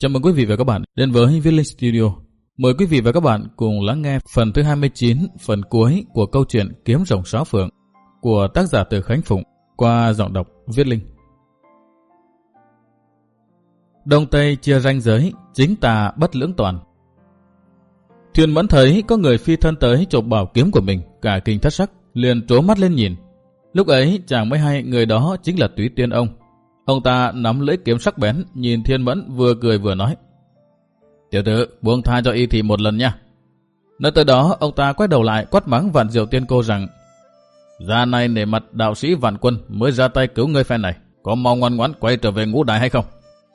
Chào mừng quý vị và các bạn đến với Viết Studio. Mời quý vị và các bạn cùng lắng nghe phần thứ 29, phần cuối của câu chuyện Kiếm rồng sáu phượng của tác giả từ Khánh Phụng qua giọng đọc Viết Linh. Đông Tây chia ranh giới, chính tà bất lưỡng toàn. Thuyền mẫn thấy có người phi thân tới chộp bảo kiếm của mình, cả kinh thất sắc, liền trố mắt lên nhìn. Lúc ấy chàng mới hay người đó chính là túy tiên ông, Ông ta nắm lưỡi kiếm sắc bén, nhìn Thiên Mẫn vừa cười vừa nói. Tiểu tử, buông tha cho y thị một lần nha. Nói tới đó, ông ta quay đầu lại quát mắng vạn diệu tiên cô rằng Ra này nể mặt đạo sĩ vạn quân mới ra tay cứu ngươi phen này. Có mau ngoan ngoãn quay trở về ngũ đại hay không?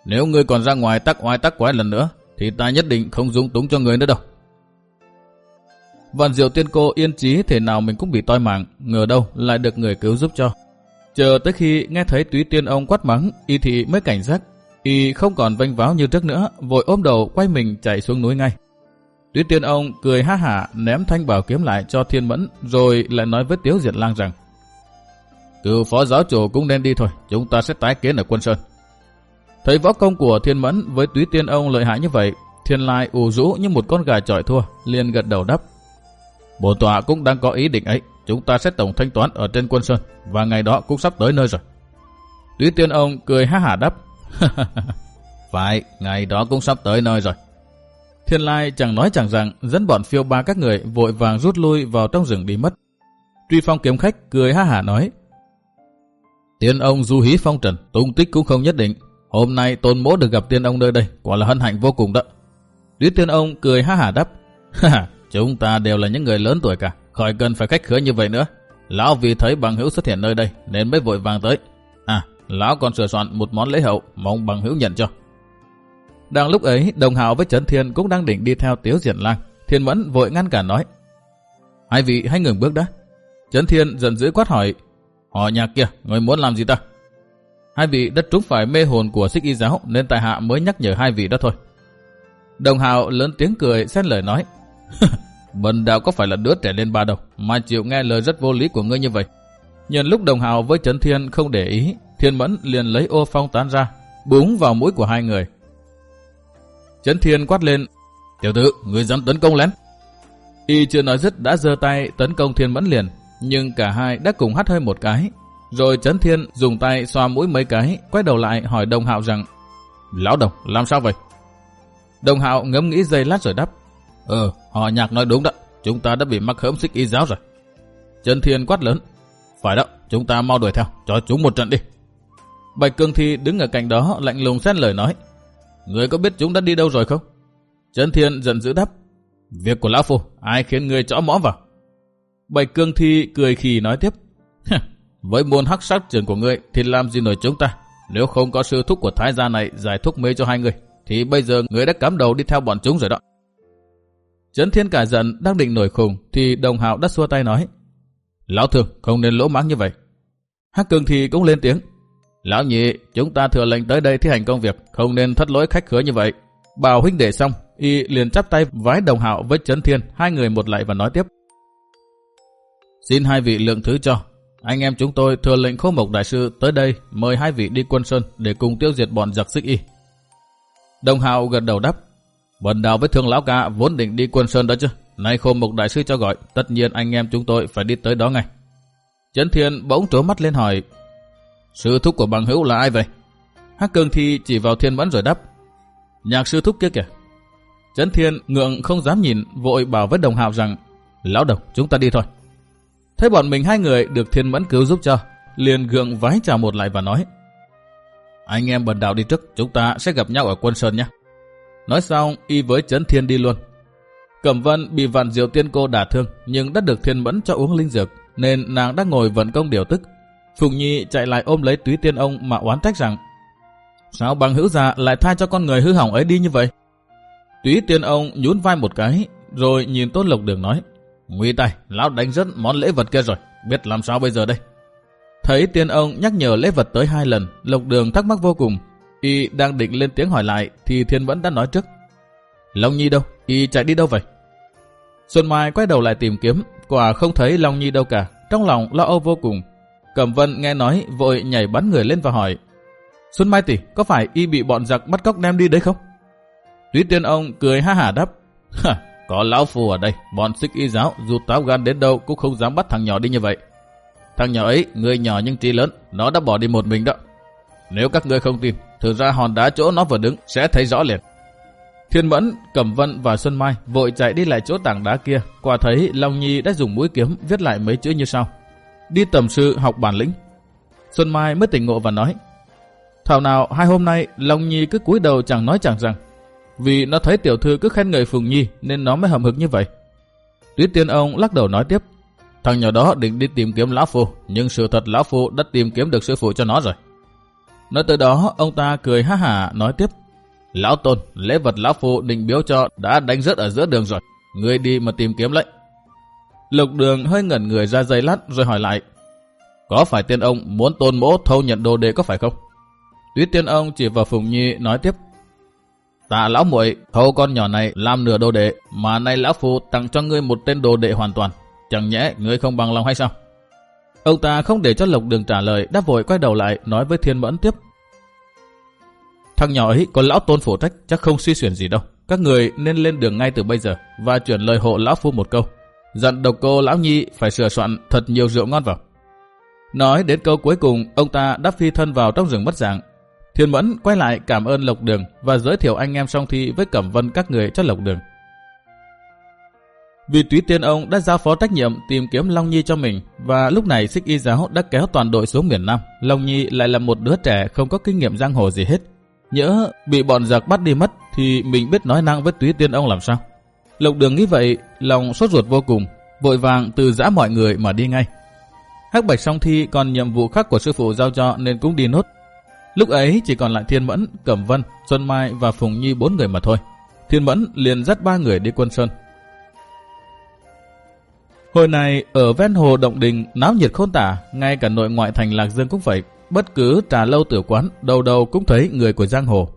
Nếu ngươi còn ra ngoài tắc oai tắc quái lần nữa, thì ta nhất định không dung túng cho ngươi nữa đâu. Vạn diệu tiên cô yên chí thể nào mình cũng bị toi mạng, ngờ đâu lại được người cứu giúp cho. Chờ tới khi nghe thấy túy tiên ông quát mắng, y thì mới cảnh giác. Y không còn vênh váo như trước nữa, vội ôm đầu quay mình chạy xuống núi ngay. Túy tiên ông cười ha hả ném thanh bảo kiếm lại cho thiên mẫn, rồi lại nói với Tiếu Diệt Lang rằng Cựu phó giáo chủ cũng nên đi thôi, chúng ta sẽ tái kiến ở quân sơn. Thấy võ công của thiên mẫn với túy tiên ông lợi hại như vậy, thiên lai ủ rũ như một con gà chọi thua, liền gật đầu đáp. bổ tọa cũng đang có ý định ấy, chúng ta sẽ tổng thanh toán ở trên quân sơn và ngày đó cũng sắp tới nơi rồi. Lý tiên ông cười ha hả đáp. Phải, ngày đó cũng sắp tới nơi rồi. Thiên lai chẳng nói chẳng rằng dẫn bọn phiêu ba các người vội vàng rút lui vào trong rừng đi mất. Truy phong kiếm khách cười ha hả nói. Tiên ông du hí phong trần, tung tích cũng không nhất định. Hôm nay tôn mỗ được gặp tiên ông nơi đây, quả là hân hạnh vô cùng đó. Lý tiên ông cười ha hả đáp. Chúng ta đều là những người lớn tuổi cả, khỏi cần phải khách khứa như vậy nữa. Lão vì thấy bằng hữu xuất hiện nơi đây nên mới vội vàng tới. À, lão còn sửa soạn một món lễ hậu, mong bằng hữu nhận cho. Đang lúc ấy, đồng hào với Trấn Thiên cũng đang định đi theo Tiếu diện Lang. Thiên Mẫn vội ngăn cản nói. Hai vị hãy ngừng bước đã. Trấn Thiên dần dữ quát hỏi. Họ nhà kia, người muốn làm gì ta? Hai vị đất trúng phải mê hồn của xích y giáo nên tại hạ mới nhắc nhở hai vị đó thôi. Đồng hào lớn tiếng cười xen lời nói. Bần đạo có phải là đứa trẻ lên ba đâu, mà chịu nghe lời rất vô lý của ngươi như vậy. Nhân lúc đồng hào với Trấn Thiên không để ý, Thiên Mẫn liền lấy ô phong tán ra, búng vào mũi của hai người. Trấn Thiên quát lên, tiểu tử, ngươi dám tấn công lén. Y chưa nói dứt đã giơ tay tấn công Thiên Mẫn liền, nhưng cả hai đã cùng hắt hơi một cái. Rồi Trấn Thiên dùng tay xoa mũi mấy cái, quay đầu lại hỏi đồng hạo rằng, Lão đồng, làm sao vậy? Đồng hạo ngẫm nghĩ giây lát rồi đáp, Ờ, họ nhạc nói đúng đó, chúng ta đã bị mắc hớm xích y giáo rồi. Trần Thiên quát lớn. Phải đó, chúng ta mau đuổi theo, cho chúng một trận đi. Bạch Cương Thi đứng ở cạnh đó lạnh lùng xét lời nói. Người có biết chúng đã đi đâu rồi không? Trần Thiên giận dữ đáp. Việc của Lão Phu, ai khiến người chõ mõ vào? Bạch Cương Thi cười khì nói tiếp. Với môn hắc sát trường của ngươi thì làm gì nổi chúng ta? Nếu không có sư thúc của thái gia này giải thuốc mê cho hai người, thì bây giờ người đã cắm đầu đi theo bọn chúng rồi đó. Trấn Thiên cả giận đang định nổi khùng thì đồng hạo đã xua tay nói. Lão thường không nên lỗ mãng như vậy. Hắc cường thì cũng lên tiếng. Lão nhị, chúng ta thừa lệnh tới đây thi hành công việc, không nên thất lỗi khách khứa như vậy. Bảo huynh để xong, y liền chắp tay vái đồng hạo với Trấn Thiên, hai người một lại và nói tiếp. Xin hai vị lượng thứ cho. Anh em chúng tôi thừa lệnh khô mộc đại sư tới đây mời hai vị đi quân sơn để cùng tiêu diệt bọn giặc xích y. Đồng hạo gật đầu đáp. Bần đạo với thương lão ca vốn định đi quân sơn đó chứ. Nay khô mục đại sư cho gọi, tất nhiên anh em chúng tôi phải đi tới đó ngay. Trấn Thiên bỗng trố mắt lên hỏi, sư thúc của bằng hữu là ai vậy? Hắc cương Thi chỉ vào Thiên Mẫn rồi đáp, nhạc sư thúc kia kìa. Trấn Thiên ngượng không dám nhìn, vội bảo với đồng hào rằng, lão đồng, chúng ta đi thôi. Thấy bọn mình hai người được Thiên Mẫn cứu giúp cho, liền gượng vái chào một lại và nói, anh em bần đạo đi trước, chúng ta sẽ gặp nhau ở quân sơn nhé. Nói xong, y với chấn thiên đi luôn. Cẩm Vân bị vạn diệu tiên cô đả thương, nhưng đã được thiên mẫn cho uống linh dược, nên nàng đang ngồi vận công điều tức. Phùng Nhi chạy lại ôm lấy túy tiên ông mà oán trách rằng, sao bằng hữu già lại tha cho con người hư hỏng ấy đi như vậy? Túy tiên ông nhún vai một cái, rồi nhìn Tôn Lộc Đường nói, Nguy tay, lão đánh rất món lễ vật kia rồi, biết làm sao bây giờ đây? Thấy tiên ông nhắc nhở lễ vật tới hai lần, Lộc Đường thắc mắc vô cùng, Y đang định lên tiếng hỏi lại thì Thiên vẫn đã nói trước. Long Nhi đâu? Y chạy đi đâu vậy? Xuân Mai quay đầu lại tìm kiếm, quả không thấy Long Nhi đâu cả, trong lòng lo âu vô cùng. Cẩm Vân nghe nói vội nhảy bắn người lên và hỏi. Xuân Mai tỷ, có phải Y bị bọn giặc bắt cóc đem đi đấy không? Túy tiên ông cười ha hả đáp. Có lão phù ở đây, bọn xích y giáo dù táo gan đến đâu cũng không dám bắt thằng nhỏ đi như vậy. Thằng nhỏ ấy, người nhỏ nhưng trí lớn, nó đã bỏ đi một mình đó. Nếu các ngươi không tin, thử ra hòn đá chỗ nó vừa đứng sẽ thấy rõ liền. Thiên Mẫn, Cẩm Vân và Xuân Mai vội chạy đi lại chỗ tảng đá kia, quả thấy Long Nhi đã dùng mũi kiếm viết lại mấy chữ như sau. Đi tầm sư học bản lĩnh. Xuân Mai mới tỉnh ngộ và nói, Thảo nào hai hôm nay Long Nhi cứ cúi đầu chẳng nói chẳng rằng, vì nó thấy tiểu thư cứ khen người Phùng Nhi nên nó mới hầm hực như vậy. Tuyết tiên ông lắc đầu nói tiếp, thằng nhỏ đó định đi tìm kiếm Lão Phu, nhưng sự thật Lão Phu đã tìm kiếm được sư phụ cho nó rồi. Nói tới đó, ông ta cười ha hả nói tiếp, Lão Tôn, lễ vật Lão Phu định biếu cho đã đánh rớt ở giữa đường rồi, người đi mà tìm kiếm lấy. Lục đường hơi ngẩn người ra dây lát rồi hỏi lại, có phải tiên ông muốn tôn mỗ thâu nhận đồ đệ có phải không? Tuyết tiên ông chỉ vào Phùng Nhi nói tiếp, Tạ lão muội thâu con nhỏ này làm nửa đồ đệ, mà nay lão phu tặng cho ngươi một tên đồ đệ hoàn toàn. Chẳng nhẽ ngươi không bằng lòng hay sao? Ông ta không để cho Lộc Đường trả lời, đã vội quay đầu lại nói với Thiên Mẫn tiếp. Thằng nhỏ ấy có lão tôn phổ trách chắc không suy xuyển gì đâu. Các người nên lên đường ngay từ bây giờ và chuyển lời hộ lão phu một câu. Dặn độc cô lão nhi phải sửa soạn thật nhiều rượu ngon vào. Nói đến câu cuối cùng, ông ta đã phi thân vào trong rừng mất dạng, Thiên Mẫn quay lại cảm ơn Lộc Đường và giới thiệu anh em song thi với Cẩm Vân các người cho Lộc Đường. Vì túy tiên ông đã giao phó trách nhiệm tìm kiếm Long Nhi cho mình và lúc này xích y giáo đã kéo toàn đội xuống miền Nam. Long Nhi lại là một đứa trẻ không có kinh nghiệm giang hồ gì hết. Nhớ bị bọn giặc bắt đi mất thì mình biết nói năng với túy tiên ông làm sao. Lộc đường nghĩ vậy, lòng sốt ruột vô cùng, vội vàng từ giã mọi người mà đi ngay. Hắc Bạch song thi còn nhiệm vụ khác của sư phụ giao cho nên cũng đi nốt Lúc ấy chỉ còn lại Thiên Mẫn, Cẩm Vân, Xuân Mai và Phùng Nhi bốn người mà thôi. Thiên Mẫn liền dắt ba người đi quân sơn. Hồi này ở ven hồ Động Đình náo nhiệt khôn tả, ngay cả nội ngoại thành Lạc Dương cũng vậy. Bất cứ trà lâu tử quán, đầu đầu cũng thấy người của giang hồ.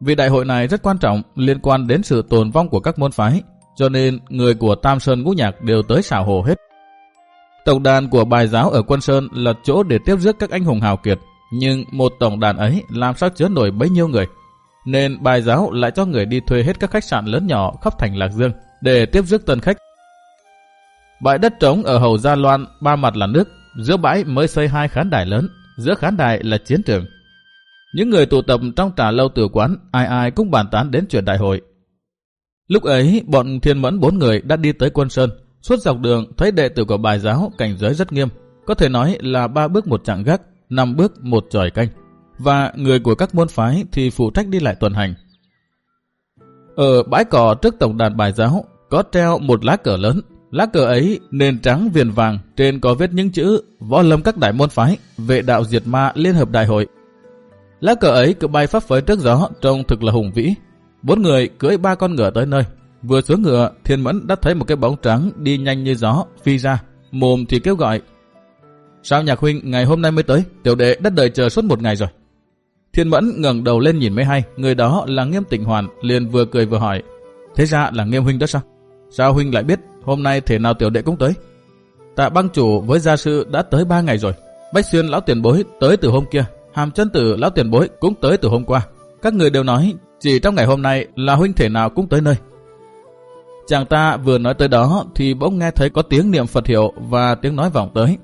Vì đại hội này rất quan trọng liên quan đến sự tồn vong của các môn phái, cho nên người của Tam Sơn Ngũ Nhạc đều tới xảo hồ hết. Tổng đàn của bài giáo ở Quân Sơn là chỗ để tiếp rước các anh hùng hào kiệt, nhưng một tổng đàn ấy làm sao chứa nổi bấy nhiêu người. Nên bài giáo lại cho người đi thuê hết các khách sạn lớn nhỏ khắp thành Lạc Dương để tiếp rước tân khách. Bãi đất trống ở Hầu Gia Loan ba mặt là nước, giữa bãi mới xây hai khán đài lớn, giữa khán đài là chiến trường. Những người tụ tập trong trà lâu tử quán, ai ai cũng bàn tán đến chuyện đại hội. Lúc ấy, bọn thiên mẫn bốn người đã đi tới quân sơn, suốt dọc đường thấy đệ tử của bài giáo cảnh giới rất nghiêm, có thể nói là ba bước một chặng gác, năm bước một tròi canh, và người của các môn phái thì phụ trách đi lại tuần hành. Ở bãi cỏ trước tổng đàn bài giáo có treo một lá cờ lớn, lá cờ ấy nền trắng viền vàng, trên có viết những chữ võ lâm các đại môn phái, vệ đạo diệt ma liên hợp đại hội. Lá cờ ấy cứ bay phấp phới trước gió, trông thực là hùng vĩ. Bốn người cưỡi ba con ngựa tới nơi. Vừa xuống ngựa, Thiên Mẫn đã thấy một cái bóng trắng đi nhanh như gió, phi ra. Mồm thì kêu gọi, Sao nhạc huynh ngày hôm nay mới tới? Tiểu đệ đã đợi chờ suốt một ngày rồi. Thiên Mẫn ngẩng đầu lên nhìn mới hay, người đó là Nghiêm Tịnh Hoàn, liền vừa cười vừa hỏi. Thế ra là Nghiêm huynh đó sao? Sao huynh lại biết hôm nay thể nào tiểu đệ cũng tới? Tạ băng chủ với gia sư đã tới ba ngày rồi. Bách xuyên lão tiền bối tới từ hôm kia. Hàm chân tử lão tiền bối cũng tới từ hôm qua. Các người đều nói chỉ trong ngày hôm nay là huynh thể nào cũng tới nơi. Chàng ta vừa nói tới đó thì bỗng nghe thấy có tiếng niệm Phật hiệu và tiếng nói vọng tới.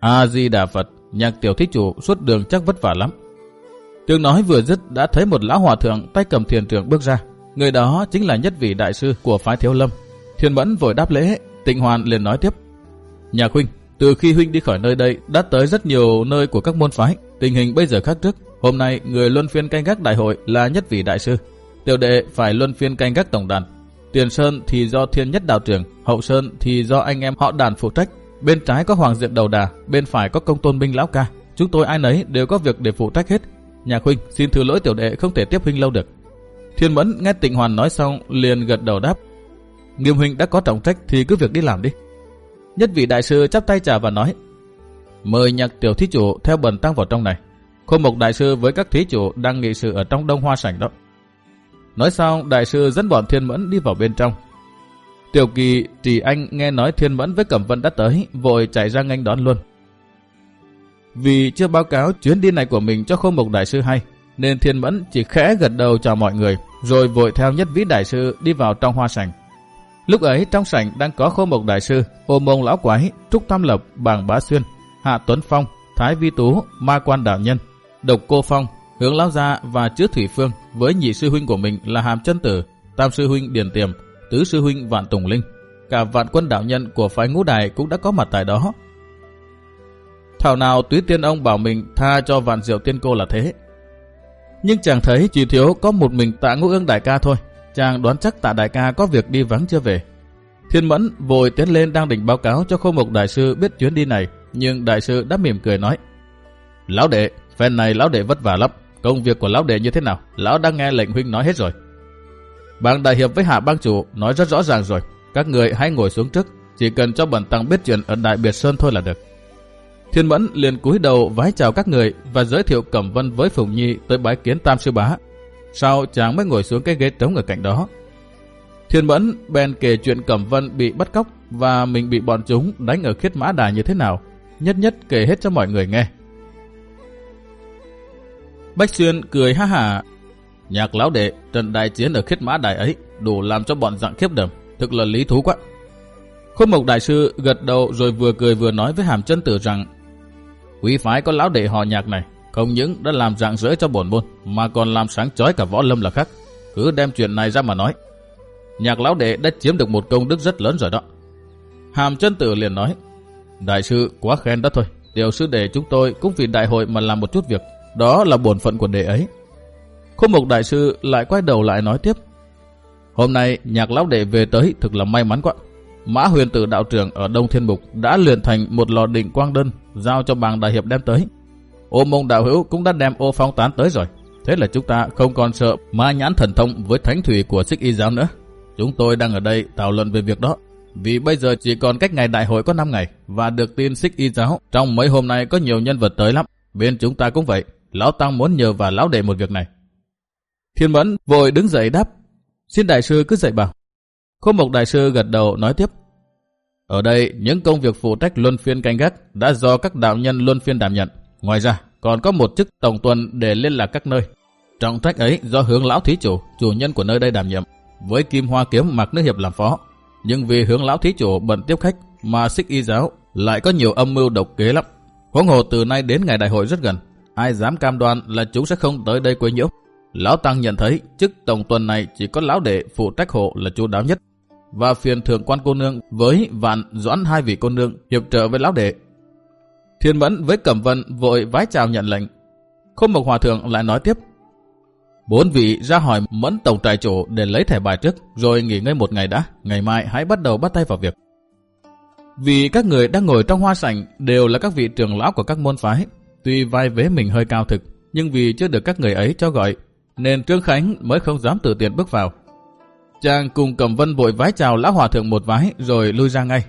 A-di-đà Phật, nhạc tiểu thích chủ suốt đường chắc vất vả lắm. Tiếng nói vừa dứt đã thấy một lão hòa thượng tay cầm thiền trưởng bước ra. Người đó chính là nhất vị đại sư của phái thiếu lâm. Thiên mẫn vội đáp lễ, tịnh hoàn liền nói tiếp. Nhà huynh, từ khi huynh đi khỏi nơi đây đã tới rất nhiều nơi của các môn phái. Tình hình bây giờ khác trước. Hôm nay người luân phiên canh gác đại hội là nhất vị đại sư. Tiểu đệ phải luân phiên canh gác tổng đàn. Tiền Sơn thì do thiên nhất đạo trưởng, Hậu Sơn thì do anh em họ đàn phụ trách. Bên trái có Hoàng Diện Đầu Đà, bên phải có Công Tôn Minh Lão Ca. Chúng tôi ai nấy đều có việc để phụ trách hết. Nhà huynh xin thứ lỗi tiểu đệ không thể tiếp huynh lâu được. Thiên Mẫn nghe Tịnh Hoàn nói xong liền gật đầu đáp. Nghiêm huynh đã có trọng trách thì cứ việc đi làm đi. Nhất vị đại sư chắp tay chào và nói. Mời nhạc tiểu thí chủ theo bần tăng vào trong này. Khô Mộc đại sư với các thí chủ đang nghị sự ở trong đông hoa sảnh đó. Nói xong, đại sư dẫn bọn thiên mẫn đi vào bên trong, Tiểu kỳ trì anh nghe nói thiên mẫn với Cẩm Vân đã tới, vội chạy ra nghênh đón luôn. Vì chưa báo cáo chuyến đi này của mình cho khô mộc đại sư hay, nên thiên mẫn chỉ khẽ gật đầu chào mọi người, rồi vội theo nhất vĩ đại sư đi vào trong hoa sảnh. Lúc ấy trong sảnh đang có khô mộc đại sư, ô mông lão quái, trúc tam lập, bàng bá xuyên, hạ tuấn phong, thái vi tú, ma quan đạo nhân, độc cô phong, hướng lão gia và chứa thủy phương với nhị sư huynh của mình là hàm chân tử, tam sư huynh điền tiềm, tứ sư huynh vạn tùng linh. Cả vạn quân đạo nhân của phái ngũ đài cũng đã có mặt tại đó. Thảo nào túy tiên ông bảo mình tha cho vạn diệu tiên cô là thế. Nhưng chẳng thấy chỉ thiếu có một mình tạ ngũ ương đại ca thôi. Chàng đoán chắc tạ đại ca có việc đi vắng chưa về. Thiên mẫn vội tiến lên đang định báo cáo cho khô mộc đại sư biết chuyến đi này. Nhưng đại sư đã mỉm cười nói. Lão đệ, phen này lão đệ vất vả lắm. Công việc của lão đệ như thế nào? Lão đang nghe lệnh huynh nói hết rồi. Bang đại hiệp với hạ bang chủ nói rất rõ ràng rồi. Các người hãy ngồi xuống trước. Chỉ cần cho bẩn tăng biết chuyện ở Đại Biệt Sơn thôi là được. Thiên Mẫn liền cúi đầu vái chào các người và giới thiệu Cẩm Vân với Phùng Nhi tới bái kiến Tam Sư Bá. Sau chàng mới ngồi xuống cái ghế trống ở cạnh đó. Thiên Mẫn bèn kể chuyện Cẩm Vân bị bắt cóc và mình bị bọn chúng đánh ở khiết mã đài như thế nào. Nhất nhất kể hết cho mọi người nghe. Bách Xuyên cười ha hả. Nhạc lão đệ, trận đại chiến ở khiết mã đài ấy đủ làm cho bọn dạng khiếp đầm. Thực là lý thú quá. Khôn Mộc Đại Sư gật đầu rồi vừa cười vừa nói với Hàm chân Tử rằng Quý phái có lão đệ họ nhạc này không những đã làm dạng dỡ cho bổn môn, mà còn làm sáng chói cả võ lâm là khác. Cứ đem chuyện này ra mà nói. Nhạc lão đệ đã chiếm được một công đức rất lớn rồi đó. Hàm chân tử liền nói, Đại sư, quá khen đó thôi. Điều sư đệ chúng tôi cũng vì đại hội mà làm một chút việc. Đó là bổn phận của đệ ấy. khung mục Đại Sư lại quay đầu lại nói tiếp, Hôm nay nhạc lão đệ về tới thực là may mắn quá. Mã huyền tử đạo trưởng ở Đông Thiên Mục đã luyện thành một lò định quang đơn giao cho bàng đại hiệp đem tới. Ô mông đạo hữu cũng đã đem ô phong tán tới rồi. Thế là chúng ta không còn sợ ma nhãn thần thông với thánh thủy của xích y giáo nữa. Chúng tôi đang ở đây thảo luận về việc đó. Vì bây giờ chỉ còn cách ngày đại hội có 5 ngày và được tin xích y giáo. Trong mấy hôm nay có nhiều nhân vật tới lắm. Bên chúng ta cũng vậy. Lão Tăng muốn nhờ và lão đệ một việc này. Thiên Mẫn vội đứng dậy đáp. Xin đại sư cứ dạy bảo. Khô Mộc Đại Sư gật đầu nói tiếp. Ở đây, những công việc phụ trách luân phiên canh gác đã do các đạo nhân luân phiên đảm nhận. Ngoài ra, còn có một chức tổng tuần để liên lạc các nơi. Trọng trách ấy do hướng lão thí chủ, chủ nhân của nơi đây đảm nhiệm, với Kim Hoa Kiếm Mạc Nước Hiệp làm phó. Nhưng vì hướng lão thí chủ bận tiếp khách mà xích y giáo lại có nhiều âm mưu độc kế lắm. Huống hồ từ nay đến ngày đại hội rất gần, ai dám cam đoan là chúng sẽ không tới đây quấy nhiễu. Lão Tăng nhận thấy chức tổng tuần này chỉ có lão đệ phụ trách hộ là chú đáo nhất và phiền thượng quan cô nương với vạn doãn hai vị cô nương hiệp trợ với lão đệ. Thiên mẫn với cẩm vân vội vái chào nhận lệnh. Khôn Mộc Hòa Thượng lại nói tiếp. Bốn vị ra hỏi mẫn tổng trại chủ để lấy thẻ bài trước, rồi nghỉ ngơi một ngày đã. Ngày mai hãy bắt đầu bắt tay vào việc. Vì các người đang ngồi trong hoa sảnh đều là các vị trưởng lão của các môn phái. Tuy vai vế mình hơi cao thực, nhưng vì chưa được các người ấy cho gọi, nên Trương Khánh mới không dám tự tiện bước vào. Chàng cùng cẩm vân vội vái chào lão hòa thượng một vái rồi lui ra ngay.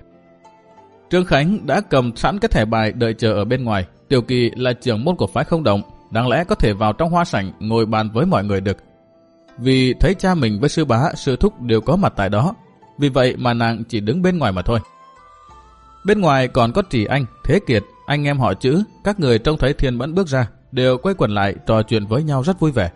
Trương Khánh đã cầm sẵn cái thẻ bài đợi chờ ở bên ngoài. Tiểu Kỳ là trưởng môn của phái không động, đáng lẽ có thể vào trong hoa sảnh ngồi bàn với mọi người được. Vì thấy cha mình với sư bá, sư thúc đều có mặt tại đó. Vì vậy mà nàng chỉ đứng bên ngoài mà thôi. Bên ngoài còn có Trì Anh, Thế Kiệt, anh em họ chữ, các người trông thấy Thiên Mẫn bước ra, đều quay quần lại trò chuyện với nhau rất vui vẻ.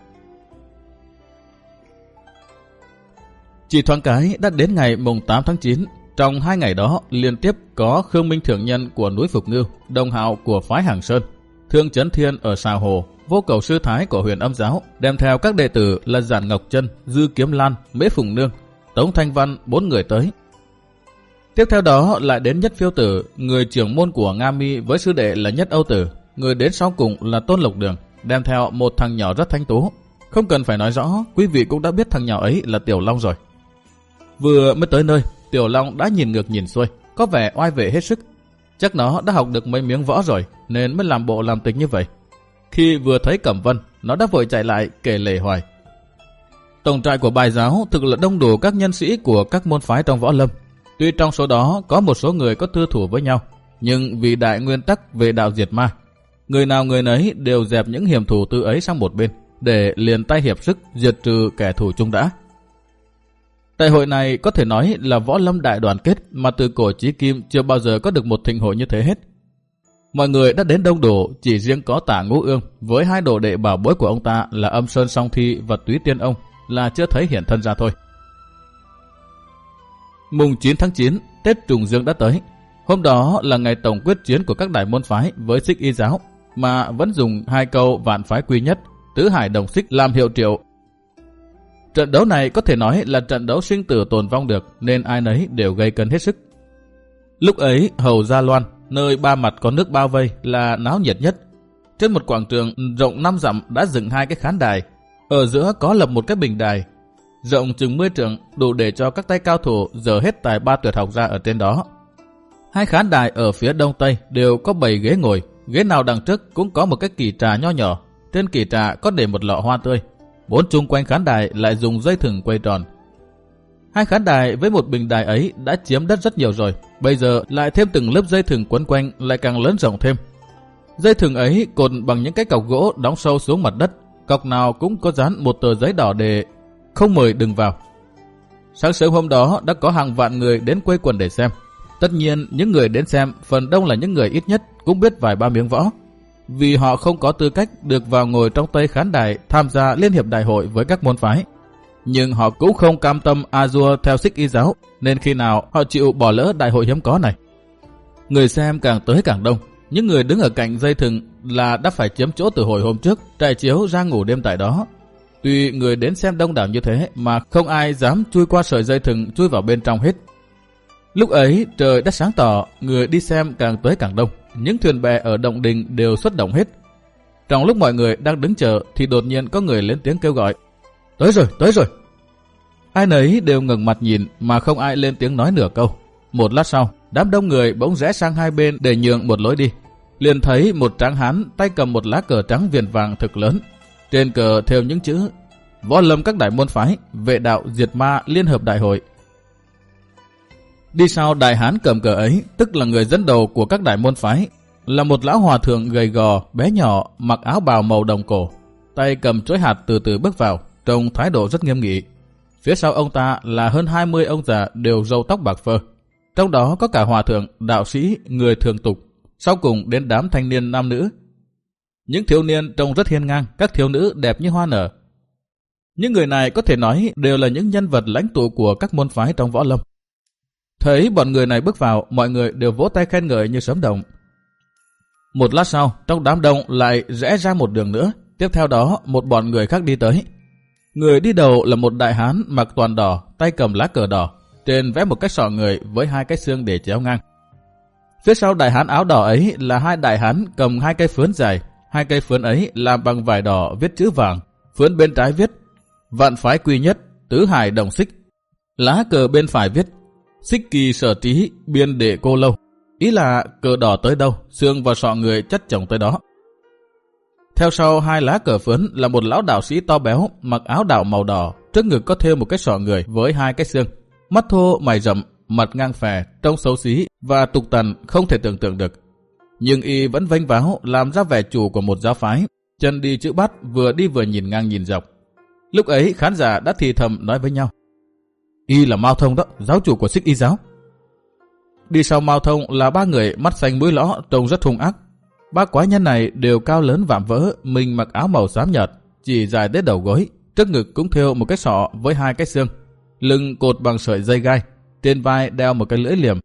Chỉ thoáng cái đã đến ngày mùng 8 tháng 9, trong hai ngày đó liên tiếp có Khương Minh Thượng Nhân của núi Phục Ngưu, đồng hào của phái Hàng Sơn, Thương Trấn Thiên ở Sào Hồ, vô cầu sư thái của huyền âm giáo, đem theo các đệ tử là Giản Ngọc Trân, Dư Kiếm Lan, Mễ Phùng Nương, Tống Thanh Văn, bốn người tới. Tiếp theo đó lại đến Nhất Phiêu Tử, người trưởng môn của Nga Mi với sư đệ là Nhất Âu Tử, người đến sau cùng là Tôn Lộc Đường, đem theo một thằng nhỏ rất thanh tú. Không cần phải nói rõ, quý vị cũng đã biết thằng nhỏ ấy là Tiểu Long rồi. Vừa mới tới nơi, Tiểu Long đã nhìn ngược nhìn xuôi, có vẻ oai vệ hết sức. Chắc nó đã học được mấy miếng võ rồi, nên mới làm bộ làm tịch như vậy. Khi vừa thấy Cẩm Vân, nó đã vội chạy lại kể lể hoài. Tổng trại của bài giáo thực là đông đủ các nhân sĩ của các môn phái trong võ lâm. Tuy trong số đó có một số người có tư thủ với nhau, nhưng vì đại nguyên tắc về đạo diệt ma, người nào người nấy đều dẹp những hiểm thủ tư ấy sang một bên, để liền tay hiệp sức diệt trừ kẻ thù chung đã. Đại hội này có thể nói là võ lâm đại đoàn kết mà từ cổ chí kim chưa bao giờ có được một thịnh hội như thế hết. Mọi người đã đến đông đủ, chỉ riêng có tả ngũ ương với hai đồ đệ bảo bối của ông ta là âm sơn song thi và túy tiên ông, là chưa thấy hiện thân ra thôi. Mùng 9 tháng 9, Tết Trùng Dương đã tới. Hôm đó là ngày tổng quyết chiến của các đại môn phái với xích y giáo, mà vẫn dùng hai câu vạn phái quy nhất, tứ hải đồng xích làm hiệu triệu. Trận đấu này có thể nói là trận đấu sinh tử tồn vong được, nên ai nấy đều gây cân hết sức. Lúc ấy, Hầu Gia Loan, nơi ba mặt có nước bao vây là náo nhiệt nhất. Trên một quảng trường rộng 5 dặm đã dựng hai cái khán đài. Ở giữa có lập một cái bình đài. Rộng chừng 10 trượng đủ để cho các tay cao thủ dở hết tài ba tuyệt học ra ở trên đó. Hai khán đài ở phía đông tây đều có 7 ghế ngồi. Ghế nào đằng trước cũng có một cái kỳ trà nho nhỏ. Trên kỳ trà có để một lọ hoa tươi. Bốn chung quanh khán đài lại dùng dây thừng quay tròn. Hai khán đài với một bình đài ấy đã chiếm đất rất nhiều rồi. Bây giờ lại thêm từng lớp dây thừng quấn quanh lại càng lớn rộng thêm. Dây thừng ấy cột bằng những cái cọc gỗ đóng sâu xuống mặt đất. Cọc nào cũng có dán một tờ giấy đỏ để không mời đừng vào. Sáng sớm hôm đó đã có hàng vạn người đến quây quần để xem. Tất nhiên, những người đến xem, phần đông là những người ít nhất, cũng biết vài ba miếng võ. Vì họ không có tư cách được vào ngồi trong tây khán đài tham gia liên hiệp đại hội với các môn phái nhưng họ cũng không cam tâm Azure theo xích y giáo, nên khi nào họ chịu bỏ lỡ đại hội hiếm có này. Người xem càng tới càng đông, những người đứng ở cạnh dây thừng là đã phải chiếm chỗ từ hồi hôm trước, trại chiếu ra ngủ đêm tại đó. Tuy người đến xem đông đảo như thế mà không ai dám chui qua sợi dây thừng chui vào bên trong hết. Lúc ấy trời đã sáng tỏ, người đi xem càng tới càng đông, những thuyền bè ở động đình đều xuất động hết. Trong lúc mọi người đang đứng chờ thì đột nhiên có người lên tiếng kêu gọi. Tới rồi, tới rồi. Ai nấy đều ngừng mặt nhìn mà không ai lên tiếng nói nửa câu. Một lát sau, đám đông người bỗng rẽ sang hai bên để nhường một lối đi. Liền thấy một tráng hán tay cầm một lá cờ trắng viền vàng thực lớn. Trên cờ theo những chữ Võ lâm các đại môn phái, vệ đạo diệt ma liên hợp đại hội. Đi sau đại hán cầm cờ ấy, tức là người dẫn đầu của các đại môn phái, là một lão hòa thượng gầy gò, bé nhỏ, mặc áo bào màu đồng cổ, tay cầm chuỗi hạt từ từ bước vào, trông thái độ rất nghiêm nghị. Phía sau ông ta là hơn 20 ông già đều râu tóc bạc phơ. Trong đó có cả hòa thượng, đạo sĩ, người thường tục, sau cùng đến đám thanh niên nam nữ. Những thiếu niên trông rất hiên ngang, các thiếu nữ đẹp như hoa nở. Những người này có thể nói đều là những nhân vật lãnh tụ của các môn phái trong võ lâm. Thấy bọn người này bước vào, mọi người đều vỗ tay khen ngợi như sớm động. Một lát sau, trong đám đông lại rẽ ra một đường nữa. Tiếp theo đó, một bọn người khác đi tới. Người đi đầu là một đại hán mặc toàn đỏ, tay cầm lá cờ đỏ, trên vẽ một cái sọ người với hai cái xương để chéo ngang. Phía sau đại hán áo đỏ ấy là hai đại hán cầm hai cây phướn dài, hai cây phướn ấy làm bằng vải đỏ viết chữ vàng, phướn bên trái viết vạn phái quy nhất, tứ hải đồng xích. Lá cờ bên phải viết xích kỳ sở trí, biên đệ cô lâu. Ý là cờ đỏ tới đâu, xương và sọ người chất chồng tới đó. Theo sau hai lá cờ phướn là một lão đạo sĩ to béo, mặc áo đạo màu đỏ, trước ngực có thêu một cái sọ người với hai cái xương. Mắt thô, mày rậm, mặt ngang phè, trông xấu xí và tục tần không thể tưởng tượng được. Nhưng y vẫn vênh váo làm ra vẻ chủ của một giáo phái, chân đi chữ bắt vừa đi vừa nhìn ngang nhìn dọc. Lúc ấy khán giả đã thì thầm nói với nhau. Y là Mao Thông đó, giáo chủ của xích y giáo. Đi sau Mao Thông là ba người mắt xanh mũi lõ trông rất hung ác, Ba quái nhân này đều cao lớn vạm vỡ, mình mặc áo màu xám nhợt, chỉ dài đến đầu gối, trước ngực cũng thêu một cái sọ với hai cái xương, lưng cột bằng sợi dây gai, trên vai đeo một cái lưỡi liềm.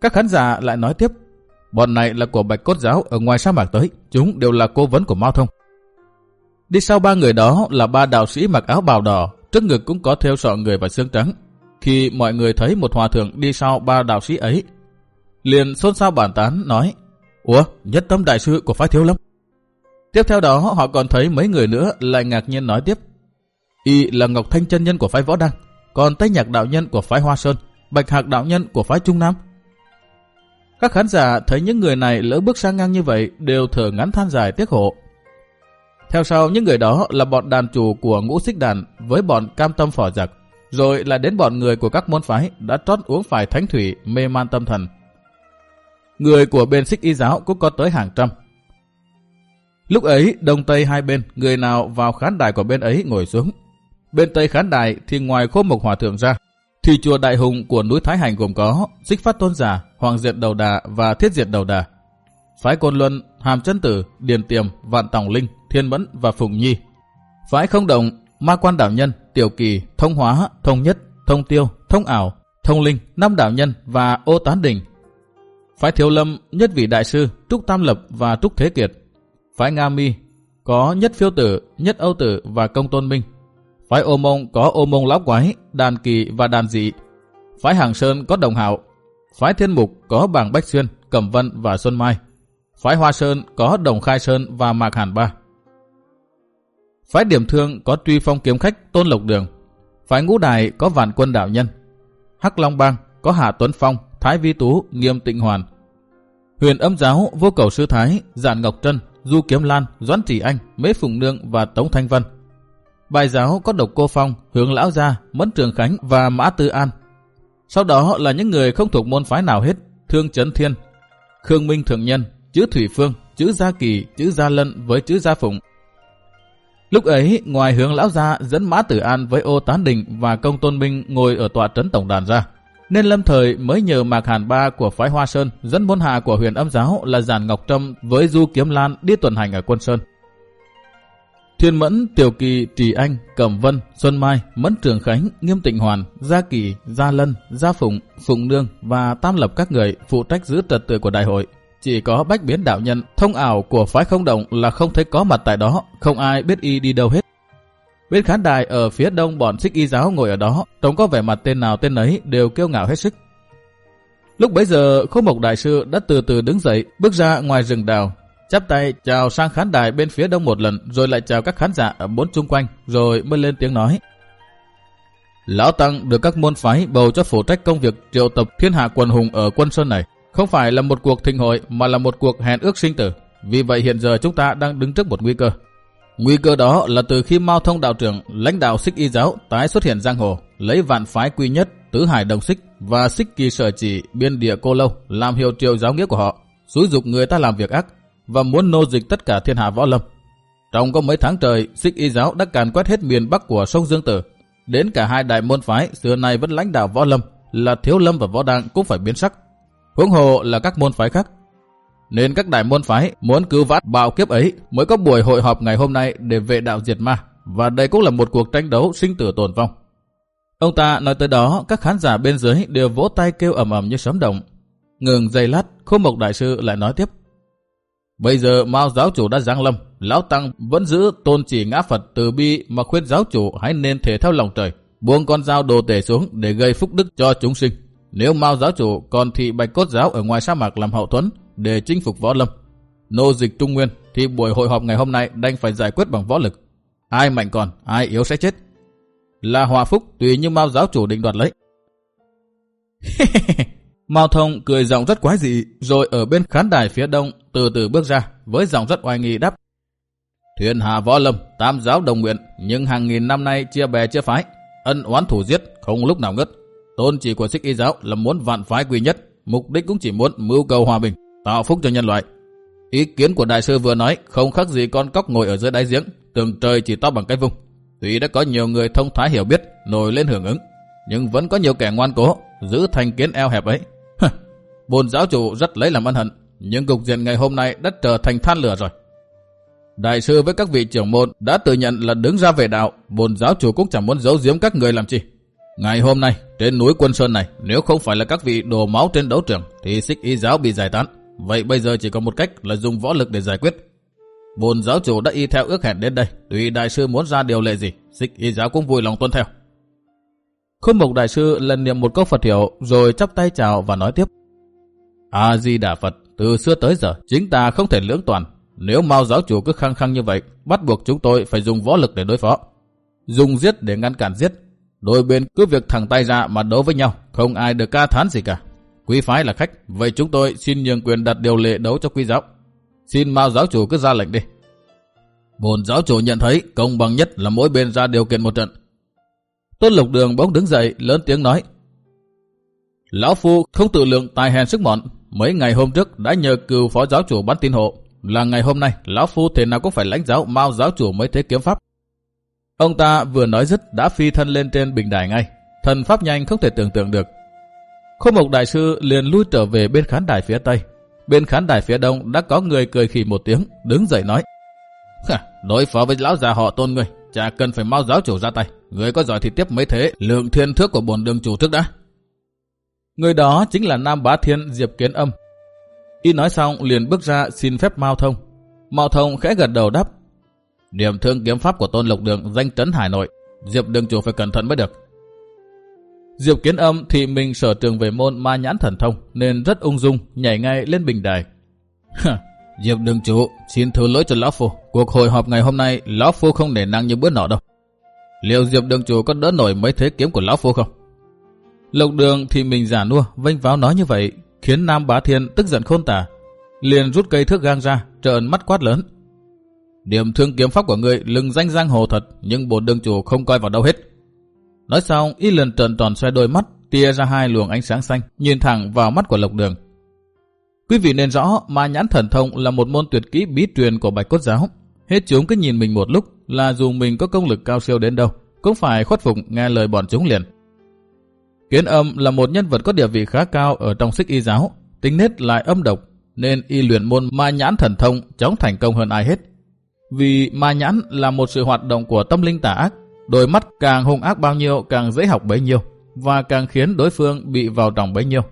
Các khán giả lại nói tiếp, bọn này là của Bạch Cốt Giáo ở ngoài sa mạc tới, chúng đều là cố vấn của Mao Thông. Đi sau ba người đó là ba đạo sĩ mặc áo bào đỏ, trước ngực cũng có theo sọ người và xương trắng. Khi mọi người thấy một hòa thượng đi sau ba đạo sĩ ấy, liền xôn xao bàn tán nói, Ủa, nhất tâm đại sư của phái thiếu lâm. Tiếp theo đó họ còn thấy mấy người nữa lại ngạc nhiên nói tiếp. Y là Ngọc Thanh chân nhân của phái Võ Đăng, còn Tây Nhạc đạo nhân của phái Hoa Sơn, Bạch Hạc đạo nhân của phái Trung Nam. Các khán giả thấy những người này lỡ bước sang ngang như vậy đều thở ngắn than dài tiếc hộ. Theo sau những người đó là bọn đàn chủ của ngũ xích đàn với bọn cam tâm phỏ giặc, rồi là đến bọn người của các môn phái đã trót uống phải thánh thủy mê man tâm thần Người của bên xích y giáo cũng có tới hàng trăm. Lúc ấy, đông tây hai bên, người nào vào khán đài của bên ấy ngồi xuống. Bên tây khán đài thì ngoài khô mộc hòa thượng ra, thì chùa Đại Hùng của núi Thái Hành gồm có Xích Phát Tôn Giả, Hoàng Diệt Đầu Đà và Thiết Diệt Đầu Đà. Phái Côn Luân, Hàm Chân Tử, Điền Tiềm, Vạn Tòng Linh, Thiên Mẫn và Phùng Nhi. Phái Không Đồng, Ma Quan Đạo Nhân, Tiểu Kỳ, Thông Hóa, Thông Nhất, Thông Tiêu, Thông Ảo, Thông Linh, Năm Đạo Nhân và Ô Tán Đình. Phái Thiếu Lâm, Nhất Vị Đại Sư, Trúc Tam Lập và Trúc Thế Kiệt. Phái Nga Mi, có Nhất Phiêu Tử, Nhất Âu Tử và Công Tôn Minh. Phái Ô Mông có Ô Mông Lão Quái, Đàn Kỳ và Đàn Dị. Phái Hàng Sơn có Đồng Hạo. Phái Thiên Mục có Bảng Bách Xuyên, Cẩm Vân và Xuân Mai. Phái Hoa Sơn có Đồng Khai Sơn và Mạc Hàn Ba. Phái Điểm Thương có Truy Phong Kiếm Khách Tôn Lộc Đường. Phái Ngũ Đài có Vạn Quân Đạo Nhân. Hắc Long Bang có Hạ Tuấn Phong, Thái Vi Tú, Nghiêm Tịnh Hoàn. Huyền Âm Giáo Vô Cầu Sư Thái, Giản Ngọc Trân, Du Kiếm Lan, Doãn Chỉ Anh, Mễ Phụng Nương và Tống Thanh Vân. Bài giáo có Độc Cô Phong, Hướng Lão Gia, Mẫn Trường Khánh và Mã Tư An. Sau đó là những người không thuộc môn phái nào hết, Thương Trấn Thiên, Khương Minh Thượng Nhân, chữ Thủy Phương, chữ Gia Kỳ, chữ Gia Lân với chữ Gia Phụng. Lúc ấy, ngoài hướng lão gia dẫn Mã Tử An với ô tán đình và công tôn minh ngồi ở tòa trấn tổng đàn ra, nên lâm thời mới nhờ Mạc Hàn Ba của phái Hoa Sơn dẫn môn hạ của huyền âm giáo là Giản Ngọc Trâm với Du Kiếm Lan đi tuần hành ở quân Sơn. Thiên Mẫn, Tiểu Kỳ, Trì Anh, Cẩm Vân, Xuân Mai, Mẫn Trường Khánh, Nghiêm Tịnh Hoàn, Gia Kỳ, Gia Lân, Gia Phụng, Phụng Nương và Tam Lập các người phụ trách giữ trật tự của đại hội. Chỉ có bách biến đạo nhân, thông ảo của phái không động là không thấy có mặt tại đó, không ai biết y đi đâu hết. Bên khán đài ở phía đông bọn xích y giáo ngồi ở đó, trông có vẻ mặt tên nào tên ấy đều kêu ngạo hết sức. Lúc bấy giờ, khô mộc đại sư đã từ từ đứng dậy, bước ra ngoài rừng đào, chắp tay chào sang khán đài bên phía đông một lần, rồi lại chào các khán giả ở bốn chung quanh, rồi mới lên tiếng nói. Lão Tăng được các môn phái bầu cho phụ trách công việc triệu tập thiên hạ quần hùng ở quân sơn này. Không phải là một cuộc thịnh hội mà là một cuộc hẹn ước sinh tử. Vì vậy hiện giờ chúng ta đang đứng trước một nguy cơ. Nguy cơ đó là từ khi Mao Thông đạo trưởng, lãnh đạo xích y giáo tái xuất hiện giang hồ, lấy vạn phái quy nhất, tứ hải đồng xích và xích kỳ sở chỉ biên địa cô lâu làm hiệu triệu giáo nghĩa của họ, xúi dục người ta làm việc ác và muốn nô dịch tất cả thiên hạ võ lâm. Trong có mấy tháng trời, xích y giáo đã càn quét hết miền bắc của sông Dương Tử. Đến cả hai đại môn phái xưa nay vẫn lãnh đạo võ lâm là thiếu lâm và võ đăng cũng phải biến sắc. Huống hồ là các môn phái khác. Nên các đại môn phái muốn cứu vãn bạo kiếp ấy mới có buổi hội họp ngày hôm nay để vệ đạo diệt ma. Và đây cũng là một cuộc tranh đấu sinh tử tồn vong. Ông ta nói tới đó, các khán giả bên dưới đều vỗ tay kêu ầm ầm như sấm động. Ngừng giây lát, khô mộc đại sư lại nói tiếp. Bây giờ Mao giáo chủ đã giáng lâm, lão tăng vẫn giữ tôn chỉ ngã Phật từ bi mà khuyên giáo chủ hãy nên thể theo lòng trời, buông con dao đồ tể xuống để gây phúc đức cho chúng sinh. Nếu Mao giáo chủ còn thị bạch cốt giáo ở ngoài sa mạc làm hậu thuẫn để chinh phục võ lâm, nô dịch Trung Nguyên thì buổi hội họp ngày hôm nay đành phải giải quyết bằng võ lực. Ai mạnh còn, ai yếu sẽ chết. Là hòa phúc tùy như Mao giáo chủ định đoạt lấy. Mao Thông cười giọng rất quái dị, rồi ở bên khán đài phía đông từ từ bước ra, với giọng rất oai nghi đáp. Thuyền hạ võ lâm, tam giáo đồng nguyện, nhưng hàng nghìn năm nay chia bè chia phái, ân oán thủ giết, không lúc nào ngất. Tôn chỉ của xích y giáo là muốn vạn phái quy nhất, mục đích cũng chỉ muốn mưu cầu hòa bình, tạo phúc cho nhân loại. Ý kiến của đại sư vừa nói không khác gì con cóc ngồi ở dưới đáy giếng, tường trời chỉ to bằng cái vùng. Tuy đã có nhiều người thông thái hiểu biết, nổi lên hưởng ứng, nhưng vẫn có nhiều kẻ ngoan cố, giữ thành kiến eo hẹp ấy. Bồn giáo chủ rất lấy làm ân hận, nhưng cục diện ngày hôm nay đã trở thành than lửa rồi. Đại sư với các vị trưởng môn đã tự nhận là đứng ra về đạo, bồn giáo chủ cũng chẳng muốn giấu giếm các người làm chi. Ngày hôm nay, trên núi quân sơn này, nếu không phải là các vị đổ máu trên đấu trường, thì xích y giáo bị giải tán. Vậy bây giờ chỉ có một cách là dùng võ lực để giải quyết. Bồn giáo chủ đã y theo ước hẹn đến đây, tùy đại sư muốn ra điều lệ gì, xích y giáo cũng vui lòng tuân theo. Khương mục đại sư lần niệm một câu Phật hiệu rồi chắp tay chào và nói tiếp. A-di-đà Phật, từ xưa tới giờ, chính ta không thể lưỡng toàn. Nếu mau giáo chủ cứ khăng khăng như vậy, bắt buộc chúng tôi phải dùng võ lực để đối phó. Dùng giết để ngăn cản giết. Đôi bên cứ việc thẳng tay ra mà đấu với nhau, không ai được ca thán gì cả. Quý phái là khách, vậy chúng tôi xin nhường quyền đặt điều lệ đấu cho quý giáo. Xin mau giáo chủ cứ ra lệnh đi. Bồn giáo chủ nhận thấy công bằng nhất là mỗi bên ra điều kiện một trận. Tôn Lục Đường bỗng đứng dậy lớn tiếng nói. Lão Phu không tự lượng tài hèn sức mọn, mấy ngày hôm trước đã nhờ cựu phó giáo chủ bắn tin hộ. Là ngày hôm nay, Lão Phu thế nào cũng phải lãnh giáo mau giáo chủ mới thế kiếm pháp. Ông ta vừa nói dứt đã phi thân lên trên bình đài ngay. Thần pháp nhanh không thể tưởng tượng được. Khô Mộc Đại Sư liền lui trở về bên khán đài phía Tây. Bên khán đài phía Đông đã có người cười khỉ một tiếng, đứng dậy nói. Đối phó với lão già họ tôn người, chả cần phải mau giáo chủ ra tay. Người có giỏi thì tiếp mấy thế, lượng thiên thước của bổn đường chủ trước đã. Người đó chính là Nam Bá Thiên Diệp Kiến Âm. Y nói xong liền bước ra xin phép Mao Thông. Mao Thông khẽ gật đầu đáp. Điểm thương kiếm pháp của Tôn lục Đường danh trấn Hải Nội. Diệp đường chủ phải cẩn thận mới được. Diệp Kiến Âm thì mình sở trường về môn ma nhãn thần thông nên rất ung dung nhảy ngay lên bình đài. Diệp đường chủ, xin thứ lỗi cho Lão Phu. Cuộc hội họp ngày hôm nay, Lão Phu không để năng như bữa nọ đâu. Liệu Diệp đường chủ có đỡ nổi mấy thế kiếm của Lão Phu không? Lộc đường thì mình giả nua, vênh váo nói như vậy, khiến Nam Bá Thiên tức giận khôn tả. Liền rút cây thước gang ra, trợn mắt quát lớn. Điểm thương kiếm pháp của ngươi lưng danh giang hồ thật, nhưng bổn đương chủ không coi vào đâu hết. Nói xong, y lần trần tròn xoay đôi mắt, tia ra hai luồng ánh sáng xanh, nhìn thẳng vào mắt của Lộc Đường. Quý vị nên rõ, ma nhãn thần thông là một môn tuyệt kỹ bí truyền của Bạch Cốt Giáo. Hết chúng cứ nhìn mình một lúc là dù mình có công lực cao siêu đến đâu, cũng phải khuất phục nghe lời bọn chúng liền. Kiến âm là một nhân vật có địa vị khá cao ở trong xích y giáo, tính nết lại âm độc, nên y luyện môn ma nhãn thần thông chóng thành công hơn ai hết. Vì ma nhãn là một sự hoạt động của tâm linh tà ác, đôi mắt càng hung ác bao nhiêu càng dễ học bấy nhiêu, và càng khiến đối phương bị vào trọng bấy nhiêu.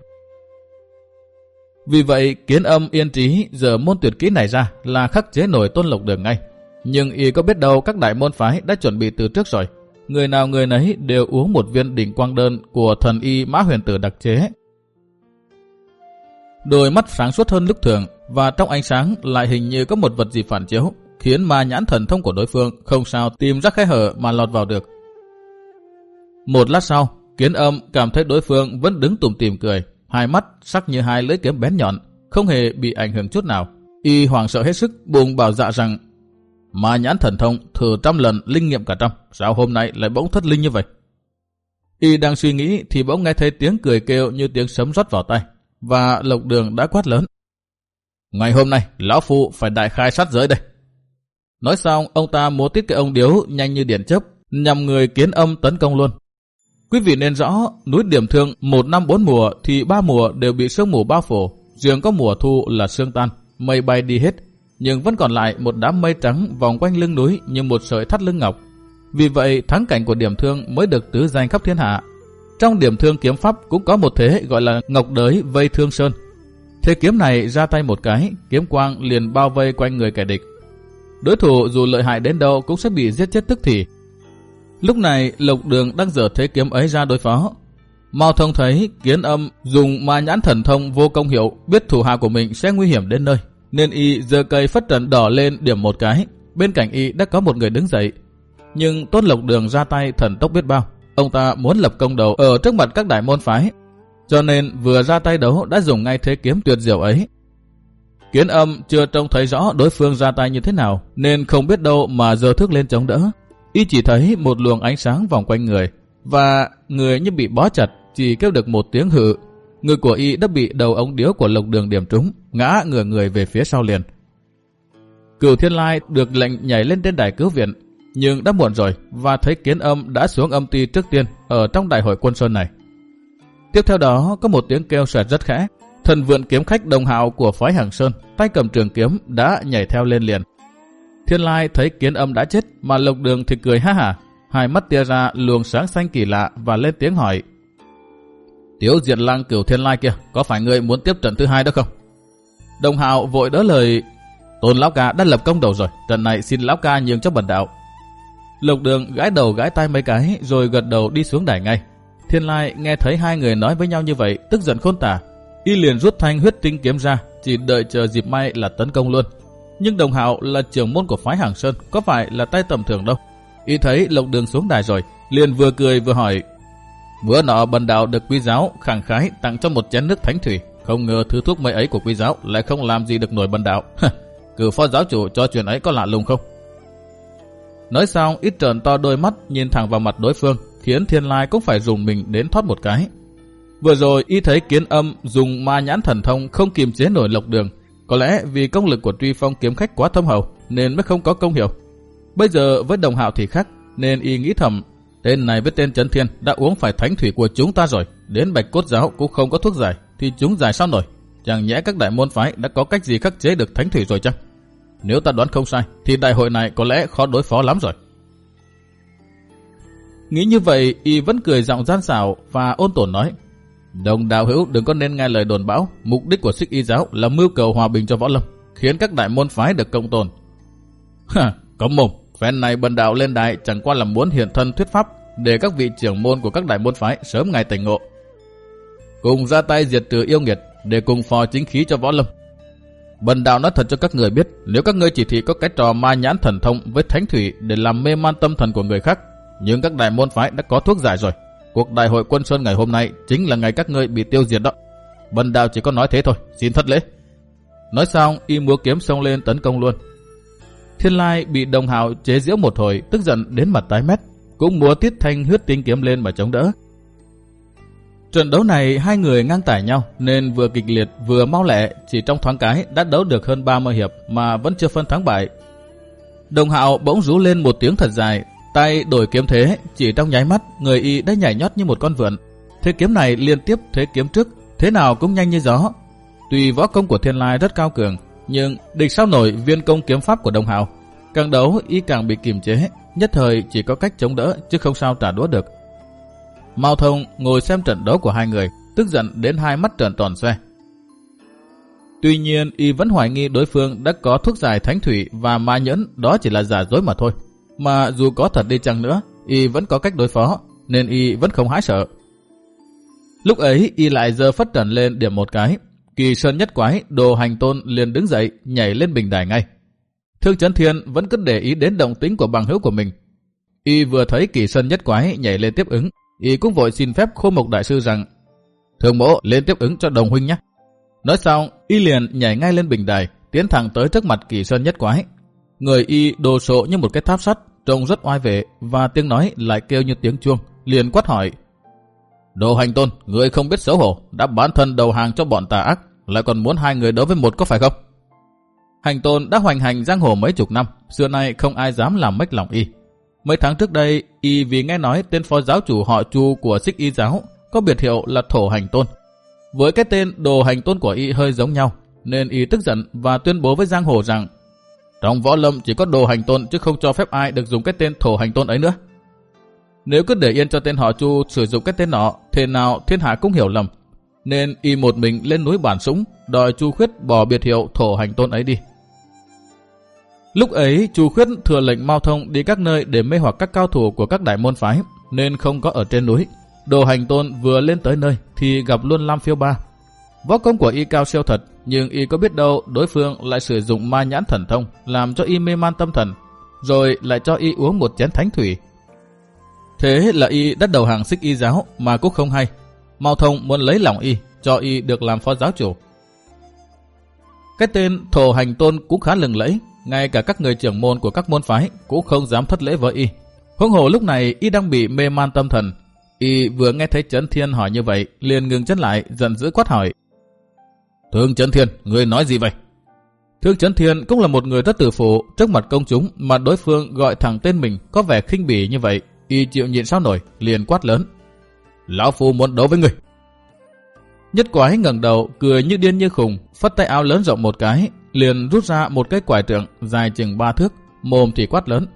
Vì vậy, kiến âm yên trí giờ môn tuyệt kỹ này ra là khắc chế nổi tôn lộc đường ngay. Nhưng y có biết đâu các đại môn phái đã chuẩn bị từ trước rồi. Người nào người nấy đều uống một viên đỉnh quang đơn của thần y mã huyền tử đặc chế. Đôi mắt sáng suốt hơn lúc thường và trong ánh sáng lại hình như có một vật gì phản chiếu, khiến ma nhãn thần thông của đối phương không sao tìm ra khe hở mà lọt vào được. Một lát sau, kiến âm cảm thấy đối phương vẫn đứng tùm tìm cười, hai mắt sắc như hai lưỡi kiếm bén nhọn, không hề bị ảnh hưởng chút nào. Y hoàng sợ hết sức, buồn bảo dạ rằng Ma nhãn thần thông thử trăm lần linh nghiệm cả trăm, sao hôm nay lại bỗng thất linh như vậy? Y đang suy nghĩ thì bỗng nghe thấy tiếng cười kêu như tiếng sấm rót vào tay, và lộc đường đã quát lớn. Ngày hôm nay, lão phu phải đại khai sát giới đây. Nói xong, ông ta múa tiết cái ông điếu nhanh như điện chớp, nhằm người kiến âm tấn công luôn. Quý vị nên rõ, núi điểm thương một năm bốn mùa thì ba mùa đều bị sương mù bao phủ, riêng có mùa thu là sương tan, mây bay đi hết, nhưng vẫn còn lại một đám mây trắng vòng quanh lưng núi như một sợi thắt lưng ngọc. Vì vậy, thắng cảnh của điểm thương mới được tứ danh khắp thiên hạ. Trong điểm thương kiếm pháp cũng có một thế gọi là ngọc đới vây thương sơn. Thế kiếm này ra tay một cái, kiếm quang liền bao vây quanh người kẻ địch. Đối thủ dù lợi hại đến đâu cũng sẽ bị giết chết tức thì, Lúc này Lộc Đường đang dở thế kiếm ấy ra đối phó. Mao Thông thấy kiến âm dùng ma nhãn thần thông vô công hiệu biết thủ hạ của mình sẽ nguy hiểm đến nơi. Nên y giơ cây phất trần đỏ lên điểm một cái. Bên cạnh y đã có một người đứng dậy. Nhưng Tôn Lộc Đường ra tay thần tốc biết bao. Ông ta muốn lập công đầu ở trước mặt các đại môn phái. Cho nên vừa ra tay đấu đã dùng ngay thế kiếm tuyệt diệu ấy. Kiến âm chưa trông thấy rõ đối phương ra tay như thế nào nên không biết đâu mà giờ thước lên chống đỡ. Y chỉ thấy một luồng ánh sáng vòng quanh người, và người như bị bó chặt, chỉ kêu được một tiếng hự. Người của Y đã bị đầu ống điếu của lộc đường điểm trúng, ngã ngửa người về phía sau liền. Cửu Thiên Lai được lệnh nhảy lên trên đài cứu viện, nhưng đã muộn rồi và thấy kiến âm đã xuống âm ti trước tiên ở trong đại hội quân sơn này. Tiếp theo đó có một tiếng kêu sẹt rất khẽ. Thần vượn kiếm khách đồng Hào của phái Hàng Sơn, tay cầm trường kiếm đã nhảy theo lên liền. Thiên Lai thấy kiến âm đã chết mà lộc đường thì cười ha hả. Hai mắt tia ra luồng sáng xanh kỳ lạ và lên tiếng hỏi. Tiếu diệt lang cửu thiên lai kia, có phải người muốn tiếp trận thứ hai đó không? Đồng hào vội đỡ lời, tôn lão ca đã lập công đầu rồi, trận này xin lão ca nhường cho bần đạo. Lộc đường gãi đầu gãi tay mấy cái rồi gật đầu đi xuống đài ngay. Thiên lai nghe thấy hai người nói với nhau như vậy, tức giận khôn tả. Y liền rút thanh huyết tinh kiếm ra, chỉ đợi chờ dịp may là tấn công luôn. Nhưng đồng hạo là trưởng môn của phái Hàng Sơn, có phải là tay tầm thường đâu. Y thấy lộc đường xuống đài rồi, liền vừa cười vừa hỏi. Bữa nọ bần đạo được quý giáo khẳng khái tặng cho một chén nước thánh thủy. Không ngờ thứ thuốc mấy ấy của quý giáo lại không làm gì được nổi bần đạo. Cử phó giáo chủ cho chuyện ấy có lạ lùng không? Nói xong ít trợn to đôi mắt nhìn thẳng vào mặt đối phương, khiến thiên lai cũng phải dùng mình đến thoát một cái. Vừa rồi y thấy kiến âm dùng ma nhãn thần thông không kiềm chế nổi lộc đường, có lẽ vì công lực của truy phong kiếm khách quá thâm hậu nên mới không có công hiệu. Bây giờ với đồng hạo thì khác nên y nghĩ thầm tên này với tên Trấn Thiên đã uống phải thánh thủy của chúng ta rồi. Đến bạch cốt giáo cũng không có thuốc giải thì chúng giải sao nổi. Chẳng nhẽ các đại môn phái đã có cách gì khắc chế được thánh thủy rồi chăng? Nếu ta đoán không sai thì đại hội này có lẽ khó đối phó lắm rồi. Nghĩ như vậy, y vẫn cười giọng gian xảo và ôn tồn nói. Đồng đạo hữu đừng có nên nghe lời đồn bão, mục đích của Sích y giáo là mưu cầu hòa bình cho võ lâm, khiến các đại môn phái được cộng tồn. Ha, có mồm, phen này bần đạo lên đại chẳng qua là muốn hiện thân thuyết pháp để các vị trưởng môn của các đại môn phái sớm ngày tỉnh ngộ. Cùng ra tay diệt trừ yêu nghiệt để cùng phò chính khí cho võ lâm. Bần đạo nói thật cho các người biết, nếu các ngươi chỉ thị có cái trò ma nhãn thần thông với thánh thủy để làm mê man tâm thần của người khác, nhưng các đại môn phái đã có thuốc giải rồi. Cuộc đại hội quân Sơn ngày hôm nay chính là ngày các ngươi bị tiêu diệt đó. Bần đạo chỉ có nói thế thôi, xin thất lễ. Nói xong, y múa kiếm xông lên tấn công luôn. Thiên Lai bị đồng hào chế giễu một hồi, tức giận đến mặt tái mét, cũng múa tiết thanh huyết tinh kiếm lên mà chống đỡ. Trận đấu này hai người ngang tải nhau nên vừa kịch liệt vừa mau lẹ, chỉ trong thoáng cái đã đấu được hơn 30 hiệp mà vẫn chưa phân thắng bại. Đồng hạo bỗng rú lên một tiếng thật dài, tay đổi kiếm thế, chỉ trong nháy mắt người y đã nhảy nhót như một con vượn. Thế kiếm này liên tiếp thế kiếm trước, thế nào cũng nhanh như gió. Tuy võ công của thiên lai rất cao cường, nhưng địch sao nổi viên công kiếm pháp của đồng hào Càng đấu y càng bị kiềm chế, nhất thời chỉ có cách chống đỡ chứ không sao trả đũa được. Mao Thông ngồi xem trận đấu của hai người, tức giận đến hai mắt tròn tròn xoe. Tuy nhiên, y vẫn hoài nghi đối phương đã có thuốc giải thánh thủy và ma nhẫn đó chỉ là giả dối mà thôi. Mà dù có thật đi chăng nữa, y vẫn có cách đối phó, nên y vẫn không hái sợ. Lúc ấy, y lại giơ phất trần lên điểm một cái. Kỳ sơn nhất quái, đồ hành tôn liền đứng dậy, nhảy lên bình đài ngay. Thương Trấn Thiên vẫn cứ để ý đến động tính của bằng hữu của mình. Y vừa thấy kỳ sơn nhất quái nhảy lên tiếp ứng, y cũng vội xin phép khô mộc đại sư rằng Thường mộ lên tiếp ứng cho đồng huynh nhé. Nói xong, y liền nhảy ngay lên bình đài, tiến thẳng tới trước mặt kỳ sơn nhất quái. Người y đồ sộ như một cái tháp sắt, trông rất oai vệ và tiếng nói lại kêu như tiếng chuông, liền quát hỏi. Đồ hành tôn, người không biết xấu hổ, đã bán thân đầu hàng cho bọn tà ác, lại còn muốn hai người đấu với một có phải không? Hành tôn đã hoành hành giang hồ mấy chục năm, xưa nay không ai dám làm mách lòng y. Mấy tháng trước đây, y vì nghe nói tên phó giáo chủ họ Chu của Xích Y giáo có biệt hiệu là Thổ Hành Tôn. Với cái tên Đồ Hành Tôn của y hơi giống nhau, nên y tức giận và tuyên bố với giang hồ rằng trong võ lâm chỉ có Đồ Hành Tôn chứ không cho phép ai được dùng cái tên Thổ Hành Tôn ấy nữa. Nếu cứ để yên cho tên họ Chu sử dụng cái tên nọ, thế nào thiên hạ cũng hiểu lầm. Nên y một mình lên núi bản súng, đòi Chu Khuyết bỏ biệt hiệu Thổ Hành Tôn ấy đi. Lúc ấy, Chu Khuyết thừa lệnh Mao Thông đi các nơi để mê hoặc các cao thủ của các đại môn phái, nên không có ở trên núi. Đồ hành tôn vừa lên tới nơi thì gặp luôn Lam Phiêu Ba. Võ công của y cao siêu thật, nhưng y có biết đâu đối phương lại sử dụng ma nhãn thần thông làm cho y mê man tâm thần, rồi lại cho y uống một chén thánh thủy. Thế là y đắt đầu hàng xích y giáo mà cũng không hay. Mao Thông muốn lấy lòng y, cho y được làm phó giáo chủ. Cái tên Thổ Hành Tôn cũng khá lừng lẫy, ngay cả các người trưởng môn của các môn phái cũng không dám thất lễ với y. Huống hồ lúc này y đang bị mê man tâm thần. Y vừa nghe thấy Trấn Thiên hỏi như vậy, liền ngừng chân lại, giận dữ quát hỏi. Thương Trấn Thiên, người nói gì vậy? Thương Trấn Thiên cũng là một người rất tử phụ, trước mặt công chúng mà đối phương gọi thẳng tên mình có vẻ khinh bỉ như vậy, y chịu nhịn sao nổi, liền quát lớn. Lão Phu muốn đấu với người. Nhất quái ngẩng đầu, cười như điên như khùng, phất tay áo lớn rộng một cái, liền rút ra một cái quải trượng dài chừng ba thước, mồm thì quát lớn.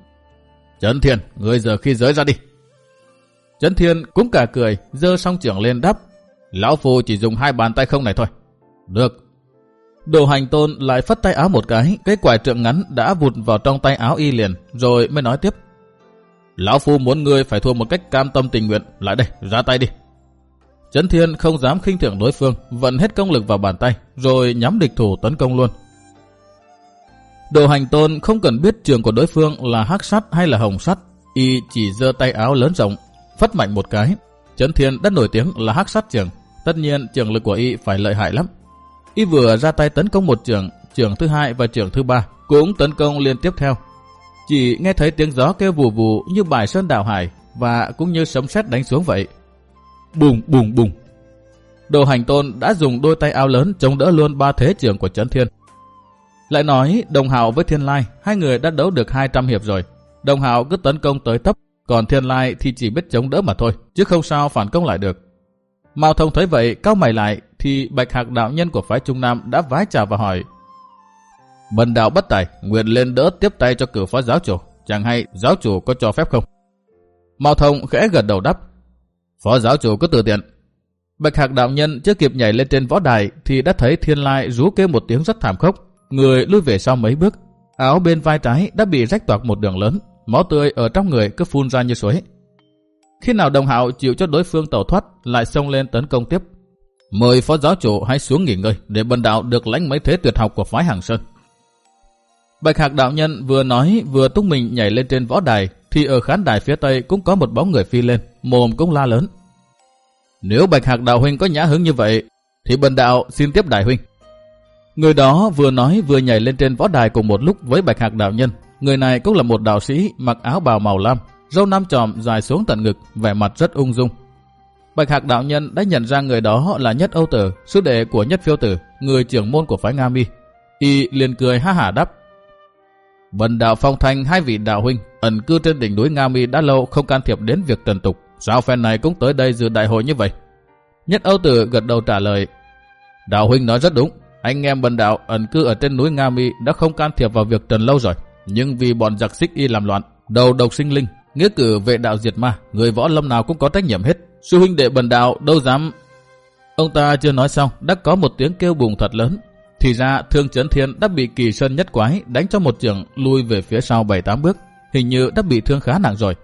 Trấn Thiên, ngươi giờ khi giới ra đi. Trấn Thiên cũng cả cười, dơ song trưởng lên đắp. Lão Phu chỉ dùng hai bàn tay không này thôi. Được. Đồ hành tôn lại phất tay áo một cái, cái quải trượng ngắn đã vụt vào trong tay áo y liền, rồi mới nói tiếp. Lão Phu muốn ngươi phải thua một cách cam tâm tình nguyện, lại đây, ra tay đi. Trấn Thiên không dám khinh thường đối phương, vận hết công lực vào bàn tay, rồi nhắm địch thủ tấn công luôn. Đồ hành tôn không cần biết trường của đối phương là hắc sắt hay là hồng sắt, y chỉ giơ tay áo lớn rộng, phất mạnh một cái. Trấn Thiên đã nổi tiếng là hắc sắt trường, tất nhiên trường lực của y phải lợi hại lắm. Y vừa ra tay tấn công một trưởng, trưởng thứ hai và trưởng thứ ba cũng tấn công liên tiếp theo. Chỉ nghe thấy tiếng gió kêu vù vù như bài sơn đảo hải và cũng như sấm sét đánh xuống vậy. Bùng bùng bùng. Đồ hành tôn đã dùng đôi tay áo lớn chống đỡ luôn ba thế trưởng của Trấn Thiên. Lại nói Đồng Hạo với Thiên Lai, hai người đã đấu được 200 hiệp rồi. Đồng Hạo cứ tấn công tới tấp, còn Thiên Lai thì chỉ biết chống đỡ mà thôi, chứ không sao phản công lại được. Mao Thông thấy vậy, cao mày lại, thì Bạch Hạc đạo nhân của phái Trung Nam đã vái chào và hỏi. Bần đạo bất tài, nguyện lên đỡ tiếp tay cho cử phó giáo chủ, chẳng hay giáo chủ có cho phép không? Mao Thông khẽ gật đầu đáp. Phó giáo chủ cứ từ tiện. Bạch Hạc đạo nhân chưa kịp nhảy lên trên võ đài thì đã thấy thiên lai rú kêu một tiếng rất thảm khốc. Người lui về sau mấy bước. Áo bên vai trái đã bị rách toạc một đường lớn. Máu tươi ở trong người cứ phun ra như suối. Khi nào đồng hạo chịu cho đối phương tẩu thoát lại xông lên tấn công tiếp. Mời phó giáo chủ hãy xuống nghỉ ngơi để bần đạo được lãnh mấy thế tuyệt học của phái Hàng Sơn. Bạch Hạc đạo nhân vừa nói vừa tung mình nhảy lên trên võ đài thì ở khán đài phía tây cũng có một bóng người phi lên, mồm cũng la lớn. Nếu Bạch Hạc đạo huynh có nhã hứng như vậy thì bần đạo xin tiếp đại huynh. Người đó vừa nói vừa nhảy lên trên võ đài cùng một lúc với Bạch Hạc đạo nhân. Người này cũng là một đạo sĩ mặc áo bào màu lam, râu nam tròm dài xuống tận ngực, vẻ mặt rất ung dung. Bạch Hạc đạo nhân đã nhận ra người đó là Nhất Âu Tử, sư đệ của Nhất Phiêu Tử, người trưởng môn của phái Nga Mi. Y liền cười ha hả đáp: Bần đạo phong thanh hai vị đạo huynh ẩn cư trên đỉnh núi Nga Mi đã lâu không can thiệp đến việc trần tục, sao phen này cũng tới đây dự đại hội như vậy? Nhất Âu Tử gật đầu trả lời: Đạo huynh nói rất đúng, anh em bần đạo ẩn cư ở trên núi Nga Mi đã không can thiệp vào việc trần lâu rồi, nhưng vì bọn giặc xích y làm loạn, đầu độc sinh linh, nghĩa cử vệ đạo diệt ma, người võ lâm nào cũng có trách nhiệm hết. Sư huynh đệ bần đạo đâu dám... Ông ta chưa nói xong, đã có một tiếng kêu bùng thật lớn. Thì ra thương chấn thiên đã bị kỳ sơn nhất quái đánh cho một trường lui về phía sau 7-8 bước. Hình như đã bị thương khá nặng rồi.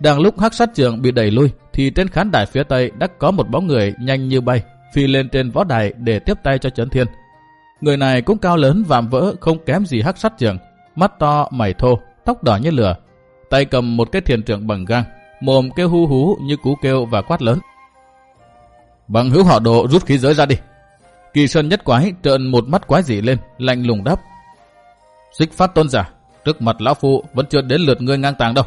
Đang lúc hắc sát trường bị đẩy lui, thì trên khán đài phía tây đã có một bóng người nhanh như bay, phi lên trên võ đài để tiếp tay cho chấn thiên. Người này cũng cao lớn vạm vỡ không kém gì hắc sát trường, mắt to, mày thô, tóc đỏ như lửa, tay cầm một cái thiền trưởng bằng gang, mồm kêu hu hú như cú kêu và quát lớn. Bằng hữu họ độ rút khí giới ra đi. Kỳ sơn nhất quái trợn một mắt quái dị lên, lạnh lùng đáp. Xích phát tôn giả, trước mặt lão phụ vẫn chưa đến lượt ngươi ngang tàng đâu.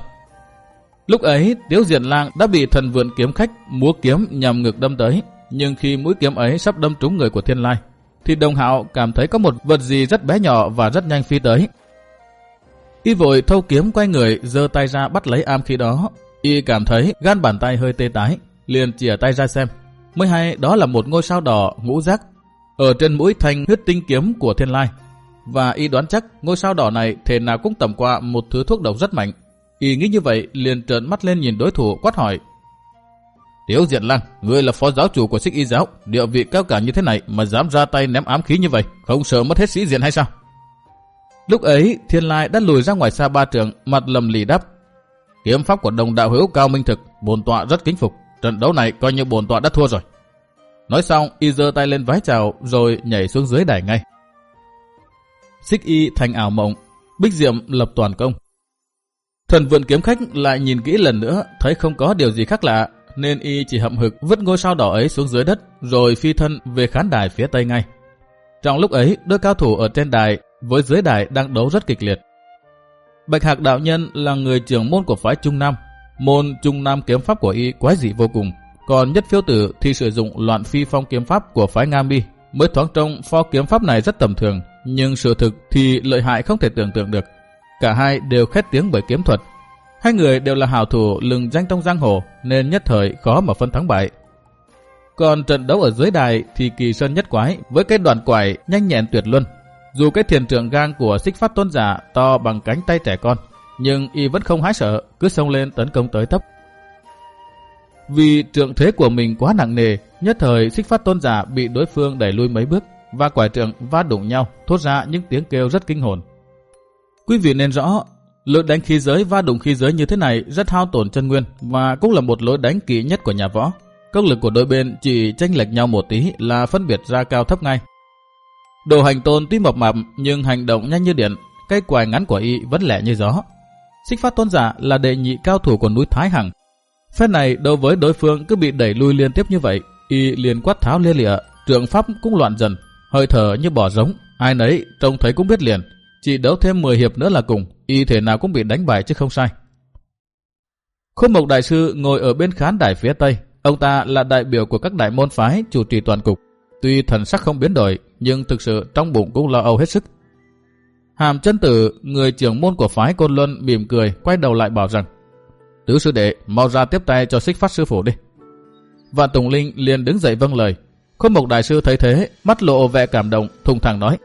Lúc ấy, Tiếu Diệt Lang đã bị thần vượn kiếm khách múa kiếm nhằm ngực đâm tới, nhưng khi mũi kiếm ấy sắp đâm trúng người của Thiên Lai, thì Đồng Hạo cảm thấy có một vật gì rất bé nhỏ và rất nhanh phi tới. Y vội thâu kiếm quay người, giơ tay ra bắt lấy am khí đó, Y cảm thấy gan bàn tay hơi tê tái, liền chìa tay ra xem. Mới hay đó là một ngôi sao đỏ ngũ giác ở trên mũi thanh huyết tinh kiếm của thiên lai. Và y đoán chắc ngôi sao đỏ này thể nào cũng tầm qua một thứ thuốc độc rất mạnh. Y nghĩ như vậy liền trợn mắt lên nhìn đối thủ quát hỏi. Tiếu Diện Lăng, ngươi là phó giáo chủ của xích y giáo, địa vị cao cả như thế này mà dám ra tay ném ám khí như vậy, không sợ mất hết sĩ diện hay sao? Lúc ấy, thiên lai đã lùi ra ngoài xa ba trường, mặt lầm lì đáp. Kiếm pháp của đồng đạo hữu cao minh thực, bồn tọa rất kính phục. Trận đấu này coi như bồn tọa đã thua rồi. Nói xong, y giơ tay lên vái chào rồi nhảy xuống dưới đài ngay. Xích y thành ảo mộng, bích diệm lập toàn công. Thần vượn kiếm khách lại nhìn kỹ lần nữa, thấy không có điều gì khác lạ, nên y chỉ hậm hực vứt ngôi sao đỏ ấy xuống dưới đất, rồi phi thân về khán đài phía tây ngay. Trong lúc ấy, đôi cao thủ ở trên đài với dưới đài đang đấu rất kịch liệt. Bạch Hạc đạo nhân là người trưởng môn của phái Trung Nam. Môn Trung Nam kiếm pháp của y quái dị vô cùng. Còn nhất phiêu tử thì sử dụng loạn phi phong kiếm pháp của phái Nga Mi. Mới thoáng trông pho kiếm pháp này rất tầm thường, nhưng sự thực thì lợi hại không thể tưởng tượng được. Cả hai đều khét tiếng bởi kiếm thuật. Hai người đều là hào thủ lừng danh trong giang hồ nên nhất thời khó mà phân thắng bại. Còn trận đấu ở dưới đài thì kỳ sơn nhất quái với cái đoàn quải nhanh nhẹn tuyệt luân dù cái thiền trưởng gang của xích phát tôn giả to bằng cánh tay trẻ con, nhưng y vẫn không hái sợ, cứ xông lên tấn công tới tấp. Vì trượng thế của mình quá nặng nề, nhất thời xích phát tôn giả bị đối phương đẩy lui mấy bước và quả trượng va đụng nhau, thốt ra những tiếng kêu rất kinh hồn. Quý vị nên rõ, lối đánh khí giới va đụng khí giới như thế này rất hao tổn chân nguyên và cũng là một lối đánh kỹ nhất của nhà võ. Công lực của đôi bên chỉ tranh lệch nhau một tí là phân biệt ra cao thấp ngay. Đồ hành tôn tuy mập mạp nhưng hành động nhanh như điện, cây quài ngắn của y vẫn lẻ như gió. Xích phát tôn giả là đệ nhị cao thủ của núi Thái Hằng. Phép này đối với đối phương cứ bị đẩy lui liên tiếp như vậy, y liền quát tháo lia lịa, trường pháp cũng loạn dần, hơi thở như bỏ giống, ai nấy trông thấy cũng biết liền. Chỉ đấu thêm 10 hiệp nữa là cùng, y thể nào cũng bị đánh bại chứ không sai. Khúc Mộc Đại Sư ngồi ở bên khán đài phía Tây, ông ta là đại biểu của các đại môn phái chủ trì toàn cục. Tuy thần sắc không biến đổi, nhưng thực sự trong bụng cũng lo âu hết sức. Hàm chân tử, người trưởng môn của phái Côn Luân mỉm cười, quay đầu lại bảo rằng Tứ sư đệ, mau ra tiếp tay cho xích phát sư phụ đi. Vạn Tùng Linh liền đứng dậy vâng lời. Khôn Mộc Đại Sư thấy thế, mắt lộ vẻ cảm động, thùng thẳng nói.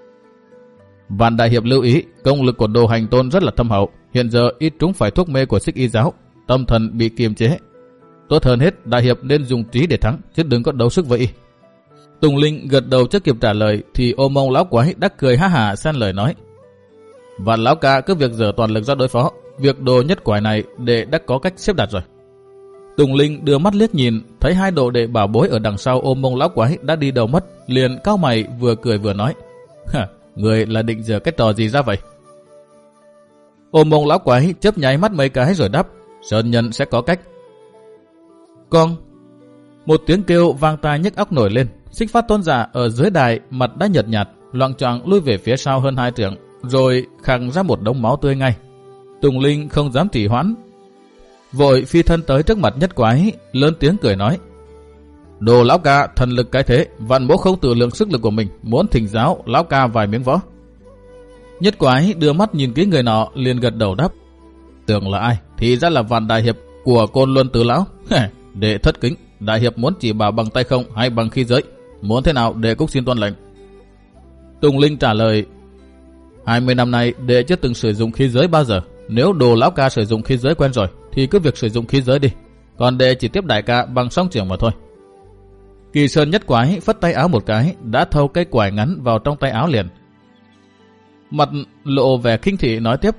Vạn Đại Hiệp lưu ý, công lực của đồ hành tôn rất là thâm hậu, hiện giờ ít trúng phải thuốc mê của xích y giáo. tâm thần bị kiềm chế. Tốt hơn hết, đại hiệp nên dùng trí để thắng, chứ đừng có đấu sức với y. Tùng Linh gật đầu chưa kịp trả lời thì ôm ông lão quái đã cười ha hả xen lời nói. Vạn lão ca cứ việc dở toàn lực ra đối phó, việc đồ nhất quái này để đã có cách xếp đặt rồi. Tùng Linh đưa mắt liếc nhìn, thấy hai đồ đệ bảo bối ở đằng sau ôm mông lão quái đã đi đầu mất, liền cao mày vừa cười vừa nói. Hả, người là định giờ cái trò gì ra vậy? Ôm mông lão quái chớp nháy mắt mấy cái rồi đáp, Sơn nhân sẽ có cách. Con! Một tiếng kêu vang tai nhức óc nổi lên, xích phát tôn giả ở dưới đài mặt đã nhợt nhạt, loạn choạng lui về phía sau hơn hai trượng, rồi khẳng ra một đống máu tươi ngay. Tùng Linh không dám trì hoãn, vội phi thân tới trước mặt nhất quái, lớn tiếng cười nói. Đồ lão ca thần lực cái thế, vạn bố không tự lượng sức lực của mình, muốn thỉnh giáo lão ca vài miếng võ. Nhất quái đưa mắt nhìn kỹ người nọ liền gật đầu đáp. Tưởng là ai? Thì ra là vạn đại hiệp của côn luân tứ lão. để thất kính, đại hiệp muốn chỉ bảo bằng tay không hay bằng khi giới. Muốn thế nào để cúc xin tuân lệnh. Tùng Linh trả lời. 20 năm nay đệ chưa từng sử dụng khí giới bao giờ. Nếu đồ lão ca sử dụng khí giới quen rồi thì cứ việc sử dụng khí giới đi. Còn đệ chỉ tiếp đại ca bằng song trường mà thôi. Kỳ Sơn nhất quái phất tay áo một cái, đã thâu cây quải ngắn vào trong tay áo liền. Mặt lộ vẻ khinh thị nói tiếp.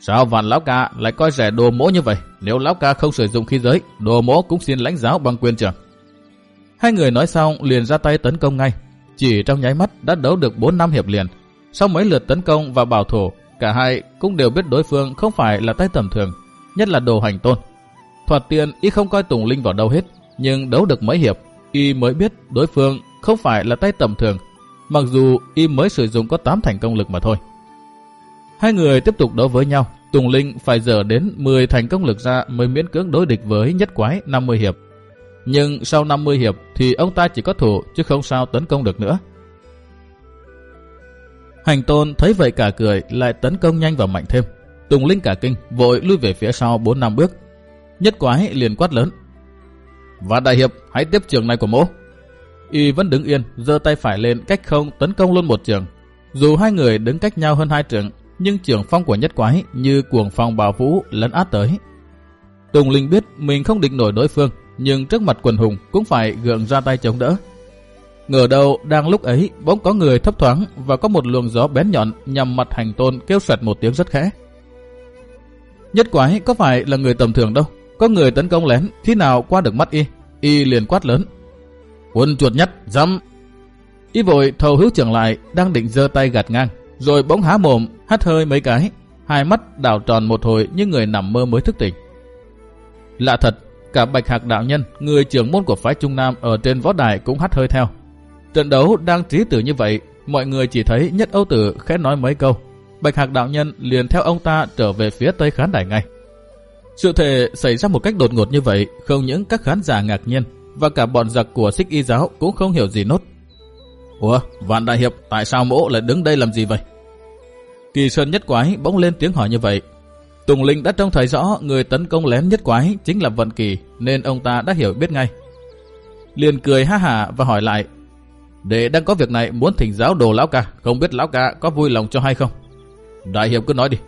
Sao vạn lão ca lại coi rẻ đồ mỗ như vậy? Nếu lão ca không sử dụng khí giới, đồ mỗ cũng xin lãnh giáo bằng quyền trưởng. Hai người nói xong liền ra tay tấn công ngay. Chỉ trong nháy mắt đã đấu được 4 năm hiệp liền. Sau mấy lượt tấn công và bảo thủ, cả hai cũng đều biết đối phương không phải là tay tầm thường, nhất là đồ hành tôn. Thoạt tiên y không coi Tùng Linh vào đâu hết, nhưng đấu được mấy hiệp, y mới biết đối phương không phải là tay tầm thường, mặc dù y mới sử dụng có 8 thành công lực mà thôi. Hai người tiếp tục đấu với nhau, Tùng Linh phải dở đến 10 thành công lực ra mới miễn cưỡng đối địch với nhất quái 50 hiệp. Nhưng sau 50 hiệp thì ông ta chỉ có thủ chứ không sao tấn công được nữa. Hành tôn thấy vậy cả cười lại tấn công nhanh và mạnh thêm. Tùng Linh cả kinh vội lui về phía sau 4 năm bước. Nhất quái liền quát lớn. Và đại hiệp hãy tiếp trường này của mỗ. Y vẫn đứng yên, giơ tay phải lên cách không tấn công luôn một trường. Dù hai người đứng cách nhau hơn hai trường, nhưng trường phong của nhất quái như cuồng phong bào vũ lấn át tới. Tùng Linh biết mình không địch nổi đối phương, nhưng trước mặt quần hùng cũng phải gượng ra tay chống đỡ. Ngờ đâu đang lúc ấy bỗng có người thấp thoáng và có một luồng gió bén nhọn nhằm mặt hành tôn kêu sệt một tiếng rất khẽ. Nhất quái có phải là người tầm thường đâu, có người tấn công lén, khi nào qua được mắt y, y liền quát lớn. Quân chuột nhất, dám. Y vội thầu hữu trưởng lại, đang định giơ tay gạt ngang, rồi bỗng há mồm, hắt hơi mấy cái, hai mắt đảo tròn một hồi như người nằm mơ mới thức tỉnh. Lạ thật, cả Bạch Hạc đạo nhân, người trưởng môn của phái Trung Nam ở trên võ đài cũng hắt hơi theo. Trận đấu đang trí tử như vậy, mọi người chỉ thấy nhất Âu Tử khẽ nói mấy câu. Bạch Hạc đạo nhân liền theo ông ta trở về phía tây khán đài ngay. Sự thể xảy ra một cách đột ngột như vậy, không những các khán giả ngạc nhiên, và cả bọn giặc của xích y giáo cũng không hiểu gì nốt. Ủa, Vạn Đại Hiệp, tại sao mỗ lại đứng đây làm gì vậy? Kỳ Sơn nhất quái bỗng lên tiếng hỏi như vậy. Tùng Linh đã trông thấy rõ người tấn công lén nhất quái chính là Vận Kỳ, nên ông ta đã hiểu biết ngay. Liền cười ha hả và hỏi lại, Đệ đang có việc này muốn thỉnh giáo đồ lão ca, không biết lão ca có vui lòng cho hay không? Đại Hiệp cứ nói đi.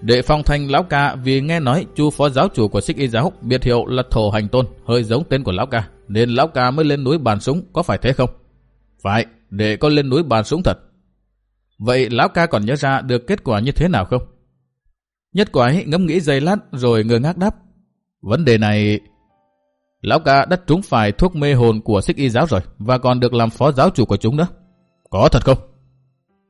Đệ phong thanh lão ca vì nghe nói chu phó giáo chủ của xích y giáo biệt hiệu là thổ hành tôn, hơi giống tên của lão ca, nên lão ca mới lên núi bàn súng, có phải thế không? Phải, đệ có lên núi bàn súng thật. Vậy lão ca còn nhớ ra được kết quả như thế nào không? Nhất quái ngẫm nghĩ giây lát rồi ngơ ngác đáp. Vấn đề này... Lão ca đã trúng phải thuốc mê hồn của xích y giáo rồi và còn được làm phó giáo chủ của chúng nữa. Có thật không?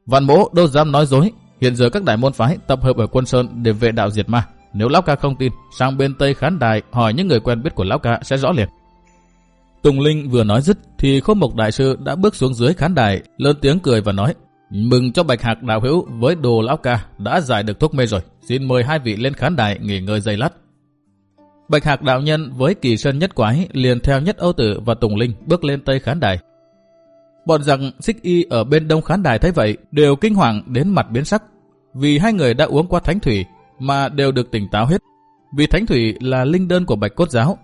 Vạn mỗ đâu dám nói dối. Hiện giờ các đại môn phái tập hợp ở quân sơn để vệ đạo diệt ma. Nếu lão ca không tin, sang bên tây khán đài hỏi những người quen biết của lão ca sẽ rõ liền. Tùng Linh vừa nói dứt thì khô mộc đại sư đã bước xuống dưới khán đài, lớn tiếng cười và nói Mừng cho Bạch Hạc Đạo Hữu với đồ lão ca đã giải được thuốc mê rồi. Xin mời hai vị lên khán đài nghỉ ngơi giây lát. Bạch Hạc Đạo Nhân với kỳ sơn nhất quái liền theo nhất Âu Tử và Tùng Linh bước lên tây khán đài. Bọn rằng xích y ở bên đông khán đài thấy vậy đều kinh hoàng đến mặt biến sắc. Vì hai người đã uống qua thánh thủy mà đều được tỉnh táo hết. Vì thánh thủy là linh đơn của bạch cốt giáo.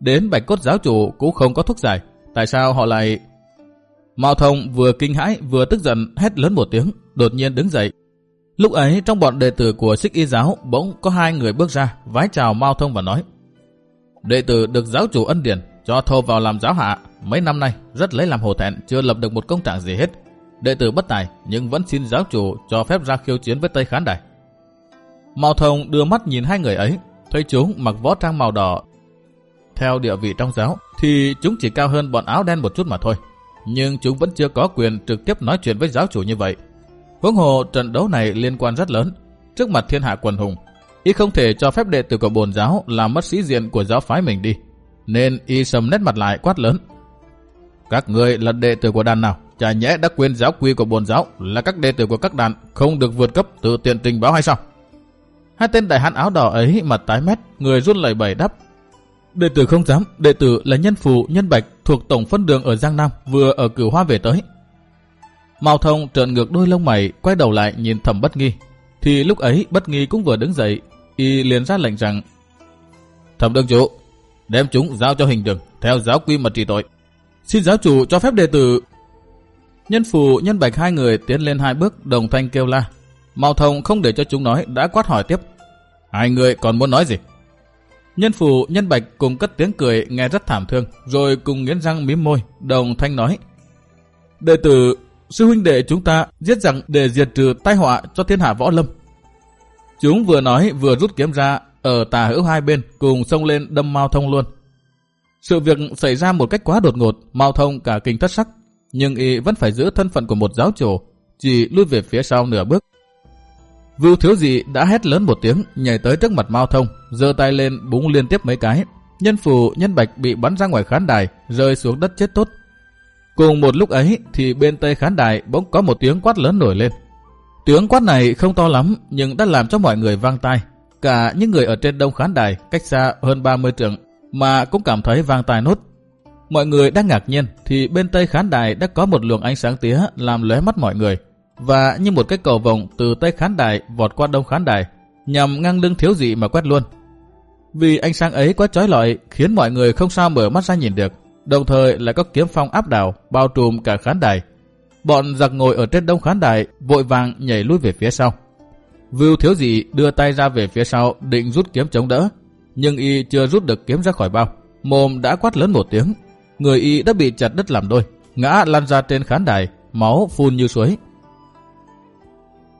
Đến bạch cốt giáo chủ cũng không có thuốc giải. Tại sao họ lại... Mao Thông vừa kinh hãi vừa tức giận hét lớn một tiếng, đột nhiên đứng dậy. Lúc ấy trong bọn đệ tử của Sích Y giáo bỗng có hai người bước ra, vái chào Mao Thông và nói: Đệ tử được giáo chủ ân điển cho thâu vào làm giáo hạ, mấy năm nay rất lấy làm hổ thẹn, chưa lập được một công trạng gì hết. Đệ tử bất tài nhưng vẫn xin giáo chủ cho phép ra khiêu chiến với Tây Khán Đài. Mao Thông đưa mắt nhìn hai người ấy, thấy chúng mặc võ trang màu đỏ. Theo địa vị trong giáo thì chúng chỉ cao hơn bọn áo đen một chút mà thôi. Nhưng chúng vẫn chưa có quyền trực tiếp nói chuyện với giáo chủ như vậy. Huống hồ trận đấu này liên quan rất lớn. Trước mặt thiên hạ quần hùng, y không thể cho phép đệ tử của bồn giáo làm mất sĩ diện của giáo phái mình đi. Nên y sầm nét mặt lại quát lớn. Các người là đệ tử của đàn nào? Chả nhẽ đã quên giáo quy của bồn giáo là các đệ tử của các đàn không được vượt cấp tự tiện tình báo hay sao? Hai tên đại hán áo đỏ ấy mặt tái mét, người run lẩy bẩy đáp. Đệ tử không dám, đệ tử là nhân phù, nhân bạch thuộc tổng phân đường ở Giang Nam, vừa ở cửu hoa về tới. Mao thông trợn ngược đôi lông mày, quay đầu lại nhìn thầm bất nghi. Thì lúc ấy bất nghi cũng vừa đứng dậy, y liền ra lệnh rằng Thẩm đương chủ, đem chúng giao cho hình đường, theo giáo quy mà trị tội. Xin giáo chủ cho phép đệ tử... Nhân phù, nhân bạch hai người tiến lên hai bước, đồng thanh kêu la. Mao thông không để cho chúng nói, đã quát hỏi tiếp. Hai người còn muốn nói gì? Nhân phụ nhân bạch cùng cất tiếng cười nghe rất thảm thương, rồi cùng nghiến răng mím môi, đồng thanh nói. Đệ tử, sư huynh đệ chúng ta giết rằng để diệt trừ tai họa cho thiên hạ võ lâm. Chúng vừa nói vừa rút kiếm ra, ở tà hữu hai bên cùng xông lên đâm Mao Thông luôn. Sự việc xảy ra một cách quá đột ngột, Mao Thông cả kinh thất sắc, nhưng y vẫn phải giữ thân phận của một giáo chủ, chỉ lui về phía sau nửa bước. Vưu thiếu dị đã hét lớn một tiếng, nhảy tới trước mặt Mao Thông, giơ tay lên búng liên tiếp mấy cái. Nhân phù, nhân bạch bị bắn ra ngoài khán đài, rơi xuống đất chết tốt. Cùng một lúc ấy thì bên tây khán đài bỗng có một tiếng quát lớn nổi lên. Tiếng quát này không to lắm nhưng đã làm cho mọi người vang tai. Cả những người ở trên đông khán đài cách xa hơn 30 trượng mà cũng cảm thấy vang tai nốt. Mọi người đang ngạc nhiên thì bên tây khán đài đã có một luồng ánh sáng tía làm lóe mắt mọi người và như một cái cầu vồng từ tây khán đài vọt qua đông khán đài nhằm ngang lưng thiếu dị mà quét luôn. Vì ánh sáng ấy quá chói lọi khiến mọi người không sao mở mắt ra nhìn được, đồng thời lại có kiếm phong áp đảo bao trùm cả khán đài. Bọn giặc ngồi ở trên đông khán đài vội vàng nhảy lui về phía sau. Vưu thiếu dị đưa tay ra về phía sau định rút kiếm chống đỡ, nhưng y chưa rút được kiếm ra khỏi bao. Mồm đã quát lớn một tiếng, người y đã bị chặt đứt làm đôi, ngã lăn ra trên khán đài, máu phun như suối.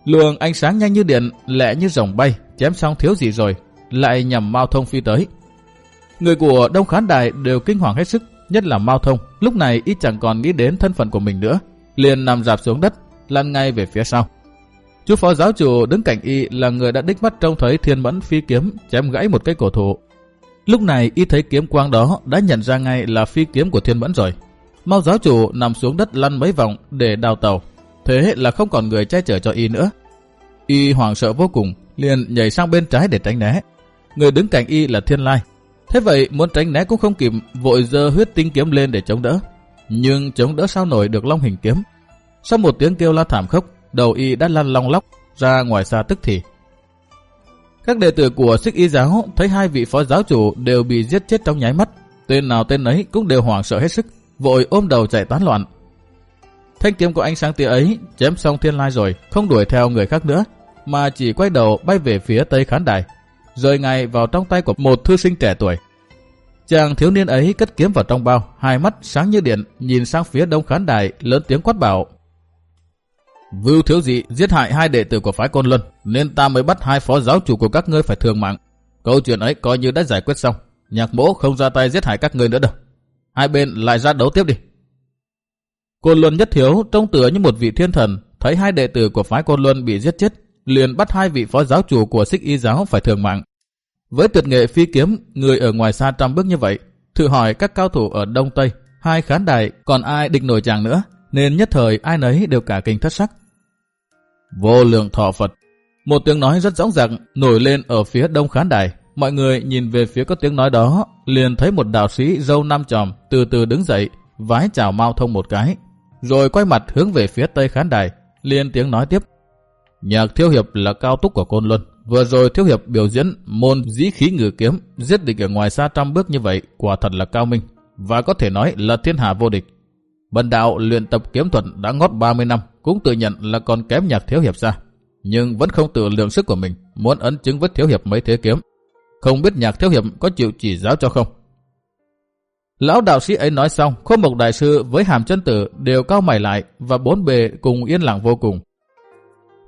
Luồng ánh sáng nhanh như điện, lẹ như rồng bay, chém xong thiếu gì rồi, lại nhằm Mao Thông phi tới. Người của Đông Khán Đài đều kinh hoàng hết sức, nhất là Mao Thông, lúc này ít chẳng còn nghĩ đến thân phận của mình nữa, liền nằm dạp xuống đất, lăn ngay về phía sau. Chú phó giáo chủ đứng cạnh y là người đã đích mắt trông thấy thiên mẫn phi kiếm chém gãy một cái cổ thụ. Lúc này y thấy kiếm quang đó đã nhận ra ngay là phi kiếm của thiên mẫn rồi. Mau giáo chủ nằm xuống đất lăn mấy vòng để đào tàu. Thế là không còn người che chở cho y nữa. Y hoảng sợ vô cùng, liền nhảy sang bên trái để tránh né. Người đứng cạnh y là thiên lai. Thế vậy muốn tránh né cũng không kịp, vội dơ huyết tinh kiếm lên để chống đỡ. Nhưng chống đỡ sao nổi được long hình kiếm. Sau một tiếng kêu la thảm khốc, đầu y đã lăn long lóc ra ngoài xa tức thì. Các đệ tử của Xích Y giáo thấy hai vị phó giáo chủ đều bị giết chết trong nháy mắt, tên nào tên ấy cũng đều hoảng sợ hết sức, vội ôm đầu chạy tán loạn. Thanh kiếm của anh sáng tia ấy chém xong thiên lai rồi, không đuổi theo người khác nữa, mà chỉ quay đầu bay về phía tây khán đài, rơi ngay vào trong tay của một thư sinh trẻ tuổi. Chàng thiếu niên ấy cất kiếm vào trong bao, hai mắt sáng như điện, nhìn sang phía đông khán đài, lớn tiếng quát bảo. Vưu thiếu dị giết hại hai đệ tử của phái Côn Luân, nên ta mới bắt hai phó giáo chủ của các ngươi phải thường mạng. Câu chuyện ấy coi như đã giải quyết xong. Nhạc mỗ không ra tay giết hại các ngươi nữa đâu. Hai bên lại ra đấu tiếp đi. Côn Luân nhất thiếu trông tựa như một vị thiên thần, thấy hai đệ tử của phái Côn Luân bị giết chết, liền bắt hai vị phó giáo chủ của xích y giáo phải thường mạng. Với tuyệt nghệ phi kiếm, người ở ngoài xa trăm bước như vậy, thử hỏi các cao thủ ở Đông Tây, hai khán đài còn ai địch nổi chàng nữa, nên nhất thời ai nấy đều cả kinh thất sắc. Vô lượng thọ Phật Một tiếng nói rất rõ ràng nổi lên ở phía đông khán đài. Mọi người nhìn về phía có tiếng nói đó, liền thấy một đạo sĩ dâu năm tròm từ từ đứng dậy, vái chào mau Thông một cái, rồi quay mặt hướng về phía tây khán đài, liền tiếng nói tiếp. Nhạc Thiếu Hiệp là cao túc của Côn Luân. Vừa rồi Thiếu Hiệp biểu diễn môn dĩ khí ngự kiếm, giết địch ở ngoài xa trăm bước như vậy, quả thật là cao minh, và có thể nói là thiên hạ vô địch. Bần đạo luyện tập kiếm thuật đã ngót 30 năm, cũng tự nhận là còn kém Nhạc Thiếu Hiệp ra. nhưng vẫn không tự lượng sức của mình, muốn ấn chứng với thiếu hiệp mấy thế kiếm. Không biết nhạc thiếu hiệp có chịu chỉ giáo cho không? Lão đạo sĩ ấy nói xong, khô mộc đại sư với hàm chân tử đều cao mày lại và bốn bề cùng yên lặng vô cùng.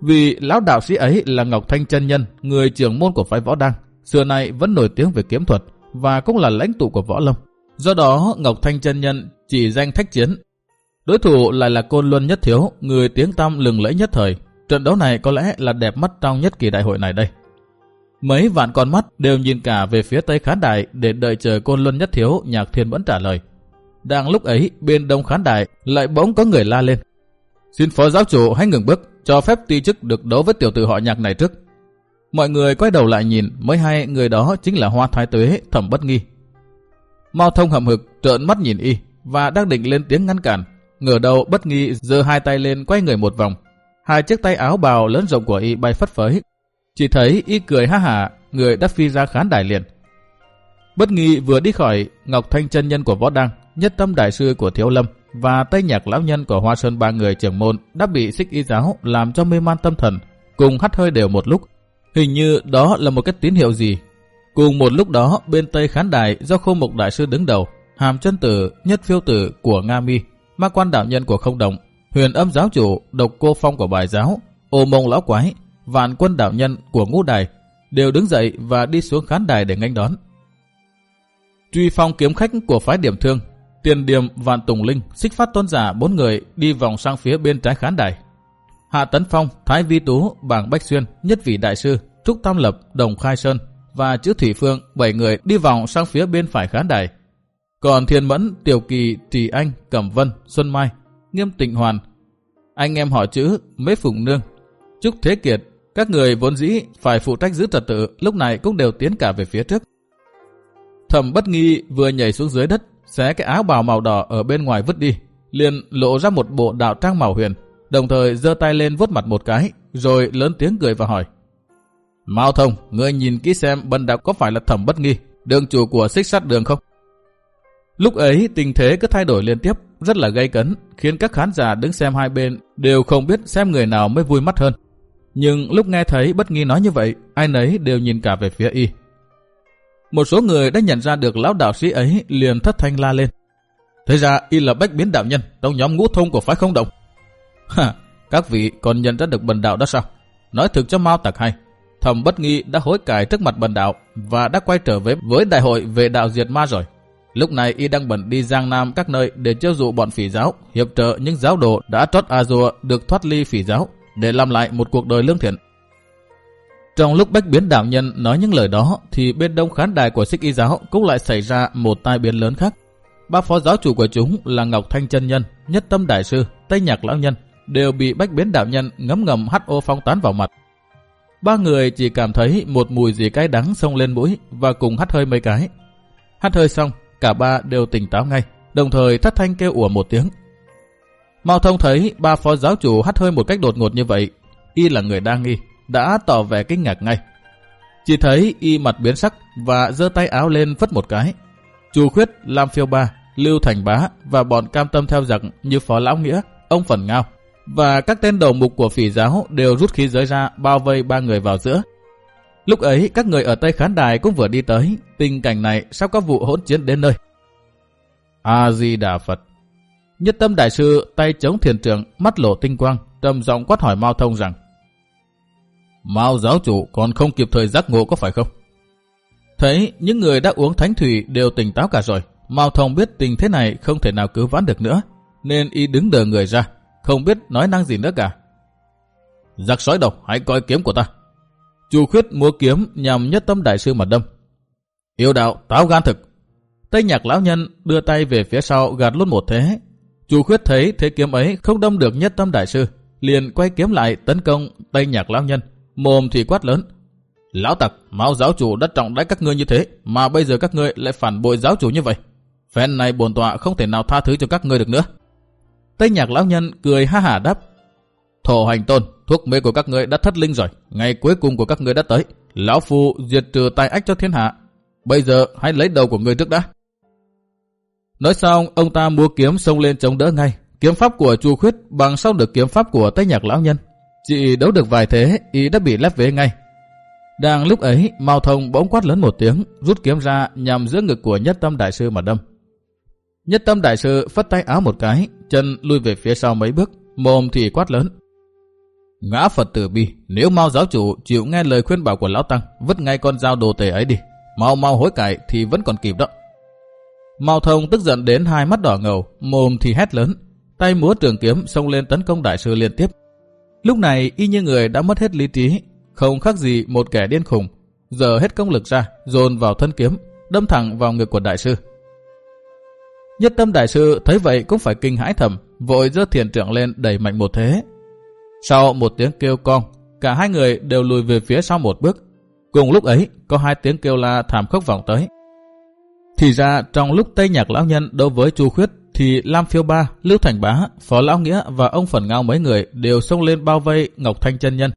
Vì lão đạo sĩ ấy là Ngọc Thanh chân Nhân, người trưởng môn của phái võ đăng, xưa nay vẫn nổi tiếng về kiếm thuật và cũng là lãnh tụ của võ lâm. Do đó, Ngọc Thanh chân Nhân chỉ danh thách chiến. Đối thủ lại là Côn Luân Nhất Thiếu, người tiếng tăm lừng lẫy nhất thời. Trận đấu này có lẽ là đẹp mắt trong nhất kỳ đại hội này đây. Mấy vạn con mắt đều nhìn cả về phía tây khán đài để đợi chờ Côn Luân Nhất Thiếu nhạc thiên vẫn trả lời. Đang lúc ấy, bên đông khán đài lại bỗng có người la lên. Xin phó giáo chủ hãy ngừng bước, cho phép ti chức được đấu với tiểu tử họ nhạc này trước. Mọi người quay đầu lại nhìn, mới hay người đó chính là Hoa Thái Tuế, thẩm bất nghi. Mao thông hầm hực, trợn mắt nhìn y, và đang định lên tiếng ngăn cản. Ngửa đầu bất nghi giơ hai tay lên quay người một vòng. Hai chiếc tay áo bào lớn rộng của y bay phất phới. Chỉ thấy y cười ha hả, người đã phi ra khán đài liền. Bất nghi vừa đi khỏi, Ngọc Thanh chân nhân của Võ Đăng, nhất tâm đại sư của Thiếu Lâm và Tây Nhạc lão nhân của Hoa Sơn ba người trưởng môn đã bị xích y giáo làm cho mê man tâm thần, cùng hắt hơi đều một lúc. Hình như đó là một cái tín hiệu gì. Cùng một lúc đó, bên Tây khán đài do Khô Mục Đại Sư đứng đầu, Hàm chân Tử, Nhất Phiêu Tử của Nga Mi, Ma Quan Đạo Nhân của Không Đồng, Huyền Âm Giáo Chủ, Độc Cô Phong của Bài Giáo, Ô Mông Lão Quái, Vạn Quân Đạo Nhân của Ngũ Đài đều đứng dậy và đi xuống khán đài để nghênh đón. Truy phong kiếm khách của phái điểm thương Tiền Điềm, Vạn Tùng Linh, Xích Phát Tôn Giả bốn người đi vòng sang phía bên trái khán đài. Hạ Tấn Phong, Thái Vi Tú, Bảng Bách Xuyên, Nhất Vị Đại Sư, Trúc Tam Lập, Đồng Khai Sơn và Chữ Thủy Phương bảy người đi vòng sang phía bên phải khán đài. Còn Thiên Mẫn, Tiểu Kỳ, Trì Anh, Cẩm Vân, Xuân Mai, Nghiêm Tịnh Hoàn, anh em họ chữ Mế Phụng Nương, Trúc Thế Kiệt, các người vốn dĩ phải phụ trách giữ trật tự lúc này cũng đều tiến cả về phía trước. Thẩm bất nghi vừa nhảy xuống dưới đất xé cái áo bào màu đỏ ở bên ngoài vứt đi, liền lộ ra một bộ đạo trang màu huyền, đồng thời giơ tay lên vuốt mặt một cái, rồi lớn tiếng cười và hỏi. Mao thông, ngươi nhìn kỹ xem bần đạo có phải là thẩm bất nghi, đường chủ của xích sắt đường không? Lúc ấy tình thế cứ thay đổi liên tiếp, rất là gây cấn, khiến các khán giả đứng xem hai bên đều không biết xem người nào mới vui mắt hơn. Nhưng lúc nghe thấy bất nghi nói như vậy, ai nấy đều nhìn cả về phía y. Một số người đã nhận ra được lão đạo sĩ ấy liền thất thanh la lên. Thế ra y là bách biến đạo nhân trong nhóm ngũ thông của phái không động. Ha, các vị còn nhận ra được bần đạo đó sao? Nói thực cho mau tặc hay. thầm bất nghi đã hối cải trước mặt bần đạo và đã quay trở về với đại hội về đạo diệt ma rồi. Lúc này y đang bận đi Giang Nam các nơi để chiêu dụ bọn phỉ giáo, hiệp trợ những giáo đồ đã trót a rùa được thoát ly phỉ giáo để làm lại một cuộc đời lương thiện. Trong lúc bách biến đạo nhân nói những lời đó thì bên đông khán đài của xích y giáo cũng lại xảy ra một tai biến lớn khác. Ba phó giáo chủ của chúng là Ngọc Thanh chân Nhân, Nhất Tâm Đại Sư, Tây Nhạc Lão Nhân đều bị bách biến đạo nhân ngấm ngầm hắt ô phong tán vào mặt. Ba người chỉ cảm thấy một mùi gì cay đắng xông lên mũi và cùng hắt hơi mấy cái. Hắt hơi xong, cả ba đều tỉnh táo ngay, đồng thời thất thanh kêu ủa một tiếng. Mao Thông thấy ba phó giáo chủ hắt hơi một cách đột ngột như vậy, y là người đang nghi, đã tỏ vẻ kinh ngạc ngay. Chỉ thấy y mặt biến sắc và giơ tay áo lên phất một cái. Chu Khuyết, Lam Phiêu Ba, Lưu Thành Bá và bọn cam tâm theo giặc như Phó Lão Nghĩa, ông Phần Ngao và các tên đầu mục của phỉ giáo đều rút khí giới ra bao vây ba người vào giữa. Lúc ấy các người ở Tây Khán Đài cũng vừa đi tới, tình cảnh này sắp có vụ hỗn chiến đến nơi. A-di-đà Phật Nhất tâm đại sư tay chống thiền trưởng mắt lộ tinh quang, trầm giọng quát hỏi Mao Thông rằng Mao giáo chủ còn không kịp thời giác ngộ có phải không? Thấy những người đã uống thánh thủy đều tỉnh táo cả rồi. Mao Thông biết tình thế này không thể nào cứu vãn được nữa. Nên y đứng đờ người ra. Không biết nói năng gì nữa cả. Giặc sói độc hãy coi kiếm của ta. Chu khuyết mua kiếm nhằm nhất tâm đại sư mà đâm. Yêu đạo táo gan thực. Tây nhạc lão nhân đưa tay về phía sau gạt luôn một thế. Chu khuyết thấy thế kiếm ấy không đâm được nhất tâm đại sư. Liền quay kiếm lại tấn công Tây nhạc lão nhân mồm thì quát lớn. Lão tặc, Mao giáo chủ đã trọng đãi các ngươi như thế, mà bây giờ các ngươi lại phản bội giáo chủ như vậy. Phen này bổn tọa không thể nào tha thứ cho các ngươi được nữa. Tây nhạc lão nhân cười ha hả đáp. Thổ hành tôn, thuốc mê của các ngươi đã thất linh rồi, ngày cuối cùng của các ngươi đã tới. Lão phu diệt trừ tai ách cho thiên hạ. Bây giờ hãy lấy đầu của ngươi trước đã. Nói xong, ông ta mua kiếm xông lên chống đỡ ngay. Kiếm pháp của Chu Khuyết bằng sau được kiếm pháp của Tây Nhạc lão nhân. Chỉ đấu được vài thế, y đã bị lép vế ngay. Đang lúc ấy, Mao Thông bỗng quát lớn một tiếng, rút kiếm ra nhằm giữa ngực của nhất tâm đại sư mà đâm. Nhất tâm đại sư phất tay áo một cái, chân lui về phía sau mấy bước, mồm thì quát lớn. Ngã Phật tử bi, nếu Mao giáo chủ chịu nghe lời khuyên bảo của Lão Tăng, vứt ngay con dao đồ tể ấy đi. Mau mau hối cải thì vẫn còn kịp đó. Mao Thông tức giận đến hai mắt đỏ ngầu, mồm thì hét lớn, tay múa trường kiếm xông lên tấn công đại sư liên tiếp. Lúc này y như người đã mất hết lý trí, không khác gì một kẻ điên khùng, giờ hết công lực ra, dồn vào thân kiếm, đâm thẳng vào ngực của đại sư. Nhất tâm đại sư thấy vậy cũng phải kinh hãi thầm, vội giơ thiền trưởng lên đẩy mạnh một thế. Sau một tiếng kêu con, cả hai người đều lùi về phía sau một bước. Cùng lúc ấy, có hai tiếng kêu la thảm khốc vọng tới. Thì ra, trong lúc Tây Nhạc Lão Nhân đấu với Chu Khuyết, thì Lam Phiêu Ba, Lưu Thành Bá, Phó Lão Nghĩa và ông Phần Ngao mấy người đều xông lên bao vây Ngọc Thanh chân Nhân.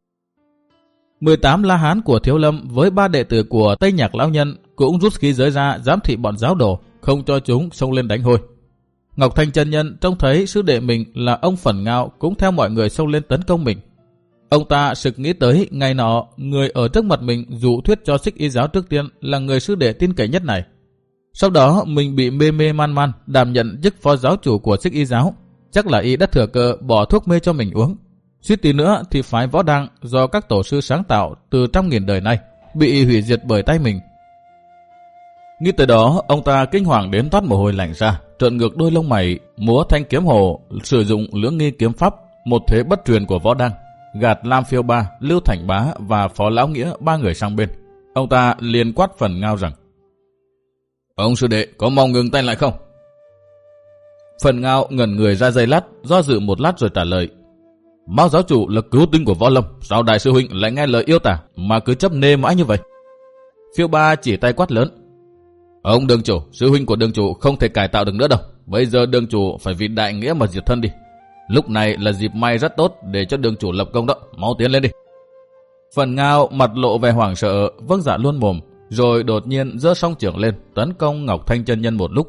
18 la hán của Thiếu Lâm với ba đệ tử của Tây Nhạc Lão Nhân cũng rút khí giới ra giám thị bọn giáo đồ, không cho chúng xông lên đánh hôi. Ngọc Thanh chân Nhân trông thấy sư đệ mình là ông Phần Ngao cũng theo mọi người xông lên tấn công mình. Ông ta sực nghĩ tới ngày nọ người ở trước mặt mình dụ thuyết cho xích y giáo trước tiên là người sư đệ tin cậy nhất này. Sau đó mình bị mê mê man man đảm nhận chức phó giáo chủ của xích y giáo. Chắc là y đã thừa cơ bỏ thuốc mê cho mình uống. Suýt tí nữa thì phái võ đăng do các tổ sư sáng tạo từ trăm nghìn đời nay bị hủy diệt bởi tay mình. Nghĩ tới đó, ông ta kinh hoàng đến toát mồ hôi lạnh ra, trợn ngược đôi lông mày, múa thanh kiếm hồ, sử dụng lưỡng nghi kiếm pháp, một thế bất truyền của võ đăng, gạt Lam Phiêu Ba, Lưu Thành Bá và Phó Lão Nghĩa ba người sang bên. Ông ta liền quát phần ngao rằng, Ông sư đệ có mong ngừng tay lại không? Phần ngao ngẩn người ra dây lát, do dự một lát rồi trả lời. Mao giáo chủ là cứu tinh của võ lâm, sao đại sư huynh lại nghe lời yêu tả mà cứ chấp nê mãi như vậy? Phiêu ba chỉ tay quát lớn. Ông đường chủ, sư huynh của đường chủ không thể cải tạo được nữa đâu. Bây giờ đường chủ phải vì đại nghĩa mà diệt thân đi. Lúc này là dịp may rất tốt để cho đường chủ lập công đó. Mau tiến lên đi. Phần ngao mặt lộ vẻ hoảng sợ, vâng dạ luôn mồm, rồi đột nhiên giơ song trưởng lên tấn công Ngọc Thanh chân nhân một lúc.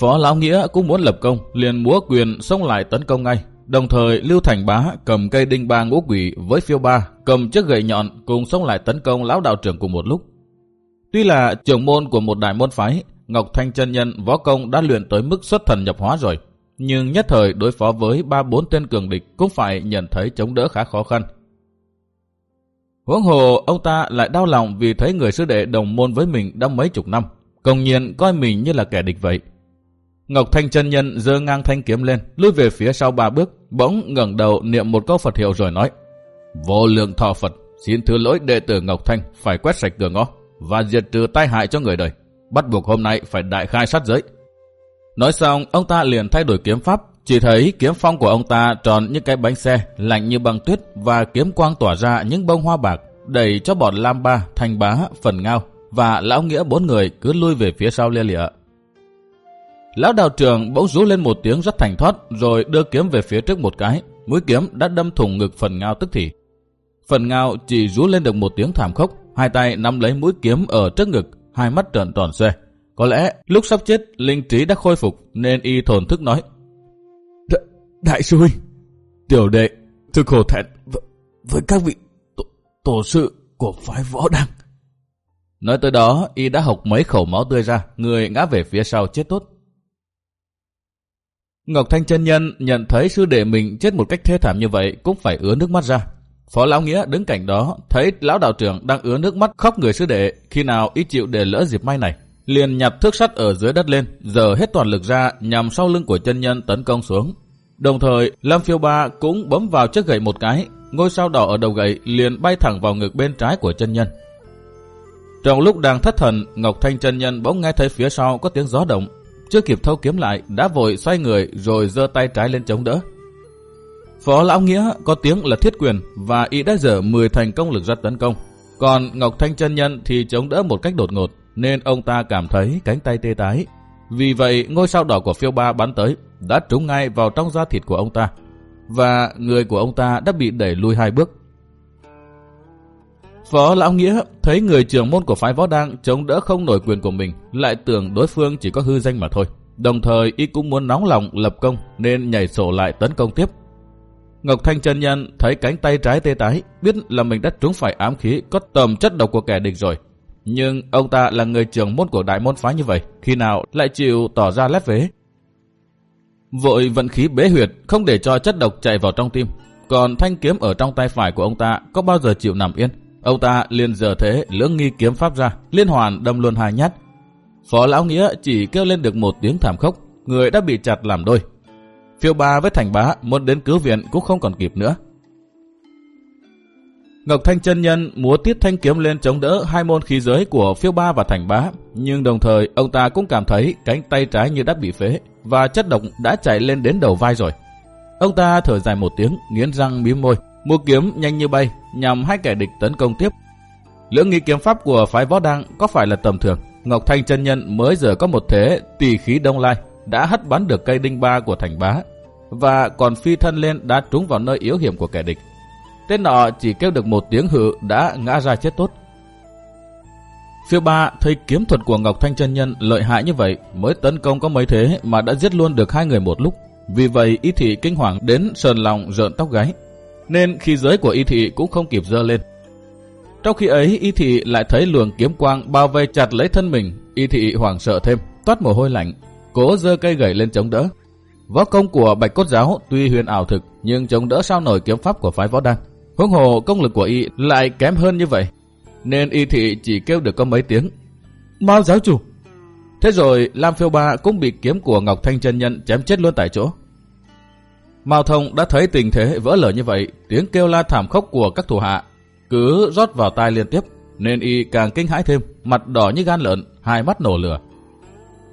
Phó Lão Nghĩa cũng muốn lập công, liền múa quyền xông lại tấn công ngay. Đồng thời Lưu Thành Bá cầm cây đinh ba ngũ quỷ với phiêu ba, cầm chiếc gậy nhọn cùng xông lại tấn công lão đạo trưởng cùng một lúc. Tuy là trưởng môn của một đại môn phái, Ngọc Thanh chân nhân võ công đã luyện tới mức xuất thần nhập hóa rồi, nhưng nhất thời đối phó với ba bốn tên cường địch cũng phải nhận thấy chống đỡ khá khó khăn. Huống hồ ông ta lại đau lòng vì thấy người sư đệ đồng môn với mình đã mấy chục năm, công nhiên coi mình như là kẻ địch vậy. Ngọc Thanh chân nhân giơ ngang thanh kiếm lên, lùi về phía sau ba bước, bỗng ngẩng đầu niệm một câu Phật hiệu rồi nói: "Vô lượng thọ Phật, xin thứ lỗi đệ tử Ngọc Thanh phải quét sạch cửa ngõ và diệt trừ tai hại cho người đời, bắt buộc hôm nay phải đại khai sát giới." Nói xong, ông ta liền thay đổi kiếm pháp, chỉ thấy kiếm phong của ông ta tròn như cái bánh xe, lạnh như băng tuyết và kiếm quang tỏa ra những bông hoa bạc, đẩy cho bọn Lam Ba, Thành Bá, Phần Ngao và Lão Nghĩa bốn người cứ lui về phía sau lia lịa. Lão đạo trưởng bỗng rú lên một tiếng rất thành thoát rồi đưa kiếm về phía trước một cái, mũi kiếm đã đâm thủng ngực Phần Ngao tức thì. Phần Ngao chỉ rú lên được một tiếng thảm khốc, hai tay nắm lấy mũi kiếm ở trước ngực, hai mắt trợn tròn xoe. Có lẽ lúc sắp chết, linh trí đã khôi phục nên y thổn thức nói. Đại sư huynh, tiểu đệ, thực khổ thẹn với, với các vị tổ, tổ sự của phái võ đăng. Nói tới đó, y đã học mấy khẩu máu tươi ra, người ngã về phía sau chết tốt. Ngọc Thanh chân Nhân nhận thấy sư đệ mình chết một cách thê thảm như vậy cũng phải ứa nước mắt ra. Phó Lão Nghĩa đứng cạnh đó, thấy lão đạo trưởng đang ứa nước mắt khóc người sư đệ, khi nào ý chịu để lỡ dịp may này. Liền nhặt thước sắt ở dưới đất lên, giờ hết toàn lực ra nhằm sau lưng của chân nhân tấn công xuống. Đồng thời, Lâm Phiêu Ba cũng bấm vào chiếc gậy một cái, ngôi sao đỏ ở đầu gậy liền bay thẳng vào ngực bên trái của chân nhân. Trong lúc đang thất thần, Ngọc Thanh chân nhân bỗng nghe thấy phía sau có tiếng gió động. Chưa kịp thâu kiếm lại, đã vội xoay người rồi giơ tay trái lên chống đỡ. Phó Lão Nghĩa có tiếng là thiết quyền và y đã dở 10 thành công lực ra tấn công. Còn Ngọc Thanh chân nhân thì chống đỡ một cách đột ngột, nên ông ta cảm thấy cánh tay tê tái. Vì vậy, ngôi sao đỏ của phiêu ba bắn tới, đã trúng ngay vào trong da thịt của ông ta, và người của ông ta đã bị đẩy lui hai bước. Phó Lão Nghĩa thấy người trưởng môn của phái võ đang chống đỡ không nổi quyền của mình, lại tưởng đối phương chỉ có hư danh mà thôi. Đồng thời y cũng muốn nóng lòng lập công nên nhảy sổ lại tấn công tiếp. Ngọc Thanh chân nhân thấy cánh tay trái tê tái, biết là mình đã trúng phải ám khí có tầm chất độc của kẻ địch rồi. Nhưng ông ta là người trưởng môn của đại môn phái như vậy, khi nào lại chịu tỏ ra lép vế. Vội vận khí bế huyệt, không để cho chất độc chạy vào trong tim. Còn thanh kiếm ở trong tay phải của ông ta có bao giờ chịu nằm yên. Ông ta liền giờ thế lưỡng nghi kiếm pháp ra, liên hoàn đâm luôn hai nhát. Phó Lão Nghĩa chỉ kêu lên được một tiếng thảm khốc, người đã bị chặt làm đôi. Phiêu ba với thành bá muốn đến cứu viện cũng không còn kịp nữa. Ngọc Thanh chân nhân múa tiết thanh kiếm lên chống đỡ hai môn khí giới của phiêu ba và thành bá, nhưng đồng thời ông ta cũng cảm thấy cánh tay trái như đã bị phế và chất độc đã chảy lên đến đầu vai rồi. Ông ta thở dài một tiếng, nghiến răng mím môi, mua kiếm nhanh như bay nhằm hai kẻ địch tấn công tiếp. Lưỡng nghi kiếm pháp của phái võ đăng có phải là tầm thường? Ngọc Thanh chân nhân mới giờ có một thế tỷ khí đông lai đã hất bắn được cây đinh ba của thành bá và còn phi thân lên đã trúng vào nơi yếu hiểm của kẻ địch. Tên nọ chỉ kêu được một tiếng hự đã ngã ra chết tốt. Phiêu ba thấy kiếm thuật của Ngọc Thanh chân nhân lợi hại như vậy mới tấn công có mấy thế mà đã giết luôn được hai người một lúc. Vì vậy y thị kinh hoàng đến sờn lòng rợn tóc gáy. Nên khi giới của y thị cũng không kịp dơ lên. Trong khi ấy y thị lại thấy luồng kiếm quang bao vây chặt lấy thân mình. Y thị hoảng sợ thêm, toát mồ hôi lạnh, cố dơ cây gậy lên chống đỡ. Võ công của Bạch Cốt Giáo tuy huyền ảo thực nhưng chống đỡ sao nổi kiếm pháp của phái võ đăng. Huống hồ công lực của y lại kém hơn như vậy. Nên y thị chỉ kêu được có mấy tiếng. Mao giáo chủ. Thế rồi Lam Phiêu Ba cũng bị kiếm của Ngọc Thanh chân Nhân chém chết luôn tại chỗ. Mao Thông đã thấy tình thế vỡ lở như vậy, tiếng kêu la thảm khốc của các thủ hạ cứ rót vào tai liên tiếp, nên y càng kinh hãi thêm, mặt đỏ như gan lợn, hai mắt nổ lửa.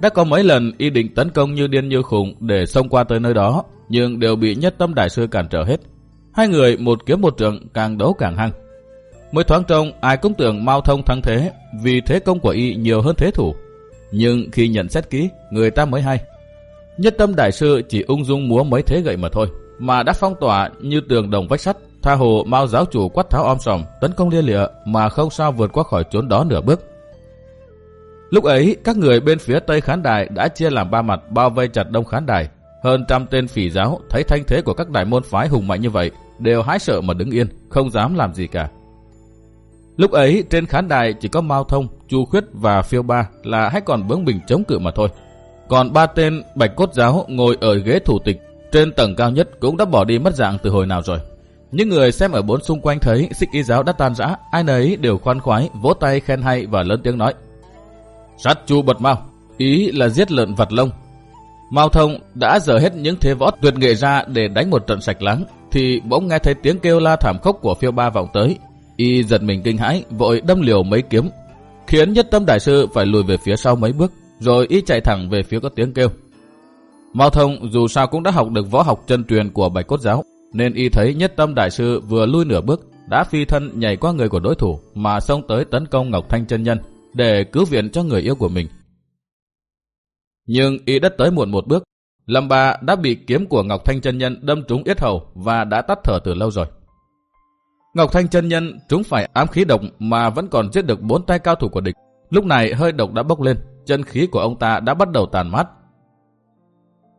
Đã có mấy lần y định tấn công như điên như khùng để xông qua tới nơi đó, nhưng đều bị nhất tâm đại sư cản trở hết. Hai người một kiếm một trường càng đấu càng hăng. Mới thoáng trông ai cũng tưởng Mao Thông thắng thế vì thế công của y nhiều hơn thế thủ. Nhưng khi nhận xét kỹ, người ta mới hay. Nhất tâm đại sư chỉ ung dung múa mấy thế gậy mà thôi, mà đã phong tỏa như tường đồng vách sắt. Tha hồ Mao giáo chủ quát tháo om sòm, tấn công lia lịa mà không sao vượt qua khỏi chốn đó nửa bước. Lúc ấy, các người bên phía tây khán đài đã chia làm ba mặt bao vây chặt đông khán đài. Hơn trăm tên phỉ giáo thấy thanh thế của các đại môn phái hùng mạnh như vậy, đều hái sợ mà đứng yên, không dám làm gì cả. Lúc ấy, trên khán đài chỉ có Mao Thông, Chu Khuyết và Phiêu Ba là hãy còn bướng bình chống cự mà thôi. Còn ba tên bạch cốt giáo ngồi ở ghế thủ tịch trên tầng cao nhất cũng đã bỏ đi mất dạng từ hồi nào rồi. Những người xem ở bốn xung quanh thấy xích y giáo đã tan rã, ai nấy đều khoan khoái, vỗ tay khen hay và lớn tiếng nói. Sát chu bật mau, ý là giết lợn vật lông. Mao thông đã dở hết những thế võ tuyệt nghệ ra để đánh một trận sạch lắng, thì bỗng nghe thấy tiếng kêu la thảm khốc của phiêu ba vọng tới. Y giật mình kinh hãi, vội đâm liều mấy kiếm, khiến nhất tâm đại sư phải lùi về phía sau mấy bước, rồi y chạy thẳng về phía có tiếng kêu. Mao thông dù sao cũng đã học được võ học chân truyền của bạch cốt giáo, nên y thấy nhất tâm đại sư vừa lui nửa bước, đã phi thân nhảy qua người của đối thủ mà xông tới tấn công Ngọc Thanh chân nhân để cứu viện cho người yêu của mình. Nhưng y đất tới muộn một bước, Lâm Ba đã bị kiếm của Ngọc Thanh chân nhân đâm trúng yết hầu và đã tắt thở từ lâu rồi. Ngọc Thanh chân nhân trúng phải ám khí độc mà vẫn còn giết được bốn tay cao thủ của địch. Lúc này hơi độc đã bốc lên, chân khí của ông ta đã bắt đầu tàn mát.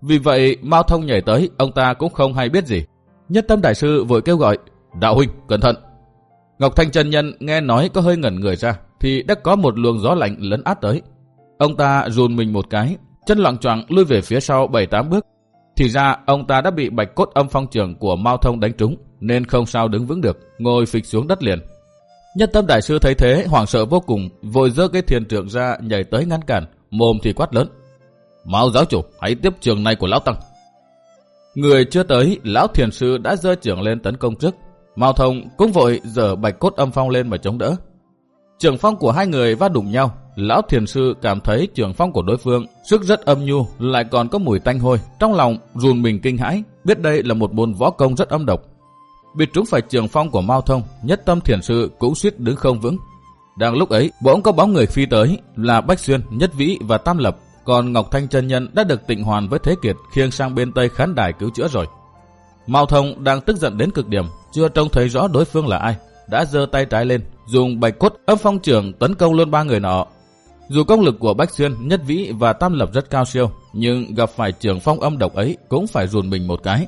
Vì vậy, Mao Thông nhảy tới, ông ta cũng không hay biết gì. Nhất tâm đại sư vội kêu gọi, Đạo huynh, cẩn thận. Ngọc Thanh chân nhân nghe nói có hơi ngẩn người ra, thì đã có một luồng gió lạnh lấn át tới. Ông ta rùn mình một cái, chân loạn choạng lui về phía sau 7-8 bước. Thì ra ông ta đã bị bạch cốt âm phong trường của Mao Thông đánh trúng, nên không sao đứng vững được, ngồi phịch xuống đất liền. Nhất tâm đại sư thấy thế, hoảng sợ vô cùng, vội dơ cái thiền trượng ra nhảy tới ngăn cản, mồm thì quát lớn. Mao giáo chủ, hãy tiếp trường này của Lão Tăng. Người chưa tới, Lão Thiền Sư đã dơ trưởng lên tấn công trước. Mao Thông cũng vội dở bạch cốt âm phong lên mà chống đỡ. Trường phong của hai người va đụng nhau, lão thiền sư cảm thấy trường phong của đối phương sức rất âm nhu, lại còn có mùi tanh hôi, trong lòng rùn mình kinh hãi, biết đây là một môn võ công rất âm độc. Bị trúng phải trường phong của Mao Thông, nhất tâm thiền sư cũng suýt đứng không vững. Đang lúc ấy, bỗng có bóng người phi tới là Bách Xuyên, Nhất Vĩ và Tam Lập, còn Ngọc Thanh chân nhân đã được tịnh hoàn với Thế Kiệt khiêng sang bên Tây khán đài cứu chữa rồi. Mao Thông đang tức giận đến cực điểm, chưa trông thấy rõ đối phương là ai, đã giơ tay trái lên, dùng bạch cốt âm phong trưởng tấn công luôn ba người nọ. Dù công lực của Bách Xuyên, Nhất Vĩ và Tam Lập rất cao siêu, nhưng gặp phải trường phong âm độc ấy cũng phải rùn mình một cái.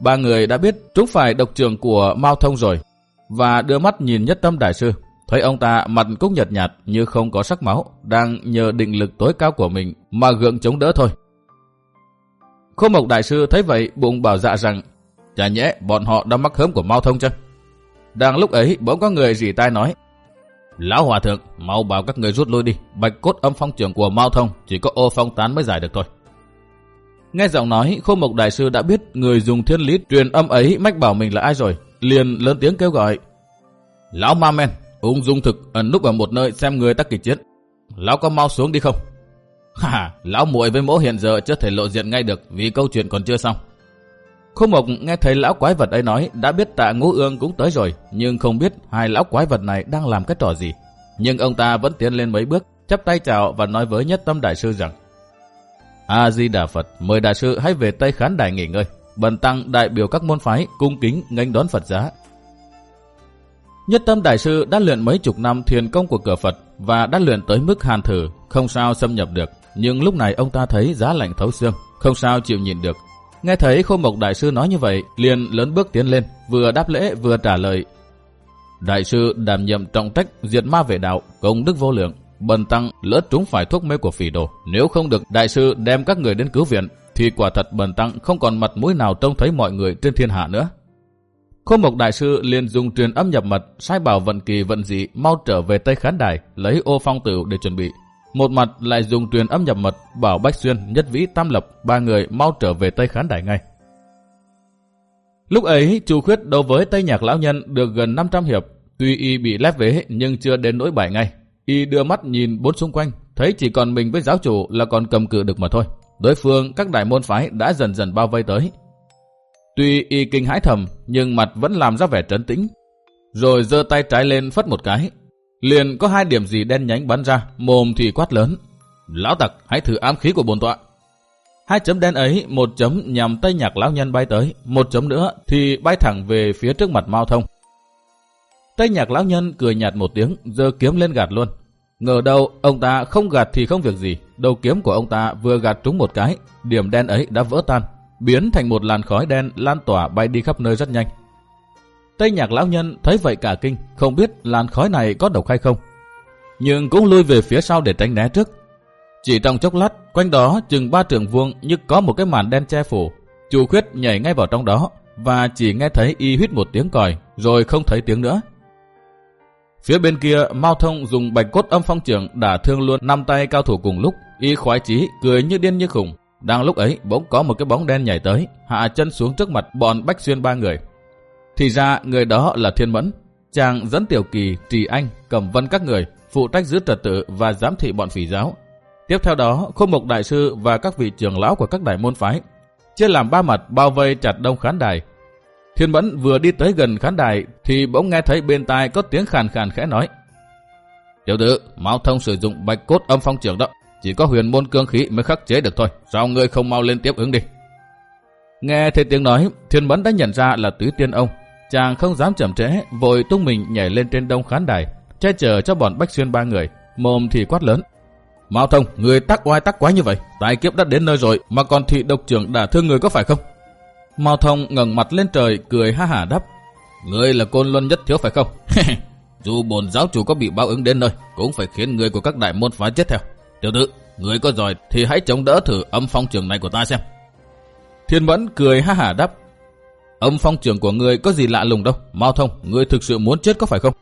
ba người đã biết chúng phải độc trưởng của Mao Thông rồi, và đưa mắt nhìn nhất tâm đại sư. Thấy ông ta mặt cũng nhợt nhạt như không có sắc máu, đang nhờ định lực tối cao của mình mà gượng chống đỡ thôi. Khô Mộc Đại Sư thấy vậy bụng bảo dạ rằng Chả nhẽ bọn họ đã mắc hớm của Mao Thông chăng? Đang lúc ấy bỗng có người rỉ tai nói Lão Hòa Thượng, mau bảo các người rút lui đi. Bạch cốt âm phong trưởng của Mao Thông chỉ có ô phong tán mới giải được thôi. Nghe giọng nói, Khô Mộc Đại Sư đã biết người dùng thiên lý truyền âm ấy mách bảo mình là ai rồi. Liền lớn tiếng kêu gọi. Lão Ma Men, ung dung thực ẩn núp ở một nơi xem người ta kịch chiến. Lão có mau xuống đi không? Hà, lão muội với mẫu hiện giờ chưa thể lộ diện ngay được vì câu chuyện còn chưa xong. Khô Mộc nghe thấy lão quái vật ấy nói đã biết tạ ngũ ương cũng tới rồi, nhưng không biết hai lão quái vật này đang làm cái trò gì. Nhưng ông ta vẫn tiến lên mấy bước, chắp tay chào và nói với nhất tâm đại sư rằng A-di-đà Phật, mời đại sư hãy về Tây Khán Đài nghỉ ngơi. Bần tăng đại biểu các môn phái cung kính nghênh đón Phật giá. Nhất tâm đại sư đã luyện mấy chục năm thiền công của cửa Phật và đã luyện tới mức hàn thử, không sao xâm nhập được. Nhưng lúc này ông ta thấy giá lạnh thấu xương, không sao chịu nhịn được. Nghe thấy Khô Mộc Đại Sư nói như vậy, liền lớn bước tiến lên, vừa đáp lễ vừa trả lời. Đại sư đảm nhiệm trọng trách diệt ma vệ đạo, công đức vô lượng. Bần tăng lỡ chúng phải thuốc mê của phỉ đồ. Nếu không được đại sư đem các người đến cứu viện, thì quả thật bần tăng không còn mặt mũi nào trông thấy mọi người trên thiên hạ nữa. Khô Mộc Đại Sư liền dùng truyền âm nhập mật, sai bảo vận kỳ vận dị mau trở về Tây Khán Đài, lấy ô phong tử để chuẩn bị. Một mặt lại dùng truyền âm nhập mật bảo Bách Xuyên, Nhất Vĩ, Tam Lập, ba người mau trở về Tây Khán Đài ngay. Lúc ấy, Chu Khuyết đấu với Tây Nhạc Lão Nhân được gần 500 hiệp, tuy y bị lép vế nhưng chưa đến nỗi bại ngay. Y đưa mắt nhìn bốn xung quanh, thấy chỉ còn mình với giáo chủ là còn cầm cự được mà thôi. Đối phương các đại môn phái đã dần dần bao vây tới. Tuy y kinh hãi thầm, nhưng mặt vẫn làm ra vẻ trấn tĩnh. Rồi giơ tay trái lên phất một cái, Liền có hai điểm gì đen nhánh bắn ra, mồm thì quát lớn. Lão tặc, hãy thử ám khí của bồn tọa. Hai chấm đen ấy, một chấm nhằm tay nhạc lão nhân bay tới, một chấm nữa thì bay thẳng về phía trước mặt Mao Thông. tay nhạc lão nhân cười nhạt một tiếng, giơ kiếm lên gạt luôn. Ngờ đâu, ông ta không gạt thì không việc gì, đầu kiếm của ông ta vừa gạt trúng một cái, điểm đen ấy đã vỡ tan, biến thành một làn khói đen lan tỏa bay đi khắp nơi rất nhanh. Tây nhạc lão nhân thấy vậy cả kinh, không biết làn khói này có độc hay không. Nhưng cũng lui về phía sau để tránh né trước. Chỉ trong chốc lát, quanh đó chừng ba trường vuông như có một cái màn đen che phủ. Chủ khuyết nhảy ngay vào trong đó và chỉ nghe thấy y huyết một tiếng còi, rồi không thấy tiếng nữa. Phía bên kia, Mao Thông dùng bạch cốt âm phong trưởng đả thương luôn năm tay cao thủ cùng lúc. Y khoái chí, cười như điên như khủng. Đang lúc ấy, bỗng có một cái bóng đen nhảy tới, hạ chân xuống trước mặt bọn Bách Xuyên ba người. Thì ra người đó là Thiên Mẫn, chàng dẫn Tiểu Kỳ, Trì Anh, Cẩm Vân các người, phụ trách giữ trật tự và giám thị bọn phỉ giáo. Tiếp theo đó, Khôn mục Đại Sư và các vị trưởng lão của các đại môn phái, chia làm ba mặt bao vây chặt đông khán đài. Thiên Mẫn vừa đi tới gần khán đài thì bỗng nghe thấy bên tai có tiếng khàn khàn khẽ nói. Tiểu tử, Mao Thông sử dụng bạch cốt âm phong trưởng đó, chỉ có huyền môn cương khí mới khắc chế được thôi, sao ngươi không mau lên tiếp ứng đi. Nghe thấy tiếng nói, Thiên Mẫn đã nhận ra là tứ Tiên Ông, Chàng không dám chậm trễ, vội tung mình nhảy lên trên đông khán đài, che chở cho bọn Bách Xuyên ba người, mồm thì quát lớn. Mao Thông, người tắc oai tắc quái như vậy, tài kiếp đã đến nơi rồi mà còn thị độc trưởng đả thương người có phải không? Mao Thông ngẩng mặt lên trời cười ha hả đáp. Người là côn luân nhất thiếu phải không? Dù bồn giáo chủ có bị báo ứng đến nơi, cũng phải khiến người của các đại môn phái chết theo. Tiểu tử, người có giỏi thì hãy chống đỡ thử âm phong trường này của ta xem. Thiên Mẫn cười ha hả đáp. Âm phong trưởng của người có gì lạ lùng đâu. mau thông, người thực sự muốn chết có phải không?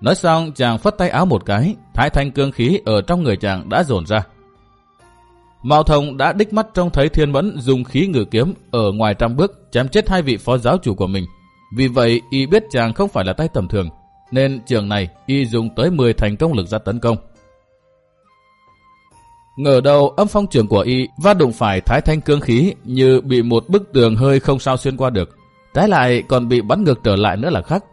Nói xong chàng phất tay áo một cái, thái thanh cương khí ở trong người chàng đã dồn ra. Mao thông đã đích mắt trông thấy thiên mẫn dùng khí ngự kiếm ở ngoài trăm bước chém chết hai vị phó giáo chủ của mình. Vì vậy y biết chàng không phải là tay tầm thường, nên trường này y dùng tới 10 thành công lực ra tấn công. Ngờ đầu âm phong trường của y va đụng phải thái thanh cương khí như bị một bức tường hơi không sao xuyên qua được. Trái lại còn bị bắn ngược trở lại nữa là khác.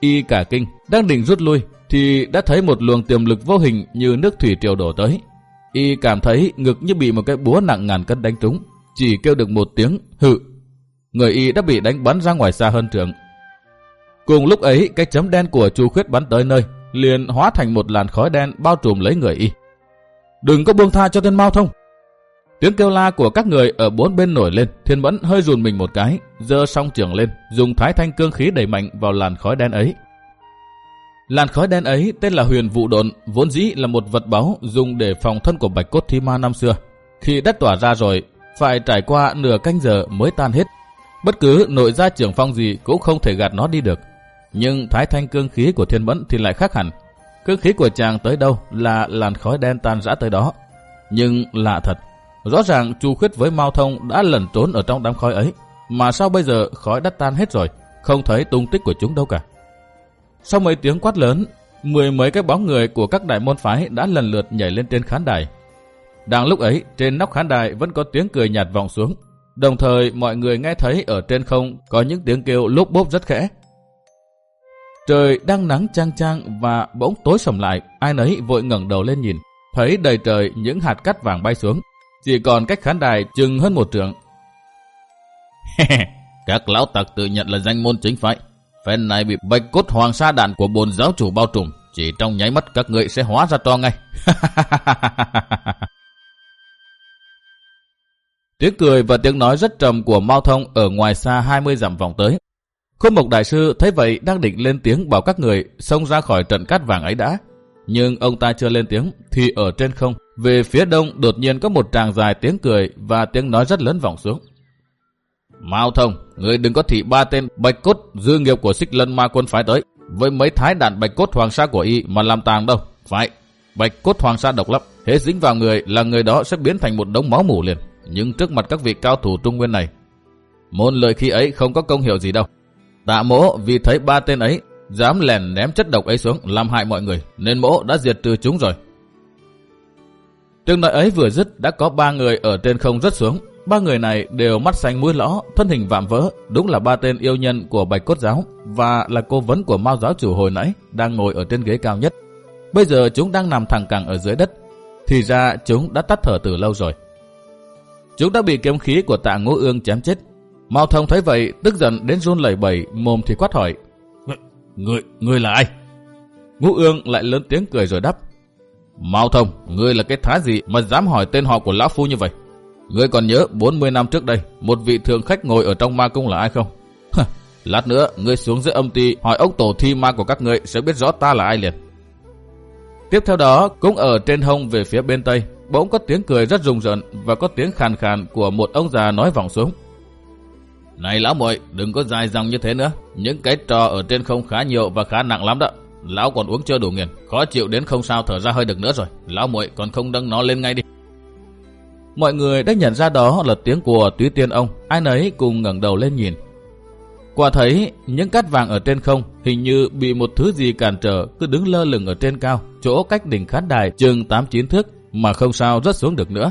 Y cả kinh, đang định rút lui, thì đã thấy một luồng tiềm lực vô hình như nước thủy triều đổ tới. Y cảm thấy ngực như bị một cái búa nặng ngàn cân đánh trúng, chỉ kêu được một tiếng hự. Người Y đã bị đánh bắn ra ngoài xa hơn trường. Cùng lúc ấy, cái chấm đen của chu khuyết bắn tới nơi, liền hóa thành một làn khói đen bao trùm lấy người Y. Đừng có buông tha cho tên Mao Thông. Tiếng kêu la của các người ở bốn bên nổi lên, Thiên Mẫn hơi rùn mình một cái, dơ song trường lên, dùng thái thanh cương khí đẩy mạnh vào làn khói đen ấy. Làn khói đen ấy tên là huyền vụ độn, vốn dĩ là một vật báu dùng để phòng thân của bạch cốt thi ma năm xưa. Khi đất tỏa ra rồi, phải trải qua nửa canh giờ mới tan hết. Bất cứ nội gia trưởng phong gì cũng không thể gạt nó đi được. Nhưng thái thanh cương khí của thiên mẫn thì lại khác hẳn. Cương khí của chàng tới đâu là làn khói đen tan rã tới đó. Nhưng lạ thật, rõ ràng Chu Khuyết với Mao Thông đã lẩn trốn ở trong đám khói ấy. Mà sao bây giờ khói đã tan hết rồi, không thấy tung tích của chúng đâu cả. Sau mấy tiếng quát lớn, mười mấy cái bóng người của các đại môn phái đã lần lượt nhảy lên trên khán đài. Đang lúc ấy, trên nóc khán đài vẫn có tiếng cười nhạt vọng xuống. Đồng thời mọi người nghe thấy ở trên không có những tiếng kêu lốp bốp rất khẽ. Trời đang nắng trang trang và bỗng tối sầm lại, ai nấy vội ngẩng đầu lên nhìn, thấy đầy trời những hạt cát vàng bay xuống. Chỉ còn cách khán đài chừng hơn một trượng. Các lão tặc tự nhận là danh môn chính phái. Phen này bị bạch cốt hoàng sa đạn của bồn giáo chủ bao trùm. Chỉ trong nháy mắt các người sẽ hóa ra to ngay. tiếng cười và tiếng nói rất trầm của Mao Thông ở ngoài xa 20 dặm vòng tới. Khôn Mộc Đại Sư thấy vậy đang định lên tiếng bảo các người xông ra khỏi trận cát vàng ấy đã. Nhưng ông ta chưa lên tiếng thì ở trên không, về phía đông đột nhiên có một tràng dài tiếng cười và tiếng nói rất lớn vọng xuống. Mao Thông, người đừng có thị ba tên bạch cốt dư nghiệp của xích lân ma quân phái tới. Với mấy thái đạn bạch cốt hoàng sa của y mà làm tàng đâu. Phải, bạch cốt hoàng sa độc lắm. Hễ dính vào người là người đó sẽ biến thành một đống máu mủ liền. Nhưng trước mặt các vị cao thủ trung nguyên này, môn lời khi ấy không có công hiệu gì đâu. Tạ mỗ vì thấy ba tên ấy dám lèn ném chất độc ấy xuống làm hại mọi người, nên mỗ đã diệt trừ chúng rồi. Tiếng nói ấy vừa dứt đã có ba người ở trên không rớt xuống, Ba người này đều mắt xanh mũi lõ, thân hình vạm vỡ, đúng là ba tên yêu nhân của Bạch Cốt Giáo và là cố vấn của Mao Giáo chủ hồi nãy đang ngồi ở trên ghế cao nhất. Bây giờ chúng đang nằm thẳng cẳng ở dưới đất, thì ra chúng đã tắt thở từ lâu rồi. Chúng đã bị kiếm khí của tạ ngũ ương chém chết. Mao Thông thấy vậy, tức giận đến run lẩy bẩy, mồm thì quát hỏi. Người, người là ai? Ngũ ương lại lớn tiếng cười rồi đáp. Mao Thông, ngươi là cái thá gì mà dám hỏi tên họ của Lão Phu như vậy? Ngươi còn nhớ 40 năm trước đây, một vị thượng khách ngồi ở trong ma cung là ai không? Lát nữa, ngươi xuống dưới âm ti hỏi ông tổ thi ma của các ngươi sẽ biết rõ ta là ai liền. Tiếp theo đó, cũng ở trên hông về phía bên tây, bỗng có tiếng cười rất rùng rợn và có tiếng khàn khàn của một ông già nói vọng xuống. Này lão muội, đừng có dài dòng như thế nữa. Những cái trò ở trên không khá nhiều và khá nặng lắm đó. Lão còn uống chưa đủ nghiền, khó chịu đến không sao thở ra hơi được nữa rồi. Lão muội còn không nâng nó lên ngay đi. Mọi người đã nhận ra đó là tiếng của túy tiên ông, ai nấy cùng ngẩng đầu lên nhìn. Quả thấy những cát vàng ở trên không hình như bị một thứ gì cản trở cứ đứng lơ lửng ở trên cao, chỗ cách đỉnh khán đài chừng 8-9 thước mà không sao rớt xuống được nữa.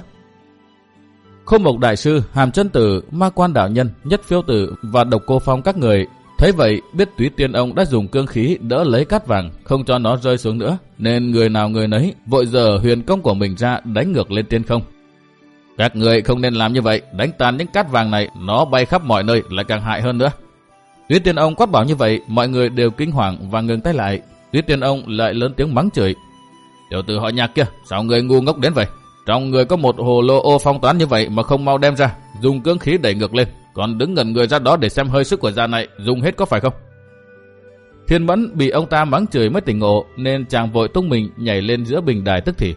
Khôn Mộc Đại Sư, Hàm chân Tử, Ma Quan Đạo Nhân, Nhất Phiêu Tử và Độc Cô Phong các người thấy vậy biết túy tiên ông đã dùng cương khí đỡ lấy cát vàng không cho nó rơi xuống nữa nên người nào người nấy vội giờ huyền công của mình ra đánh ngược lên tiên không các người không nên làm như vậy, đánh tan những cát vàng này, nó bay khắp mọi nơi lại càng hại hơn nữa. Tuyết tiên ông quát bảo như vậy, mọi người đều kinh hoàng và ngừng tay lại. Tuyết tiên ông lại lớn tiếng mắng chửi. Tiểu tử họ nhạc kia, sao người ngu ngốc đến vậy? Trong người có một hồ lô ô phong toán như vậy mà không mau đem ra, dùng cương khí đẩy ngược lên, còn đứng gần người ra đó để xem hơi sức của già này dùng hết có phải không? Thiên Mẫn bị ông ta mắng chửi mới tỉnh ngộ nên chàng vội tung mình nhảy lên giữa bình đài tức thì.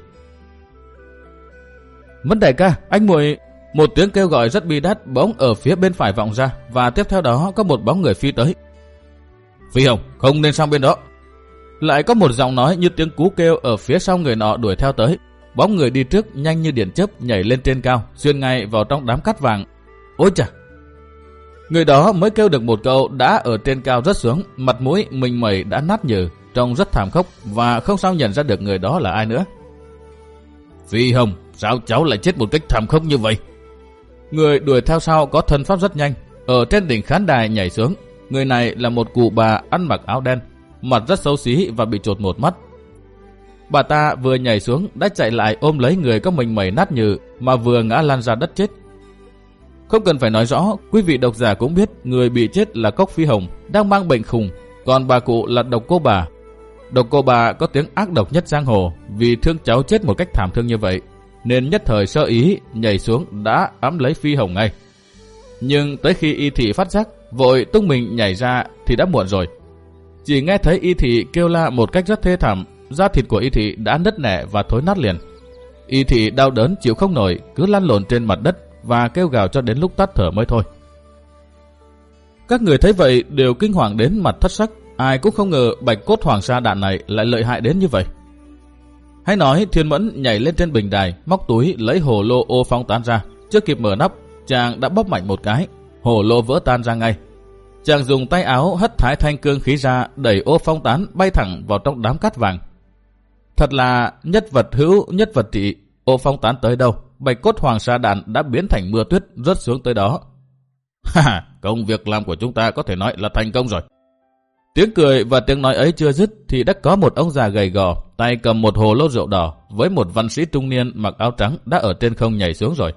Mẫn đại ca, anh muội một tiếng kêu gọi rất bi đát bỗng ở phía bên phải vọng ra và tiếp theo đó có một bóng người phi tới. Phi Hồng, không nên sang bên đó. Lại có một giọng nói như tiếng cú kêu ở phía sau người nọ đuổi theo tới. Bóng người đi trước nhanh như điện chớp nhảy lên trên cao, xuyên ngay vào trong đám cát vàng. Ôi chà! Người đó mới kêu được một câu đã ở trên cao rất xuống, mặt mũi mình mẩy đã nát nhừ, trông rất thảm khốc và không sao nhận ra được người đó là ai nữa. Phi Hồng, Sao cháu lại chết một cách thảm khốc như vậy? Người đuổi theo sau có thân pháp rất nhanh. Ở trên đỉnh khán đài nhảy xuống. Người này là một cụ bà ăn mặc áo đen. Mặt rất xấu xí và bị trột một mắt. Bà ta vừa nhảy xuống đã chạy lại ôm lấy người có mình mẩy nát nhừ mà vừa ngã lan ra đất chết. Không cần phải nói rõ, quý vị độc giả cũng biết người bị chết là Cốc Phi Hồng đang mang bệnh khùng, còn bà cụ là độc cô bà. Độc cô bà có tiếng ác độc nhất giang hồ vì thương cháu chết một cách thảm thương như vậy nên nhất thời sơ ý nhảy xuống đã ấm lấy phi hồng ngay. Nhưng tới khi y thị phát giác, vội tung mình nhảy ra thì đã muộn rồi. Chỉ nghe thấy y thị kêu la một cách rất thê thảm, da thịt của y thị đã nứt nẻ và thối nát liền. Y thị đau đớn chịu không nổi, cứ lăn lộn trên mặt đất và kêu gào cho đến lúc tắt thở mới thôi. Các người thấy vậy đều kinh hoàng đến mặt thất sắc, ai cũng không ngờ bạch cốt hoàng sa đạn này lại lợi hại đến như vậy. Hãy nói thiên mẫn nhảy lên trên bình đài, móc túi lấy hồ lô ô phong tán ra, chưa kịp mở nắp, chàng đã bóp mạnh một cái, hồ lô vỡ tan ra ngay. Chàng dùng tay áo hất thái thanh cương khí ra, đẩy ô phong tán bay thẳng vào trong đám cát vàng. Thật là nhất vật hữu, nhất vật trị, ô phong tán tới đâu, bạch cốt hoàng sa đạn đã biến thành mưa tuyết rớt xuống tới đó. Ha công việc làm của chúng ta có thể nói là thành công rồi. Tiếng cười và tiếng nói ấy chưa dứt thì đã có một ông già gầy gò, tay cầm một hồ lô rượu đỏ với một văn sĩ trung niên mặc áo trắng đã ở trên không nhảy xuống rồi.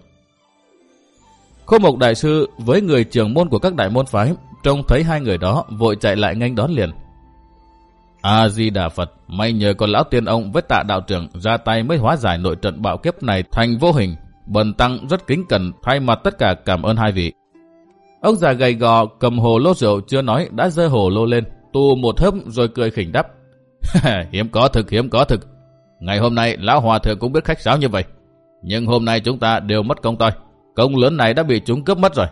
Khô Mộc Đại Sư với người trưởng môn của các đại môn phái trông thấy hai người đó vội chạy lại nhanh đón liền. A-di-đà Phật, may nhờ con lão tiên ông với tạ đạo trưởng ra tay mới hóa giải nội trận bạo kiếp này thành vô hình. Bần tăng rất kính cẩn thay mặt tất cả cảm ơn hai vị. Ông già gầy gò cầm hồ lô rượu chưa nói đã dơ hồ lô lên, tu một hớp rồi cười khỉnh đắp. hiếm có thực, hiếm có thực. Ngày hôm nay lão hòa thượng cũng biết khách sáo như vậy. Nhưng hôm nay chúng ta đều mất công toi. Công lớn này đã bị chúng cướp mất rồi.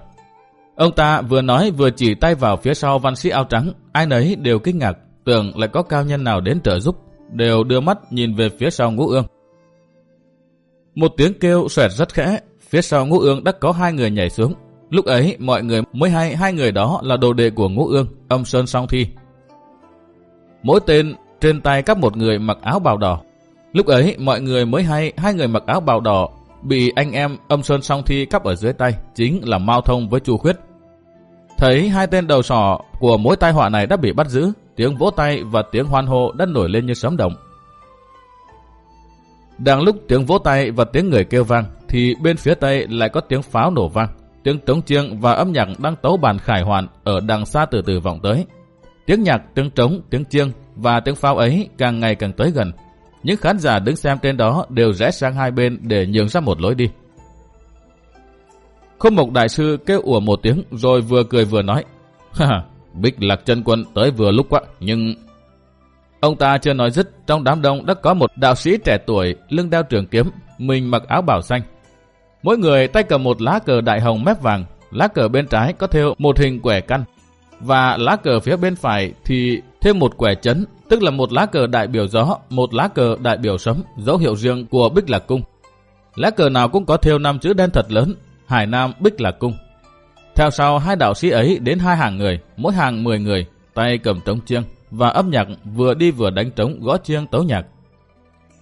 Ông ta vừa nói vừa chỉ tay vào phía sau văn sĩ áo trắng. Ai nấy đều kinh ngạc, tưởng lại có cao nhân nào đến trợ giúp. Đều đưa mắt nhìn về phía sau ngũ ương. Một tiếng kêu xoẹt rất khẽ. Phía sau ngũ ương đã có hai người nhảy xuống. Lúc ấy mọi người mới hay hai người đó là đồ đệ của ngũ ương, ông Sơn Song Thi. Mỗi tên trên tay các một người mặc áo bào đỏ. Lúc ấy mọi người mới hay hai người mặc áo bào đỏ bị anh em âm Sơn Song Thi cắp ở dưới tay, chính là Mao Thông với Chu Khuyết. Thấy hai tên đầu sỏ của mối tai họa này đã bị bắt giữ, tiếng vỗ tay và tiếng hoan hô đã nổi lên như sấm động. Đang lúc tiếng vỗ tay và tiếng người kêu vang, thì bên phía tây lại có tiếng pháo nổ vang. Tiếng trống chiêng và âm nhạc đang tấu bàn khải hoàn ở đằng xa từ từ vọng tới. Tiếng nhạc, tiếng trống, tiếng chiêng và tiếng pháo ấy càng ngày càng tới gần. Những khán giả đứng xem trên đó đều rẽ sang hai bên để nhường ra một lối đi. Không Mộc Đại Sư kêu ủa một tiếng rồi vừa cười vừa nói. Bích Lạc chân Quân tới vừa lúc quá, nhưng... Ông ta chưa nói dứt, trong đám đông đã có một đạo sĩ trẻ tuổi, lưng đeo trường kiếm, mình mặc áo bảo xanh. Mỗi người tay cầm một lá cờ đại hồng mép vàng, lá cờ bên trái có theo một hình quẻ căn, và lá cờ phía bên phải thì thêm một quẻ chấn, tức là một lá cờ đại biểu gió, một lá cờ đại biểu sấm, dấu hiệu riêng của Bích Lạc Cung. Lá cờ nào cũng có theo năm chữ đen thật lớn, Hải Nam Bích Lạc Cung. Theo sau hai đạo sĩ ấy đến hai hàng người, mỗi hàng 10 người, tay cầm trống chiêng và âm nhạc vừa đi vừa đánh trống gõ chiêng tấu nhạc.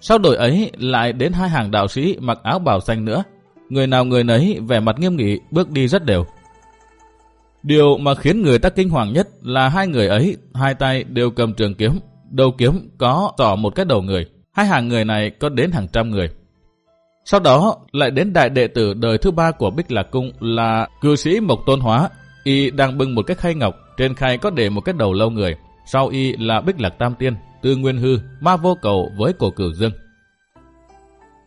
Sau đội ấy lại đến hai hàng đạo sĩ mặc áo bào xanh nữa, người nào người nấy vẻ mặt nghiêm nghị bước đi rất đều. Điều mà khiến người ta kinh hoàng nhất là hai người ấy, hai tay đều cầm trường kiếm, đầu kiếm có tỏ một cái đầu người. Hai hàng người này có đến hàng trăm người. Sau đó lại đến đại đệ tử đời thứ ba của Bích Lạc Cung là cư sĩ Mộc Tôn Hóa. Y đang bưng một cái khay ngọc, trên khay có để một cái đầu lâu người. Sau Y là Bích Lạc Tam Tiên, Tư Nguyên Hư, Ma Vô Cầu với cổ cửu dương.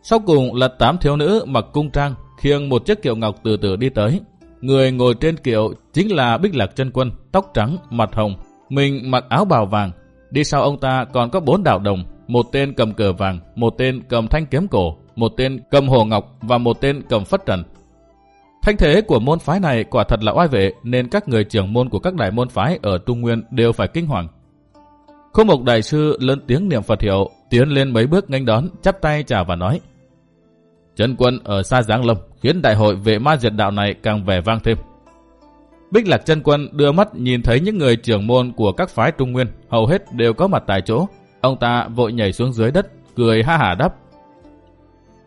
Sau cùng là tám thiếu nữ mặc cung trang, khiêng một chiếc kiệu ngọc từ từ đi tới. Người ngồi trên kiệu chính là Bích Lạc chân Quân, tóc trắng, mặt hồng, mình mặc áo bào vàng. Đi sau ông ta còn có bốn đạo đồng, một tên cầm cờ vàng, một tên cầm thanh kiếm cổ, một tên cầm hồ ngọc và một tên cầm phất trần. Thanh thế của môn phái này quả thật là oai vệ nên các người trưởng môn của các đại môn phái ở Trung Nguyên đều phải kinh hoàng. Không một đại sư lớn tiếng niệm Phật hiệu, tiến lên mấy bước nghênh đón, chắp tay chào và nói. Chân quân ở xa Giáng Lâm khiến đại hội vệ ma diệt đạo này càng vẻ vang thêm. Bích Lạc chân quân đưa mắt nhìn thấy những người trưởng môn của các phái Trung Nguyên hầu hết đều có mặt tại chỗ. Ông ta vội nhảy xuống dưới đất, cười ha hả đáp.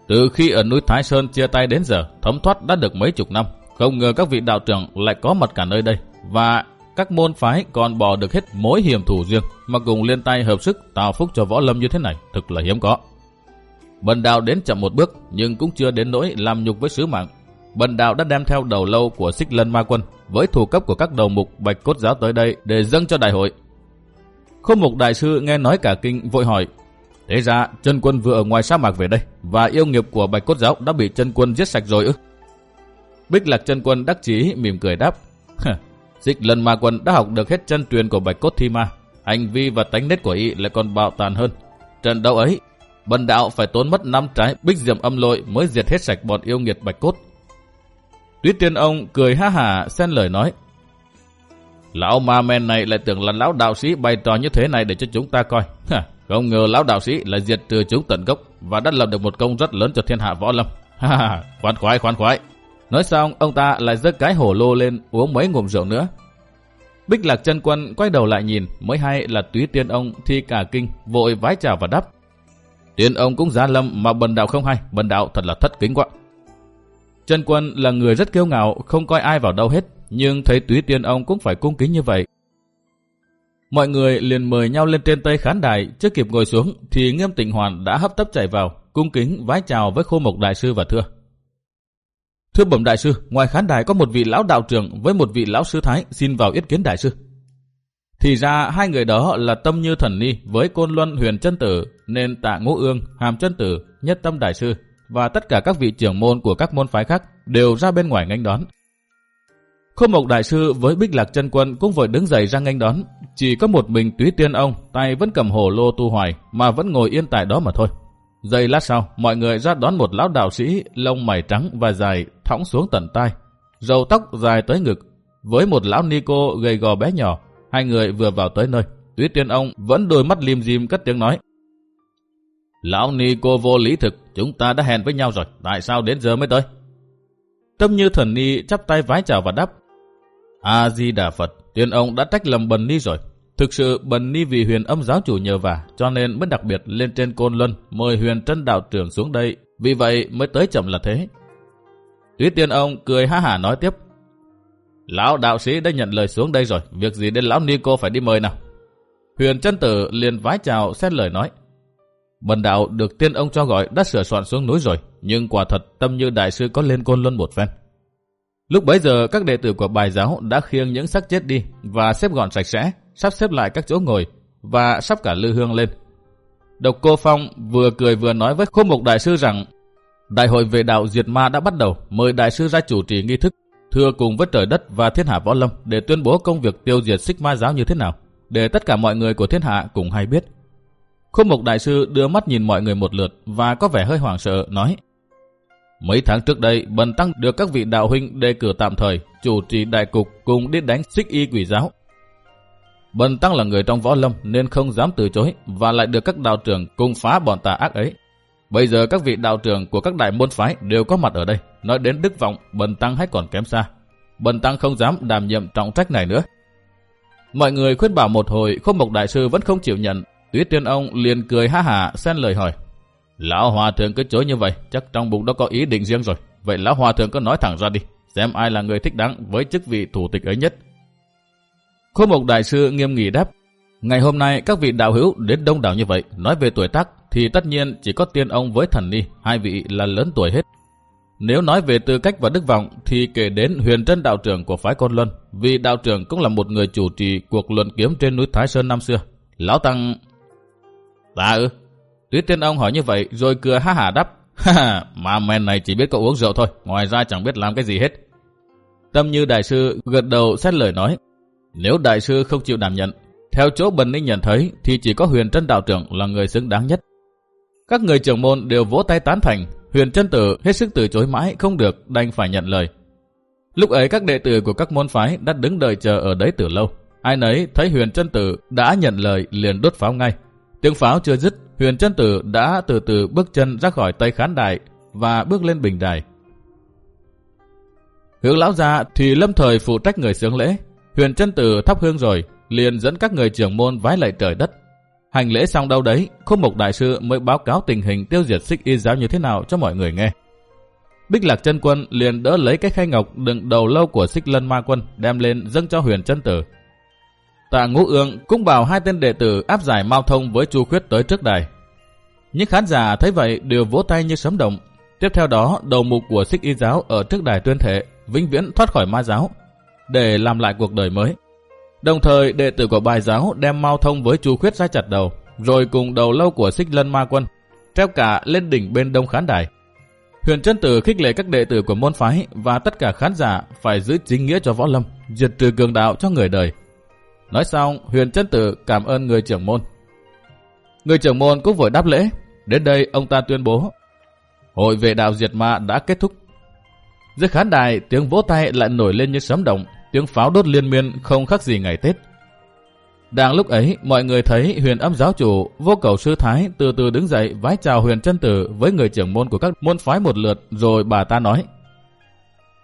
Từ khi ở núi Thái Sơn chia tay đến giờ, thấm thoát đã được mấy chục năm. Không ngờ các vị đạo trưởng lại có mặt cả nơi đây. Và các môn phái còn bỏ được hết mối hiểm thủ riêng mà cùng liên tay hợp sức tạo phúc cho võ lâm như thế này. Thực là hiếm có. Bần đạo đến chậm một bước nhưng cũng chưa đến nỗi làm nhục với sứ mạng. Bần đạo đã đem theo đầu lâu của xích lân ma quân với thủ cấp của các đầu mục bạch cốt giáo tới đây để dâng cho đại hội. không mục đại sư nghe nói cả kinh vội hỏi Thế ra chân quân vừa ở ngoài sa mạc về đây và yêu nghiệp của bạch cốt giáo đã bị chân quân giết sạch rồi ư? Bích lạc chân quân đắc chí mỉm cười đáp. Dịch lần ma quân đã học được hết chân truyền của bạch cốt thi ma. Hành vi và tánh nết của y lại còn bạo tàn hơn. Trận đấu ấy, bần đạo phải tốn mất năm trái bích diệm âm lội mới diệt hết sạch bọn yêu nghiệt bạch cốt. Tuyết tiên ông cười ha hả xen lời nói. Lão ma men này lại tưởng là lão đạo sĩ bày trò như thế này để cho chúng ta coi. Không ngờ lão đạo sĩ lại diệt trừ chúng tận gốc và đã làm được một công rất lớn cho thiên hạ võ lâm. ha ha khoan khoái, khoan khoái. Nói xong, ông ta lại giơ cái hổ lô lên uống mấy ngụm rượu nữa. Bích lạc chân quân quay đầu lại nhìn, mới hay là túy tiên ông thi cả kinh, vội vái chào và đáp. Tiên ông cũng giá lâm mà bần đạo không hay, bần đạo thật là thất kính quá. Chân quân là người rất kiêu ngạo, không coi ai vào đâu hết, nhưng thấy túy tiên ông cũng phải cung kính như vậy. Mọi người liền mời nhau lên trên tây khán đài, chưa kịp ngồi xuống thì Nghiêm Tịnh Hoàn đã hấp tấp chạy vào, cung kính vái chào với khô mộc đại sư và thưa. Thưa bẩm đại sư, ngoài khán đài có một vị lão đạo trưởng với một vị lão sư thái xin vào yết kiến đại sư. Thì ra hai người đó là Tâm Như Thần Ni với Côn Luân Huyền Chân Tử, nên Tạ Ngũ Ương, Hàm Chân Tử, Nhất Tâm Đại Sư và tất cả các vị trưởng môn của các môn phái khác đều ra bên ngoài nghênh đón. Khô Mộc Đại Sư với Bích Lạc chân Quân cũng vội đứng dậy ra nghênh đón. Chỉ có một mình túy tiên ông, tay vẫn cầm hồ lô tu hoài mà vẫn ngồi yên tại đó mà thôi. Giây lát sau, mọi người ra đón một lão đạo sĩ, lông mày trắng và dài, thõng xuống tận tai. Râu tóc dài tới ngực, với một lão ni cô gầy gò bé nhỏ. Hai người vừa vào tới nơi. Túy tiên ông vẫn đôi mắt lim dim cất tiếng nói. Lão ni cô vô lý thực, chúng ta đã hẹn với nhau rồi, tại sao đến giờ mới tới? Tâm như thần ni chắp tay vái chào và đáp. A-di-đà Phật, tiên ông đã trách lầm bần ni rồi. Thực sự bần ni vì huyền âm giáo chủ nhờ vả, cho nên mới đặc biệt lên trên côn luân, mời huyền trân đạo trưởng xuống đây, vì vậy mới tới chậm là thế. Tuy tiên ông cười ha hả nói tiếp. Lão đạo sĩ đã nhận lời xuống đây rồi, việc gì đến lão ni cô phải đi mời nào. Huyền chân tử liền vái chào xét lời nói. Bần đạo được tiên ông cho gọi đã sửa soạn xuống núi rồi, nhưng quả thật tâm như đại sư có lên côn luân một phen. Lúc bấy giờ các đệ tử của bài giáo đã khiêng những xác chết đi và xếp gọn sạch sẽ, sắp xếp lại các chỗ ngồi và sắp cả lư hương lên. Độc Cô Phong vừa cười vừa nói với khô mục đại sư rằng Đại hội về đạo diệt ma đã bắt đầu, mời đại sư ra chủ trì nghi thức, thưa cùng với trời đất và thiên hạ võ lâm để tuyên bố công việc tiêu diệt xích ma giáo như thế nào, để tất cả mọi người của thiên hạ cùng hay biết. Khô mục đại sư đưa mắt nhìn mọi người một lượt và có vẻ hơi hoảng sợ, nói Mấy tháng trước đây, Bần Tăng được các vị đạo huynh đề cử tạm thời, chủ trì đại cục cùng đi đánh xích y quỷ giáo. Bần Tăng là người trong võ lâm nên không dám từ chối và lại được các đạo trưởng cùng phá bọn tà ác ấy. Bây giờ các vị đạo trưởng của các đại môn phái đều có mặt ở đây. Nói đến đức vọng, Bần Tăng hay còn kém xa. Bần Tăng không dám đảm nhiệm trọng trách này nữa. Mọi người khuyên bảo một hồi, không mộc đại sư vẫn không chịu nhận. Tuyết tiên ông liền cười ha hả xen lời hỏi. Lão Hòa Thượng cứ chối như vậy, chắc trong bụng đó có ý định riêng rồi. Vậy Lão Hòa Thượng cứ nói thẳng ra đi, xem ai là người thích đáng với chức vị thủ tịch ấy nhất. Khô Mộc Đại Sư nghiêm nghị đáp, Ngày hôm nay các vị đạo hữu đến đông đảo như vậy, nói về tuổi tác thì tất nhiên chỉ có tiên ông với thần ni, hai vị là lớn tuổi hết. Nếu nói về tư cách và đức vọng thì kể đến huyền trân đạo trưởng của phái Côn Luân, vì đạo trưởng cũng là một người chủ trì cuộc luận kiếm trên núi Thái Sơn năm xưa. Lão Tăng... Ta ư? Tuyết tiên ông hỏi như vậy rồi cười ha hả đáp. Ha mà men này chỉ biết cậu uống rượu thôi, ngoài ra chẳng biết làm cái gì hết. Tâm như đại sư gật đầu xét lời nói. Nếu đại sư không chịu đảm nhận, theo chỗ Bần Ninh nhận thấy thì chỉ có huyền trân đạo trưởng là người xứng đáng nhất. Các người trưởng môn đều vỗ tay tán thành, huyền trân tử hết sức từ chối mãi không được đành phải nhận lời. Lúc ấy các đệ tử của các môn phái đã đứng đợi chờ ở đấy từ lâu. Ai nấy thấy huyền trân tử đã nhận lời liền đốt pháo ngay. Tiếng pháo chưa dứt, huyền chân tử đã từ từ bước chân ra khỏi tây khán đài và bước lên bình đài. Hướng lão ra thì lâm thời phụ trách người sướng lễ. Huyền chân tử thắp hương rồi, liền dẫn các người trưởng môn vái lạy trời đất. Hành lễ xong đâu đấy, khúc mục đại sư mới báo cáo tình hình tiêu diệt xích y giáo như thế nào cho mọi người nghe. Bích lạc chân quân liền đỡ lấy cái khay ngọc đựng đầu lâu của xích lân ma quân đem lên dâng cho huyền chân tử. Tạ Ngũ Ương cũng bảo hai tên đệ tử áp giải Mao Thông với Chu Khuyết tới trước đài. Những khán giả thấy vậy đều vỗ tay như sấm động. Tiếp theo đó, đầu mục của sích Y giáo ở trước đài tuyên thệ vĩnh viễn thoát khỏi ma giáo để làm lại cuộc đời mới. Đồng thời, đệ tử của bài giáo đem Mao Thông với Chu Khuyết ra chặt đầu, rồi cùng đầu lâu của sích lân ma quân, treo cả lên đỉnh bên đông khán đài. Huyền chân tử khích lệ các đệ tử của môn phái và tất cả khán giả phải giữ chính nghĩa cho võ lâm, diệt trừ cường đạo cho người đời. Nói xong, huyền chân tử cảm ơn người trưởng môn. Người trưởng môn cũng vội đáp lễ. Đến đây ông ta tuyên bố, hội vệ đạo diệt ma đã kết thúc. Dưới khán đài, tiếng vỗ tay lại nổi lên như sấm động, tiếng pháo đốt liên miên không khác gì ngày Tết. Đang lúc ấy, mọi người thấy huyền âm giáo chủ, vô cầu sư thái từ từ đứng dậy vái chào huyền chân tử với người trưởng môn của các môn phái một lượt, rồi bà ta nói.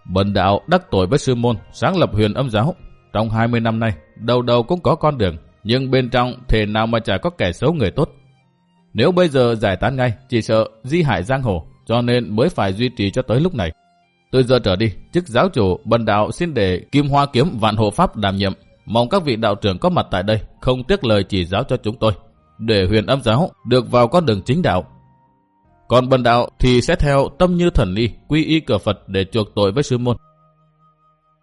Bần đạo đắc tội với sư môn, sáng lập huyền âm giáo. Trong 20 năm nay, đầu đầu cũng có con đường, nhưng bên trong thể nào mà chả có kẻ xấu người tốt. Nếu bây giờ giải tán ngay, chỉ sợ di hại giang hồ, cho nên mới phải duy trì cho tới lúc này. Từ giờ trở đi, chức giáo chủ, bần đạo xin để Kim Hoa Kiếm Vạn Hộ Pháp đảm nhiệm. Mong các vị đạo trưởng có mặt tại đây, không tiếc lời chỉ giáo cho chúng tôi, để huyền âm giáo được vào con đường chính đạo. Còn bần đạo thì sẽ theo tâm như thần ni, quy y cửa Phật để chuộc tội với sư môn.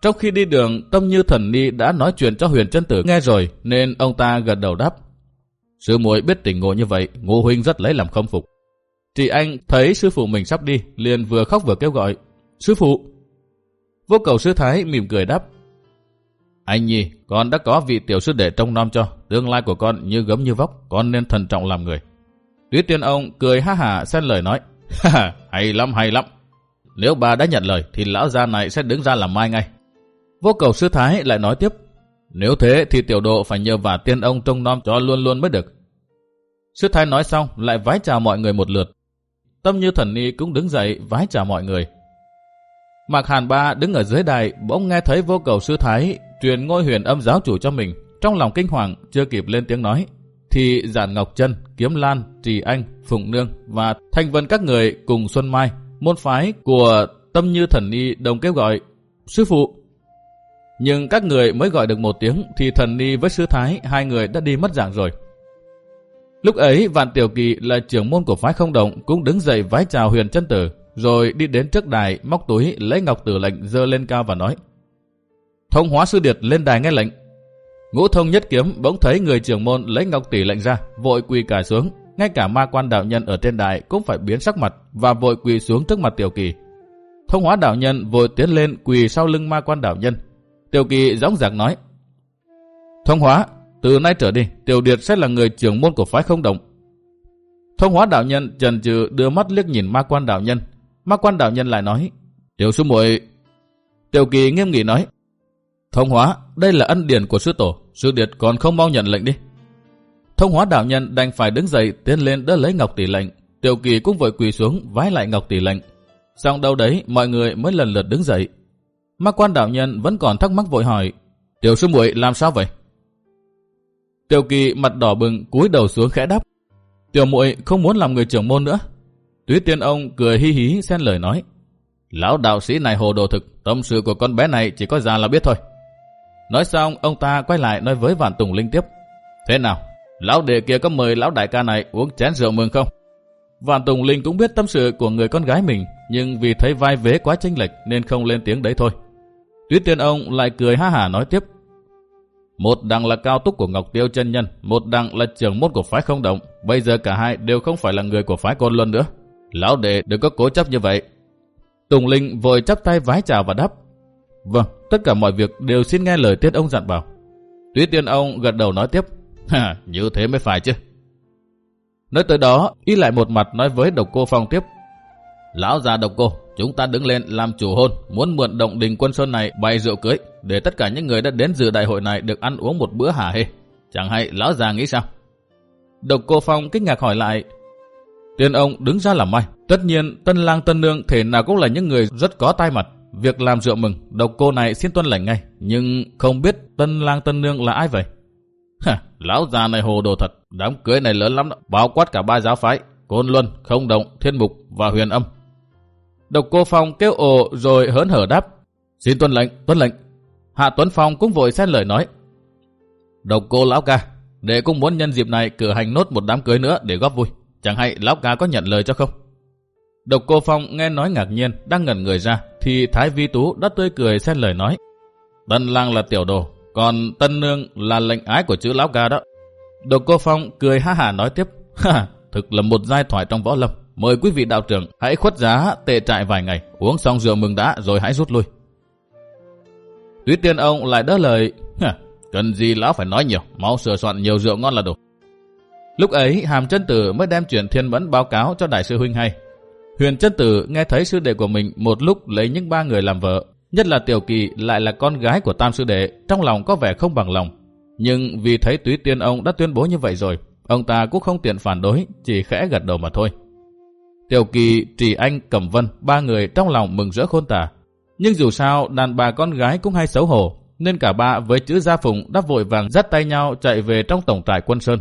Trong khi đi đường, tâm như thần ni đã nói chuyện cho huyền chân tử nghe rồi, nên ông ta gật đầu đáp. Sư muội biết tình ngộ như vậy, ngô huynh rất lấy làm không phục. Chị anh thấy sư phụ mình sắp đi, liền vừa khóc vừa kêu gọi, Sư phụ! Vô cầu sư thái mỉm cười đáp. Anh nhi, con đã có vị tiểu sư đệ trông nom cho, tương lai của con như gấm như vóc, con nên thận trọng làm người. Tuyết tiên ông cười ha hà xen lời nói, ha ha, hay lắm hay lắm. Nếu bà đã nhận lời thì lão gia này sẽ đứng ra làm mai ngay. Vô cầu sư thái lại nói tiếp, nếu thế thì tiểu độ phải nhờ vả tiên ông trông nom cho luôn luôn mới được. Sư thái nói xong lại vái chào mọi người một lượt. Tâm như thần ni cũng đứng dậy vái chào mọi người. Mạc Hàn Ba đứng ở dưới đài bỗng nghe thấy vô cầu sư thái truyền ngôi huyền âm giáo chủ cho mình. Trong lòng kinh hoàng chưa kịp lên tiếng nói thì Giản Ngọc Trân, Kiếm Lan, Trì Anh, Phụng Nương và Thanh Vân các người cùng Xuân Mai, môn phái của Tâm Như Thần Ni đồng kêu gọi Sư Phụ. Nhưng các người mới gọi được một tiếng thì Thần Ni với Sư Thái, hai người đã đi mất dạng rồi. Lúc ấy, Vạn Tiểu Kỳ là trưởng môn của phái không động cũng đứng dậy vái chào huyền chân tử, rồi đi đến trước đài, móc túi, lấy ngọc tử lệnh dơ lên cao và nói, thông hóa sư điệt lên đài nghe lệnh. Ngũ thông nhất kiếm bỗng thấy người trưởng môn lấy ngọc tỷ lệnh ra, vội quỳ cả xuống. Ngay cả ma quan đạo nhân ở trên đài cũng phải biến sắc mặt và vội quỳ xuống trước mặt tiểu kỳ. Thông hóa đạo nhân vội tiến lên quỳ sau lưng ma quan đạo nhân tiểu kỳ dõng dạc nói thông hóa từ nay trở đi tiểu điệt sẽ là người trưởng môn của phái không Đồng. thông hóa đạo nhân trần trừ đưa mắt liếc nhìn ma quan đạo nhân Ma quan đạo nhân lại nói, Tiểu sư muội Tiểu kỳ nghiêm nghị nói, Thông hóa, đây là ân điển của sư tổ, sư điệt còn không mau nhận lệnh đi. Thông hóa đạo nhân đành phải đứng dậy tiến lên đỡ lấy ngọc tỷ lệnh. Tiểu kỳ cũng vội quỳ xuống vái lại ngọc tỷ lệnh. Xong đâu đấy mọi người mới lần lượt đứng dậy. Ma quan đạo nhân vẫn còn thắc mắc vội hỏi, Tiểu sư muội làm sao vậy? Tiểu kỳ mặt đỏ bừng cúi đầu xuống khẽ đáp. Tiểu muội không muốn làm người trưởng môn nữa, tuyết tiên ông cười hi hí xen lời nói. Lão đạo sĩ này hồ đồ thực, tâm sự của con bé này chỉ có già là biết thôi. Nói xong, ông ta quay lại nói với Vạn Tùng Linh tiếp. Thế nào, lão đệ kia có mời lão đại ca này uống chén rượu mừng không? Vạn Tùng Linh cũng biết tâm sự của người con gái mình, nhưng vì thấy vai vế quá chênh lệch nên không lên tiếng đấy thôi. Tuyết tiên ông lại cười ha hả nói tiếp. Một đằng là cao túc của Ngọc Tiêu chân Nhân, một đằng là trưởng môn của phái không động. Bây giờ cả hai đều không phải là người của phái Côn Luân nữa. Lão đệ đừng có cố chấp như vậy. Tùng Linh vội chắp tay vái chào và đáp. Vâng, tất cả mọi việc đều xin nghe lời tiết ông dặn bảo. Tuyết tiên ông gật đầu nói tiếp. Ha, như thế mới phải chứ. Nói tới đó, y lại một mặt nói với độc cô phong tiếp. Lão già độc cô, chúng ta đứng lên làm chủ hôn, muốn mượn động đình quân sơn này bày rượu cưới, để tất cả những người đã đến dự đại hội này được ăn uống một bữa hả hê. Chẳng hay lão già nghĩ sao? Độc cô phong kinh ngạc hỏi lại, Tiên ông đứng ra làm may Tất nhiên, tân lang tân nương thể nào cũng là những người rất có tai mặt. Việc làm rượu mừng, độc cô này xin tuân lệnh ngay. Nhưng không biết tân lang tân nương là ai vậy? Hả, lão già này hồ đồ thật. Đám cưới này lớn lắm đó. Bao quát cả ba giáo phái. Côn Luân, Không Động, Thiên Mục và Huyền Âm. Độc cô Phong kêu ồ rồi hớn hở đáp. Xin tuân lệnh, tuân lệnh. Hạ Tuấn Phong cũng vội xen lời nói. Độc cô lão ca, đệ cũng muốn nhân dịp này cử hành nốt một đám cưới nữa để góp vui. Chẳng hay lão ca có nhận lời cho không? Độc cô Phong nghe nói ngạc nhiên, đang ngẩn người ra, thì Thái Vi Tú đã tươi cười xen lời nói. Tân lang là tiểu đồ, còn tân nương là lệnh ái của chữ lão ca đó. Độc Cô Phong cười ha hà nói tiếp, ha, thực là một giai thoại trong võ lâm. Mời quý vị đạo trưởng hãy khuất giá tệ trại vài ngày, uống xong rượu mừng đã rồi hãy rút lui. Túy tiên ông lại đỡ lời, cần gì lão phải nói nhiều, mau sửa soạn nhiều rượu ngon là đủ. Lúc ấy Hàm chân Tử mới đem chuyện thiên vấn báo cáo cho đại sư huynh hay. Huyền chân Tử nghe thấy sư đệ của mình một lúc lấy những ba người làm vợ, nhất là Tiểu Kỳ lại là con gái của Tam sư đệ, trong lòng có vẻ không bằng lòng. Nhưng vì thấy túy tiên ông đã tuyên bố như vậy rồi, ông ta cũng không tiện phản đối, chỉ khẽ gật đầu mà thôi. Tiểu Kỳ, Trì Anh, Cẩm Vân, ba người trong lòng mừng rỡ khôn tả. Nhưng dù sao, đàn bà con gái cũng hay xấu hổ, nên cả ba với chữ Gia Phụng đã vội vàng dắt tay nhau chạy về trong tổng trại quân Sơn.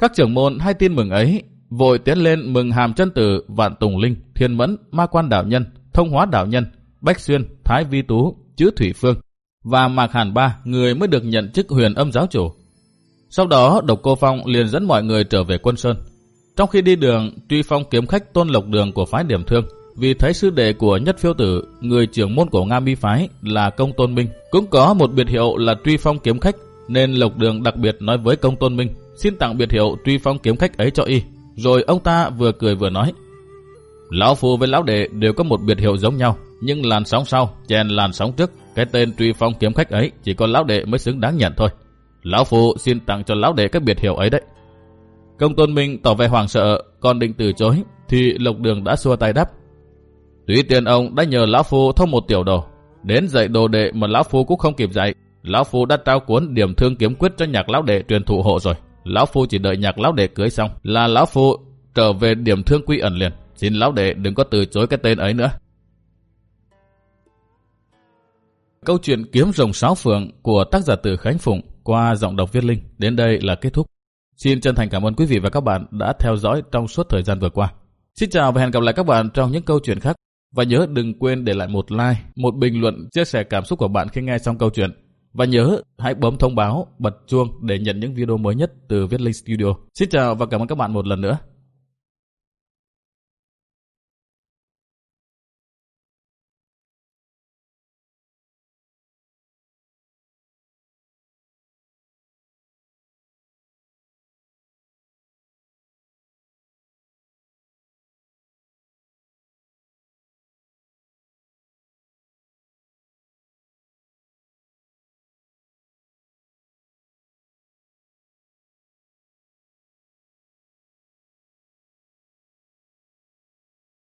Các trưởng môn hay tin mừng ấy, vội tiến lên mừng hàm chân tử Vạn Tùng Linh, Thiên Mẫn, Ma Quan Đạo Nhân, Thông Hóa Đạo Nhân, Bách Xuyên, Thái Vi Tú, Chữ Thủy Phương và Mạc Hàn Ba, người mới được nhận chức huyền âm giáo chủ. Sau đó, Độc Cô Phong liền dẫn mọi người trở về quân Sơn. Trong khi đi đường, Truy Phong kiếm khách tôn lộc đường của phái điểm thương, vì thấy sư đệ của nhất phiêu tử, người trưởng môn của Nga Mi Phái là Công Tôn Minh, cũng có một biệt hiệu là Truy Phong kiếm khách, nên lộc đường đặc biệt nói với Công Tôn Minh, xin tặng biệt hiệu Truy Phong kiếm khách ấy cho y. Rồi ông ta vừa cười vừa nói, Lão Phu với Lão Đệ đều có một biệt hiệu giống nhau, nhưng làn sóng sau, chèn làn sóng trước, cái tên Truy Phong kiếm khách ấy chỉ có Lão Đệ mới xứng đáng nhận thôi. Lão Phu xin tặng cho Lão Đệ các biệt hiệu ấy đấy. Công tôn minh tỏ vẻ hoàng sợ, còn định từ chối, thì Lộc Đường đã xua tay đáp. Tuy tiền ông đã nhờ Lão Phu thông một tiểu đồ, đến dạy đồ đệ mà Lão Phu cũng không kịp dạy. Lão Phu đã trao cuốn điểm thương kiếm quyết cho nhạc Lão Đệ truyền thụ hộ rồi. Lão Phu chỉ đợi nhạc Lão Đệ cưới xong là Lão Phu trở về điểm thương quy ẩn liền. Xin Lão Đệ đừng có từ chối cái tên ấy nữa. Câu chuyện kiếm rồng sáu phượng của tác giả từ Khánh Phụng qua giọng đọc viết linh đến đây là kết thúc. Xin chân thành cảm ơn quý vị và các bạn đã theo dõi trong suốt thời gian vừa qua. Xin chào và hẹn gặp lại các bạn trong những câu chuyện khác. Và nhớ đừng quên để lại một like, một bình luận chia sẻ cảm xúc của bạn khi nghe xong câu chuyện. Và nhớ hãy bấm thông báo, bật chuông để nhận những video mới nhất từ Viết Linh Studio. Xin chào và cảm ơn các bạn một lần nữa.